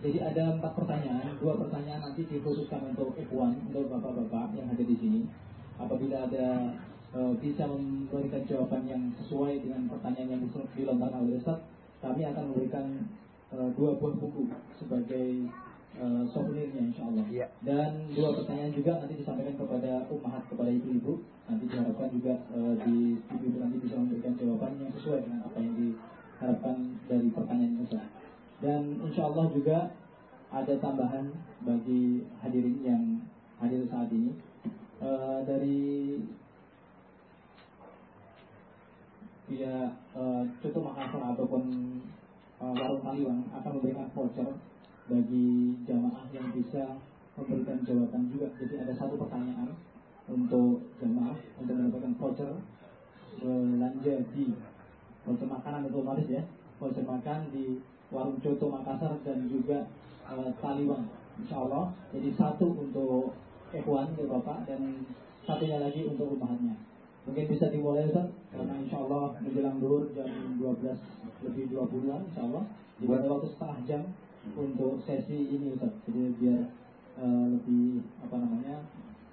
Jadi ada empat pertanyaan, dua pertanyaan nanti dikhususkan untuk ikhwan, untuk bapak-bapak yang ada di sini. Apabila ada e, bisa memberikan jawaban yang sesuai dengan pertanyaan yang dilontarkan oleh Ustaz, kami akan memberikan dua buah buku sebagai uh, souvenirnya insya Allah. Ya. Dan dua pertanyaan juga nanti disampaikan kepada umat kepada ibu-ibu. Nanti diharapkan juga uh, di ibu-ibu nanti bisa memberikan jawaban yang sesuai dengan apa yang diharapkan dari pertanyaan itu. Dan insya Allah juga ada tambahan bagi hadirin yang hadir saat ini uh, dari via uh, Cutu Makassar ataupun uh, warung Taliwang akan memberikan voucher bagi jamaah yang bisa memberikan jawaban juga. Jadi ada satu pertanyaan untuk jamaah untuk mendapatkan voucher belanja di voucher makanan untuk otomatis ya. Voucher makan di warung Coto Makassar dan juga Taliwang Insya Allah jadi satu untuk Ikhwan ke Bapak dan satunya lagi untuk rumahnya Mungkin bisa dimulai Ustaz Karena insya Allah menjelang dulu jam 12 lebih 20 insya Allah ada waktu setengah jam untuk sesi ini Ustaz Jadi biar uh, lebih apa namanya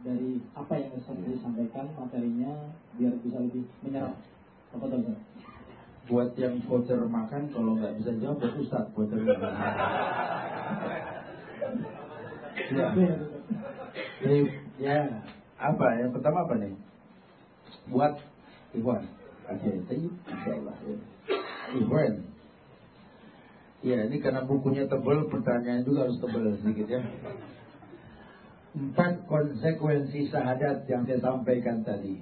dari apa yang Ustaz sampaikan materinya biar bisa lebih menyerap apa tuh Ustaz? Buat yang voucher makan kalau nggak bisa jawab buat Ustaz voucher makan. ya. Jadi, ya Apa? Yang pertama apa nih? Buat Ikhwan. Oke, tayyib. Insyaallah. Ya. Ikhwan. Ya, ini karena bukunya tebal, pertanyaan juga harus tebal sedikit ya. Empat konsekuensi syahadat yang saya sampaikan tadi.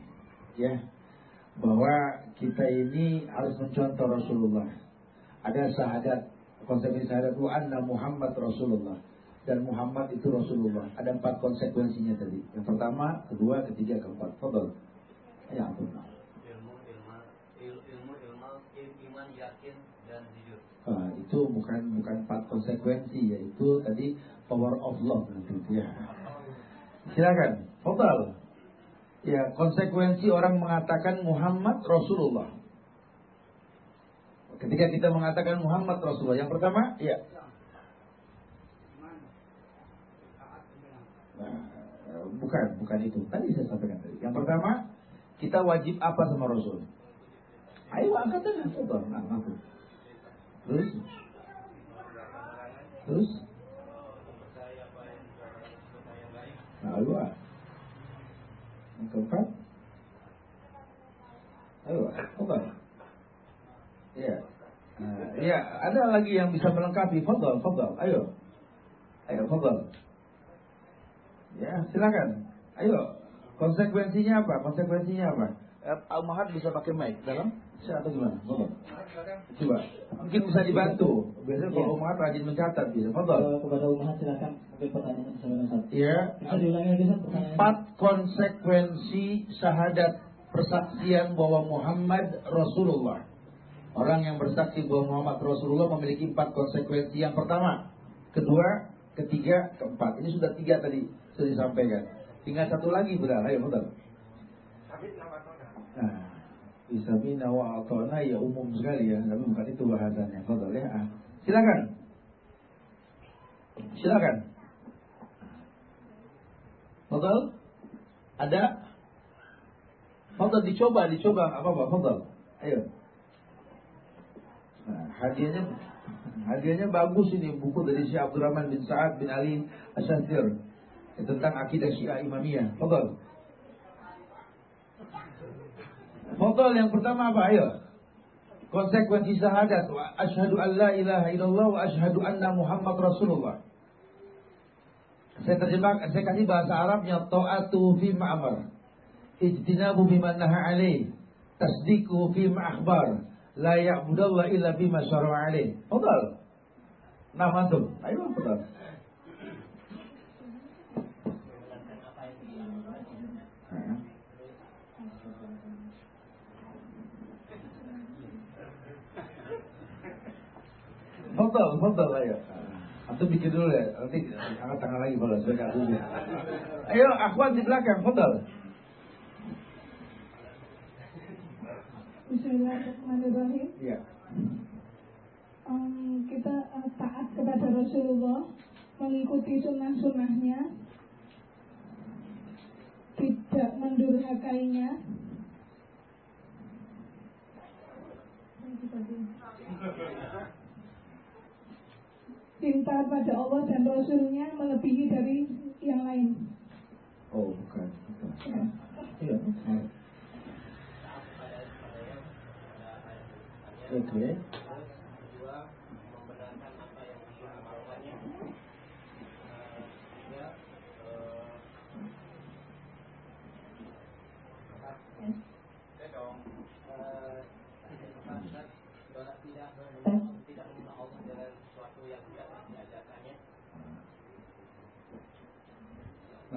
Ya. Bahwa kita ini harus mencontoh Rasulullah. Ada syahadat, konsekuensi syahadat wa anna Muhammad Rasulullah dan Muhammad itu Rasulullah. Ada empat konsekuensinya tadi. Yang pertama, kedua, ketiga, keempat. Fadol. Ya ampun. Ilmu, ilmu, ilmu, ilmu, iman, yakin, dan jujur. Ah, itu bukan bukan empat konsekuensi, yaitu tadi power of love nanti. Ya. Silakan. Fadol. Ya, konsekuensi orang mengatakan Muhammad Rasulullah. Ketika kita mengatakan Muhammad Rasulullah, yang pertama, ya, Nah, bukan, bukan itu. Tadi saya sampaikan tadi. Yang pertama, kita wajib apa sama Rasul? Ayo angkat aja, coba, nah, ngaku. Terus? Terus? Nah, ah. Yang keempat? Ayo, coba. Ya. Nah, ya, ada lagi yang bisa melengkapi. Fadal, fadal. Ayo. Ayo, fadal. Ya, silakan. Ayo. Konsekuensinya apa? Konsekuensinya apa? Eh, Al-Mahad bisa pakai mic dalam? Bisa atau gimana? Ngomong. Coba. Mungkin bisa dibantu. Biasanya kalau Iya. Al-Mahad rajin mencatat bisa. Fadal. Eh, kepada umat silakan mungkin pertanyaan sama satu. Ya. Bisa diulangi lagi? Empat konsekuensi syahadat persaksian bahwa Muhammad Rasulullah. Orang yang bersaksi bahwa Muhammad Rasulullah memiliki empat konsekuensi. Yang pertama, kedua, ketiga, keempat. Ini sudah tiga tadi sudah disampaikan. Tinggal satu lagi, benar. Ayo, betul. Nah, bisa bina wa atona ya umum sekali ya, tapi bukan itu bahasannya. Betul ya. Ah. Silakan. Silakan. Betul? Ada? Fadal dicoba, dicoba apa apa Fadal. Ayo. Nah, hadiahnya hadiahnya bagus ini buku dari Syekh Abdurrahman bin Sa'ad bin Ali Asyazir tentang akidah Syiah Imamiyah. Fadal. Fadal yang pertama apa? Ayo. Konsekuensi syahadat asyhadu an la ilaha illallah wa asyhadu anna Muhammad Rasulullah. Saya terjemah, saya kasih bahasa Arabnya ta'atu fi ma'amar. Ijtinabu bima naha alaih. Tasdiku fi ma'akhbar. La ya'budallah illa bima syara'a alaih. Fadal. Nah, mantul. Ayo, fadal. Nah. Fadal, fadal ayo. Antum bikin dulu ya, nanti angkat tangan lagi kalau saya nggak dulu. Ayo, akhwat di belakang, fadal. Bismillahirrahmanirrahim. Iya. Em, kita eh, taat kepada Rasulullah, mengikuti sunnah-sunnahnya, tidak mendurhakainya. Cinta pada Allah dan Rasulnya melebihi dari yang lain. Oh, bukan. bukan. Ya. Iya. Oke. Kedua, membenarkan apa yang diamalkannya. Eh, Ketiga, eh, eh dong, eh, tidak tidak tidak mengenal Allah dengan sesuatu yang tidak diajarkannya.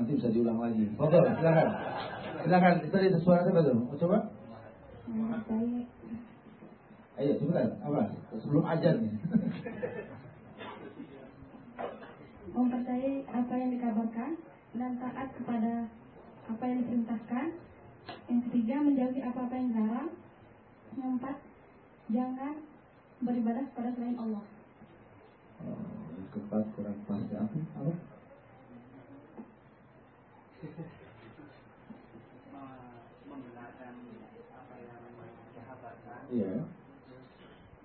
Nanti bisa diulang lagi. Fadal, silakan. Silakan. Itu tadi suara siapa tuh? Coba? Ayo, cepetan. Apa? Sebelum ajar nih. mempercayai apa yang dikabarkan dan taat kepada apa yang diperintahkan. Yang ketiga, menjauhi apa-apa yang dilarang. Yang empat, jangan beribadah kepada selain Allah. Oh, keempat kurang pas ya. Apa? Apa? menggunakan apa yang dihabarkan terus iya.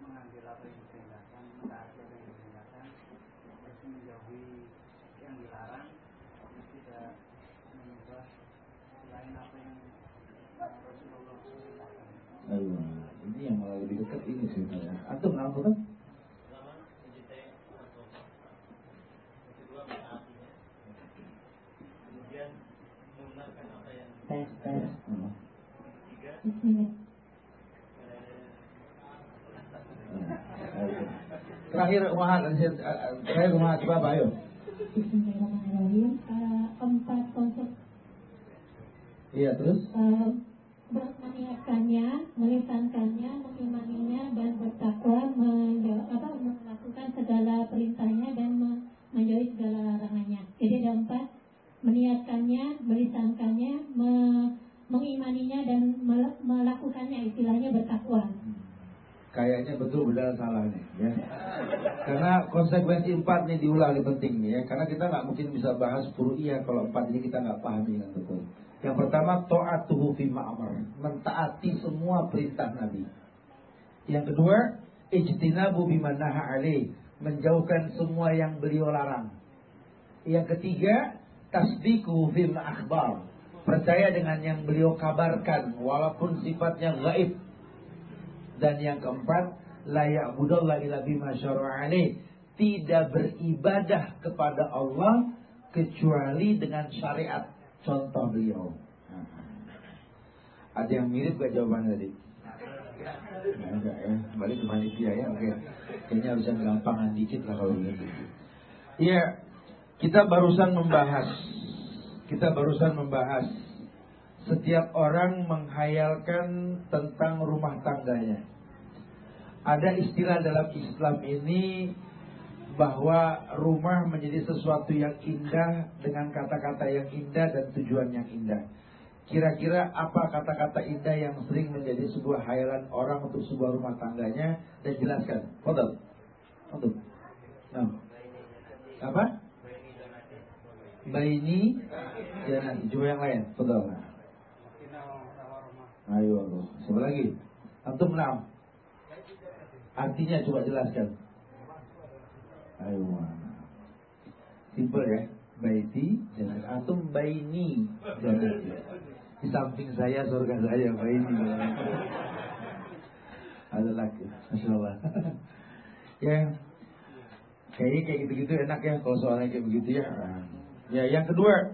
mengambil apa yang diperintahkan mentaati apa yang diperintahkan terus menjauhi yang dilarang terus tidak mengubah selain apa yang Rasulullah Ayo, ini yang malah lebih dekat ini sebenarnya. Atau nggak kan? Terakhir Umahat, terakhir Umahat coba apa, ayo. Bismillahirrahmanirrahim. Empat konsep Iya terus. eh, meniatkannya, melisankannya, mengimaninya dan bertakwa apa, melakukan segala perintahnya dan me- menjauhi segala larangannya. Jadi ada empat meniatkannya, melisankannya, me- mengimaninya dan mel- melakukannya istilahnya bertakwa. Kayaknya betul benar salah nih ya. Karena konsekuensi empat nih diulang ini penting nih ya. Karena kita nggak mungkin bisa bahas iya kalau empat ini kita nggak pahami dengan betul. Yang pertama taatuhu fi ma'amar, mentaati semua perintah Nabi. Yang kedua, ijtinabu bimanaha alaih, menjauhkan semua yang beliau larang. Yang ketiga, tasdiku fil akhbar, percaya dengan yang beliau kabarkan walaupun sifatnya gaib. Dan yang keempat, la ya'budallah ila bima tidak beribadah kepada Allah kecuali dengan syariat contoh beliau. Ada yang mirip gak jawabannya tadi? Nah, enggak ya, balik ke panitia ya, oke. Kayaknya yang gampangan dikit lah kalau begitu. Iya, kita barusan membahas, kita barusan membahas setiap orang menghayalkan tentang rumah tangganya. Ada istilah dalam Islam ini bahwa rumah menjadi sesuatu yang indah dengan kata-kata yang indah dan tujuan yang indah. Kira-kira apa kata-kata indah yang sering menjadi sebuah hayalan orang untuk sebuah rumah tangganya dan jelaskan. Fadal. Untuk. Nah. Apa? Baini jangan coba yang lain. Fadal. Ayo, Allah. Siapa lagi? Antum enam. Artinya coba jelaskan. Ayo. Simple ya. Baiti jangan antum baini. Di samping saya surga saya baini. Ada lagi. Masya Allah. ya. Kayaknya kayak gitu-gitu enak ya kalau soalnya kayak begitu ya. Ya, yang kedua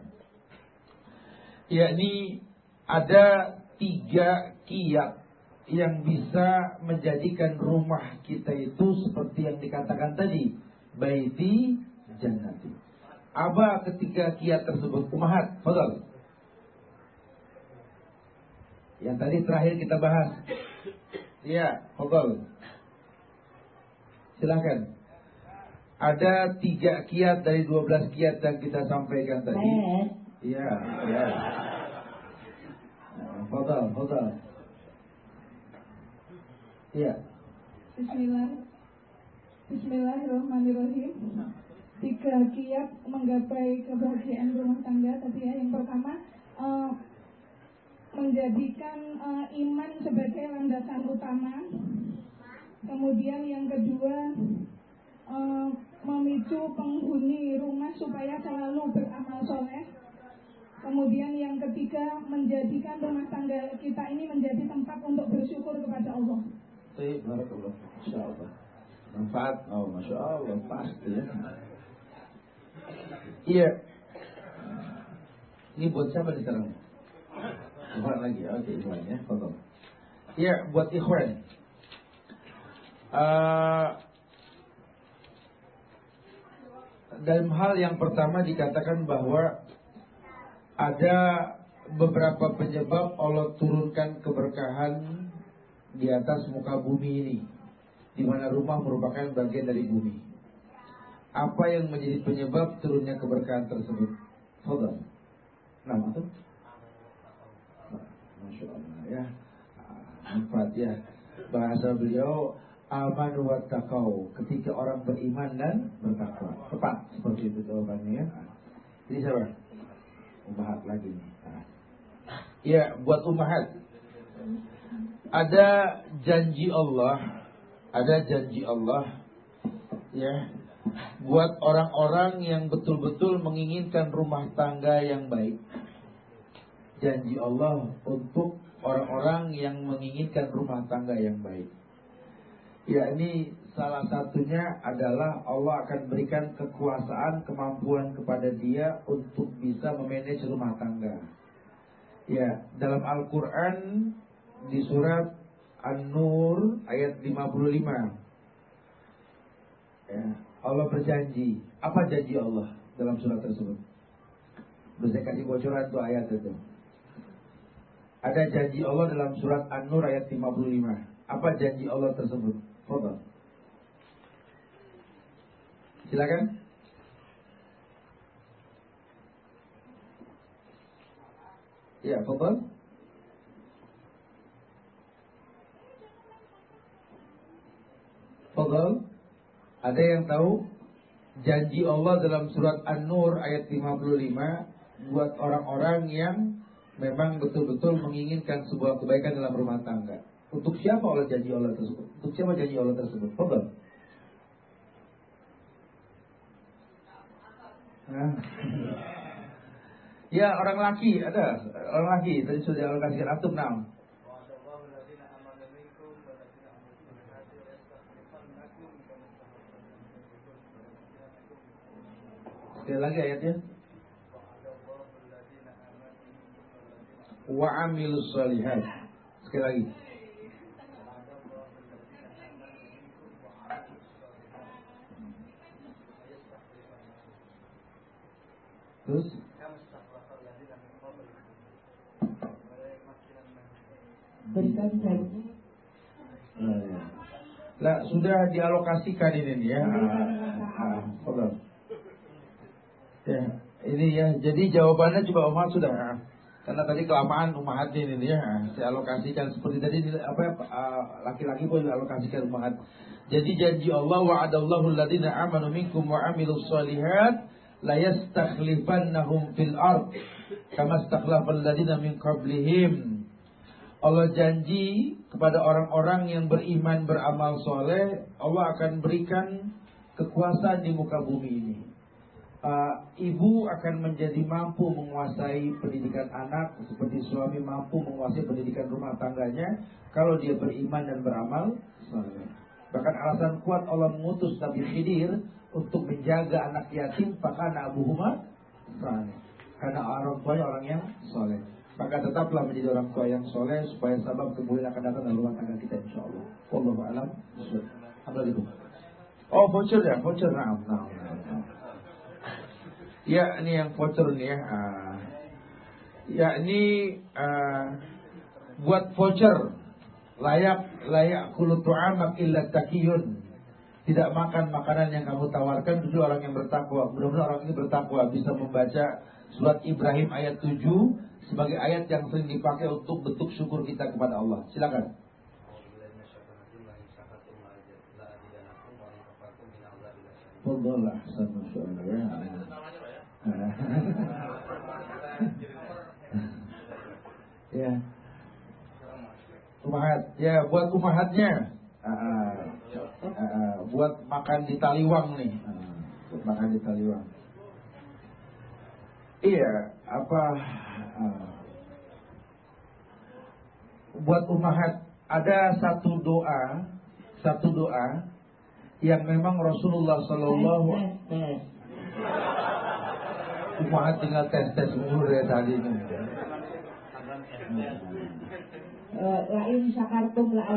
yakni ada tiga kiat yang bisa menjadikan rumah kita itu seperti yang dikatakan tadi baiti jannati. Apa ketiga kiat tersebut umahat fadal. Yang tadi terakhir kita bahas. Ya fadal. Silakan. Ada tiga kiat dari 12 kiat yang kita sampaikan tadi. Iya iya Fadal, fadal. Iya. Bismillah. Bismillahirrahmanirrahim. Tiga kiat menggapai kebahagiaan rumah tangga tadi ya. Yang pertama eh, menjadikan eh, iman sebagai landasan utama. Kemudian yang kedua eh, memicu penghuni rumah supaya selalu beramal soleh. Kemudian yang ketiga menjadikan rumah tangga kita ini menjadi tempat untuk bersyukur kepada Allah. Baik, barakallah. Masya Allah. Manfaat, oh Masya Allah, pasti ya. Iya. Ini buat siapa nih sekarang? Ikhwan lagi, oke Ikhwan ya, Fadal. Iya, buat Ikhwan. Eh, dalam hal yang pertama dikatakan bahwa ada beberapa penyebab Allah turunkan keberkahan di atas muka bumi ini, di mana rumah merupakan bagian dari bumi. Apa yang menjadi penyebab turunnya keberkahan tersebut? Fadal. Nah, itu. Masya Allah ya. Empat ya. Bahasa beliau amanu wa taqau ketika orang beriman dan bertakwa. Tepat seperti itu jawabannya ya. Ini siapa? Umahat lagi nih. Ya, buat umahat. Ada janji Allah, ada janji Allah ya buat orang-orang yang betul-betul menginginkan rumah tangga yang baik. Janji Allah untuk orang-orang yang menginginkan rumah tangga yang baik. Ya ini salah satunya adalah Allah akan berikan kekuasaan, kemampuan kepada dia untuk bisa memanage rumah tangga. Ya, dalam Al-Quran di surat An-Nur ayat 55. Ya, Allah berjanji. Apa janji Allah dalam surat tersebut? Bisa kasih bocoran tuh ayat itu. Ada janji Allah dalam surat An-Nur ayat 55. Apa janji Allah tersebut? Foto. Silakan. Ya, foto. Fadal Ada yang tahu Janji Allah dalam surat An-Nur ayat 55 Buat orang-orang yang Memang betul-betul menginginkan sebuah kebaikan dalam rumah tangga Untuk siapa Allah janji Allah tersebut? Untuk siapa janji Allah tersebut? Fadal Ya orang laki ada orang laki tadi sudah alokasikan antum enam. Sekali lagi ayatnya. Wa amilus salihat. Sekali lagi. Terus Berikan saya Nah, ya. Sudah dialokasikan ini ya. Ah, ah, Ya, ini ya. Jadi jawabannya coba Umar sudah. Ah. Karena tadi kelamaan umahat ini ya. Saya alokasikan seperti tadi apa ya, ah, laki-laki pun dialokasikan umahat. Jadi janji Allah wa'adallahu alladziina amanu minkum wa 'amilus shalihat la yastakhlifannahum fil ard kama istakhlafal ladzina min qablihim. Allah janji kepada orang-orang yang beriman beramal soleh, Allah akan berikan kekuasaan di muka bumi ini. Uh, ibu akan menjadi mampu menguasai pendidikan anak seperti suami mampu menguasai pendidikan rumah tangganya kalau dia beriman dan beramal soleh. Bahkan alasan kuat Allah mengutus Nabi Khidir untuk menjaga anak yatim, maka anak Abu Huma Karena orang tuanya orang yang soleh maka tetaplah menjadi orang tua yang soleh supaya sabab kemuliaan akan datang dalam rumah tangga kita insya Allah. Wallahu a'lam. Apa itu? Oh voucher ya, voucher nah, nah, nah. Ya ini yang voucher nih ya. Uh, ya ini uh, buat voucher layak layak kulut tu'amak illa takiyun tidak makan makanan yang kamu tawarkan itu orang yang bertakwa. Mudah-mudahan orang ini bertakwa bisa membaca surat Ibrahim ayat 7 sebagai ayat yang sering dipakai untuk bentuk syukur kita kepada Allah. Silakan. ya. Kumahat. Ya, buat kumahatnya. Uh, uh, uh, buat makan di Taliwang nih. Uh, buat makan di Taliwang. Iya, apa uh, buat umahat ada satu doa, satu doa yang memang Rasulullah Shallallahu Umahat tinggal tes tes umur ya tadi ini. Uh, lain sakartum lah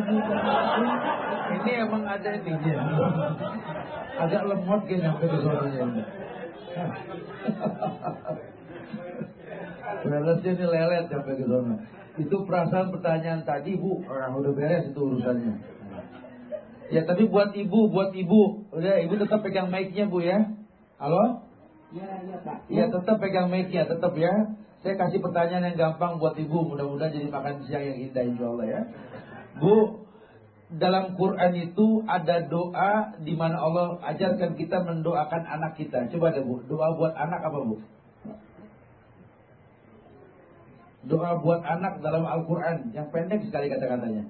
Ini emang ada ini ya. Agak lemot sampai ke suaranya. Balesnya ini lelet sampai ke sana. Itu perasaan pertanyaan tadi bu, orang udah beres itu urusannya. Ya tapi buat ibu, buat ibu, udah ibu tetap pegang mic-nya bu ya. Halo? Ya, ya pak. Ya tetap pegang mic-nya, tetap ya. Saya kasih pertanyaan yang gampang buat ibu, mudah-mudahan jadi makan siang yang indah insya Allah ya. Bu, dalam Quran itu ada doa di mana Allah ajarkan kita mendoakan anak kita. Coba deh bu, doa buat anak apa bu? Doa buat anak dalam Al-Quran Yang pendek sekali kata-katanya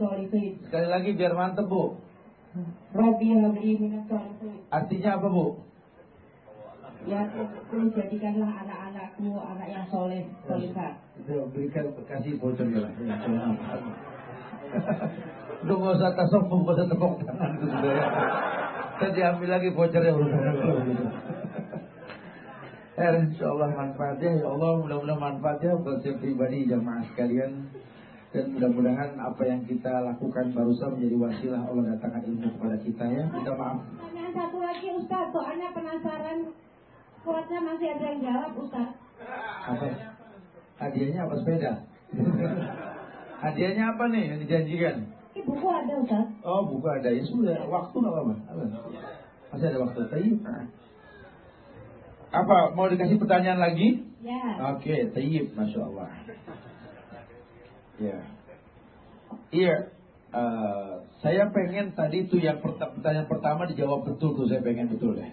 solihin Sekali lagi biar mantep bu Rabbi habli minas solihin Artinya apa bu? ya aku jadikanlah anak-anakku anak yang soleh solihah Itu berikan kasih bocor ya lah. Ya. Lu nggak usah tasawuf, nggak usah tepuk tangan gitu ya. Saya diambil lagi vouchernya urusan gitu. Eh, insya Allah manfaatnya, ya Allah mudah-mudahan manfaatnya buat saya pribadi jamaah sekalian dan mudah-mudahan apa yang kita lakukan barusan menjadi wasilah Allah datangkan ilmu kepada kita ya. Minta maaf. Pertanyaan satu lagi Ustaz, soalnya penasaran suratnya masih ada yang jawab Ustaz. Apa? Hadiahnya apa sepeda? Hadiahnya apa nih yang dijanjikan? Ini buku ada Ustaz. Oh buku ada ya sudah waktu nggak apa-apa. Apa? Masih ada waktu. Nah. Apa mau dikasih pertanyaan lagi? Ya. Oke, tayyib, masya Allah. Ya, iya. eh, saya pengen tadi tuh yang perta- pertanyaan pertama dijawab betul tuh, saya pengen betul deh.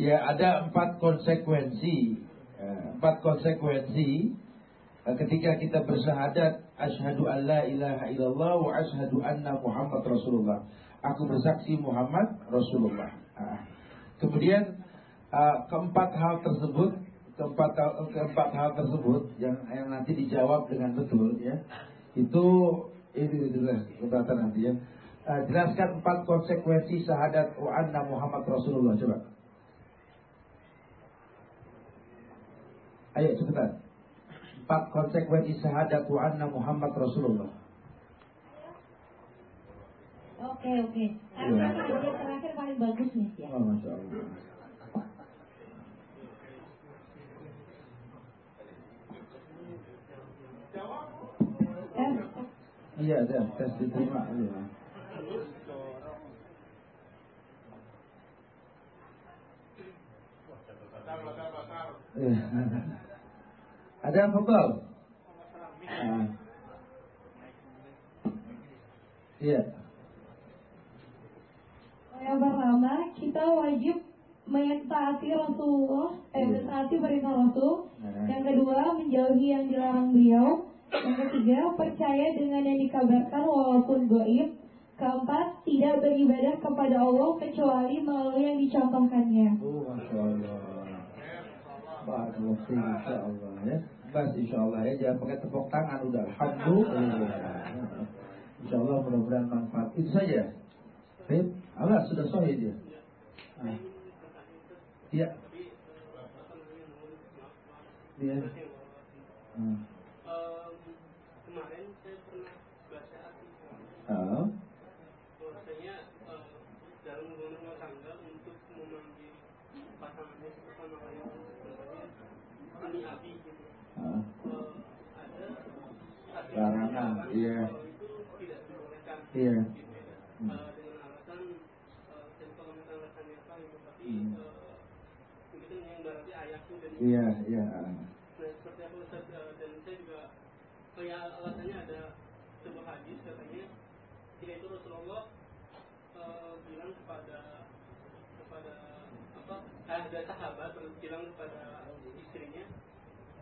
Ya, ada empat konsekuensi, eh, empat konsekuensi eh, ketika kita bersyahadat asyhadu an la ilaha illallah wa asyhadu anna Muhammad Rasulullah. Aku bersaksi Muhammad Rasulullah. Ah. Kemudian keempat hal tersebut, keempat hal- keempat hal tersebut yang yang nanti dijawab dengan betul ya. Itu itu itulah keberatan nanti ya. Eh, jelaskan empat konsekuensi syahadat wa anna Muhammad Rasulullah coba. Ayo cepetan. Empat konsekuensi syahadat wa anna Muhammad Rasulullah. Oke oke. Iya. Karena yang terakhir paling bagus nih ya. Oh, masya Allah. Eh, Iya, ada tes diterima. Iya. Iya. Ada yang betul? Ah. Iya. Yang pertama, kita wajib mentaati Rasulullah, eh, Iya. mentaati perintah Rasul. Nah. Yang kedua, menjauhi yang dilarang beliau. Yang ketiga, percaya dengan yang dikabarkan walaupun goib. Keempat, tidak beribadah kepada Allah kecuali melalui yang dicontohkannya. Oh, masya Allah. Fiik, insya Allah ya. Bas insya Allah ya, jangan pakai tepuk tangan udah. Alhamdulillah. Insya Allah mudah-mudahan manfaat. Itu saja. Baik, Allah sudah sahih dia. Ah. Iya. Hmm. kemarin saya pernah baca artikel Ah. bahwasanya eh, dalam hubungan rumah tangga untuk memanggil pasangannya sama lain namanya ani abi gitu Ah. Eh, ada ada Larangan, iya. Iya. ya. Hmm. Eh, dengan alasan eh, lupa kalau misalnya alasannya apa gitu tapi Hmm. eh, itu yang berarti ayahku dan Iya, iya. Nah, seperti apa Ustaz, eh, dan saya juga kayak alasannya ada sebuah hadis katanya ketika itu Rasulullah eh, bilang kepada kepada apa eh, ada sahabat bilang kepada istrinya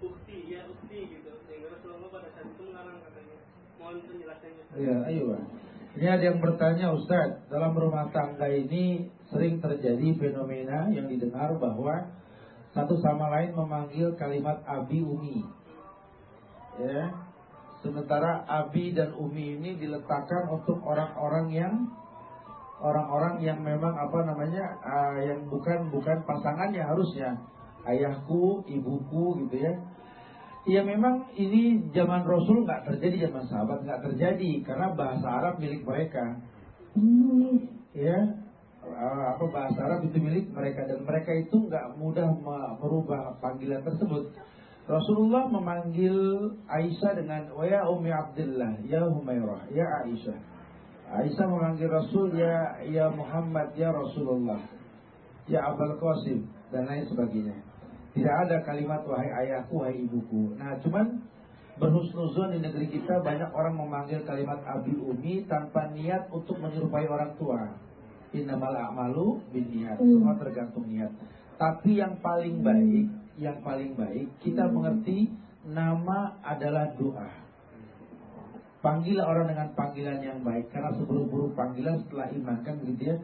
ukti ya ukti gitu sehingga Rasulullah pada saat itu melarang katanya Ustaz. Iya, ayo. Ini ada yang bertanya Ustadz, dalam rumah tangga ini sering terjadi fenomena yang didengar bahwa satu sama lain memanggil kalimat abi umi. Ya. Sementara abi dan umi ini diletakkan untuk orang-orang yang orang-orang yang memang apa namanya ah, yang bukan bukan pasangannya harusnya ayahku, ibuku gitu ya. Ya memang ini zaman Rasul nggak terjadi, zaman sahabat nggak terjadi karena bahasa Arab milik mereka. Ya, eh, apa bahasa Arab itu milik mereka dan mereka itu nggak mudah me- merubah panggilan tersebut. Rasulullah memanggil Aisyah dengan "Wa ya Ummi Abdullah, ya Humairah, ya Aisyah. Aisyah memanggil Rasul ya ya Muhammad, ya Rasulullah, ya Abul Qasim dan lain sebagainya. Tidak ada kalimat wahai ayahku, wahai ibuku. Nah, cuman berhusnuzon di negeri kita banyak orang memanggil kalimat abi umi tanpa niat untuk menyerupai orang tua. Innamal a'malu binniat. Semua tergantung niat. Tapi yang paling baik, yang paling baik kita mengerti nama adalah doa. Panggil orang dengan panggilan yang baik karena seburuk-buruk panggilan setelah iman kan begitu ya.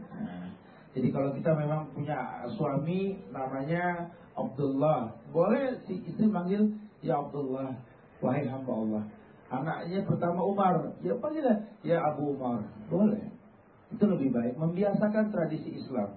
Jadi kalau kita memang punya suami namanya Abdullah, boleh si istri manggil ya Abdullah, wahai hamba Allah. Anaknya pertama Umar, ya panggillah ya Abu Umar, boleh. Itu lebih baik, membiasakan tradisi Islam.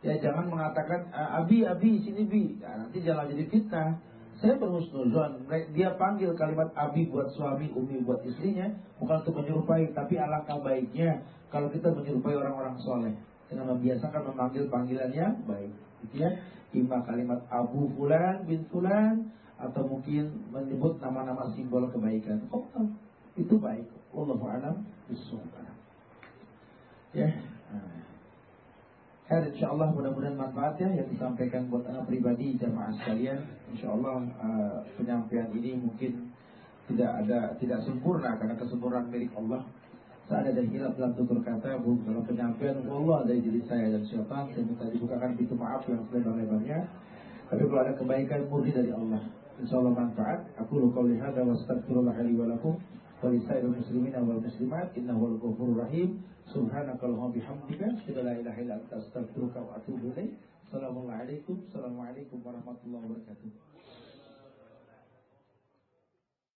Ya jangan mengatakan abi abi sini bi, ya, nanti jangan jadi fitnah. Saya berhusnuzon, dia panggil kalimat abi buat suami, umi buat istrinya, bukan untuk menyerupai, tapi alangkah baiknya kalau kita menyerupai orang-orang soleh dengan membiasakan memanggil panggilan yang baik. Gitu ya. Ima kalimat Abu Fulan bin Fulan atau mungkin menyebut nama-nama simbol kebaikan. Oh, oh itu baik. Wallahu a'lam bishawab. Ya. Nah. insya Allah mudah-mudahan manfaat ya yang disampaikan buat anak pribadi jamaah sekalian. Insya Allah uh, penyampaian ini mungkin tidak ada tidak sempurna karena kesempurnaan milik Allah. Ada hilaf dalam tutur kata, bu, dalam penyampaian Allah dari diri saya dan syaitan, saya minta dibukakan pintu maaf yang selebar-lebarnya. Tapi kalau ada kebaikan murni dari Allah, insya Allah manfaat. Aku luka lihat dan astagfirullah li wa lakum wa muslimin wal muslimat innahu al rahim. Subhanakallahumma bihamdika, asyhadu la ilaha illa anta astaghfiruka wa atubu ilaik. Assalamualaikum warahmatullahi wabarakatuh.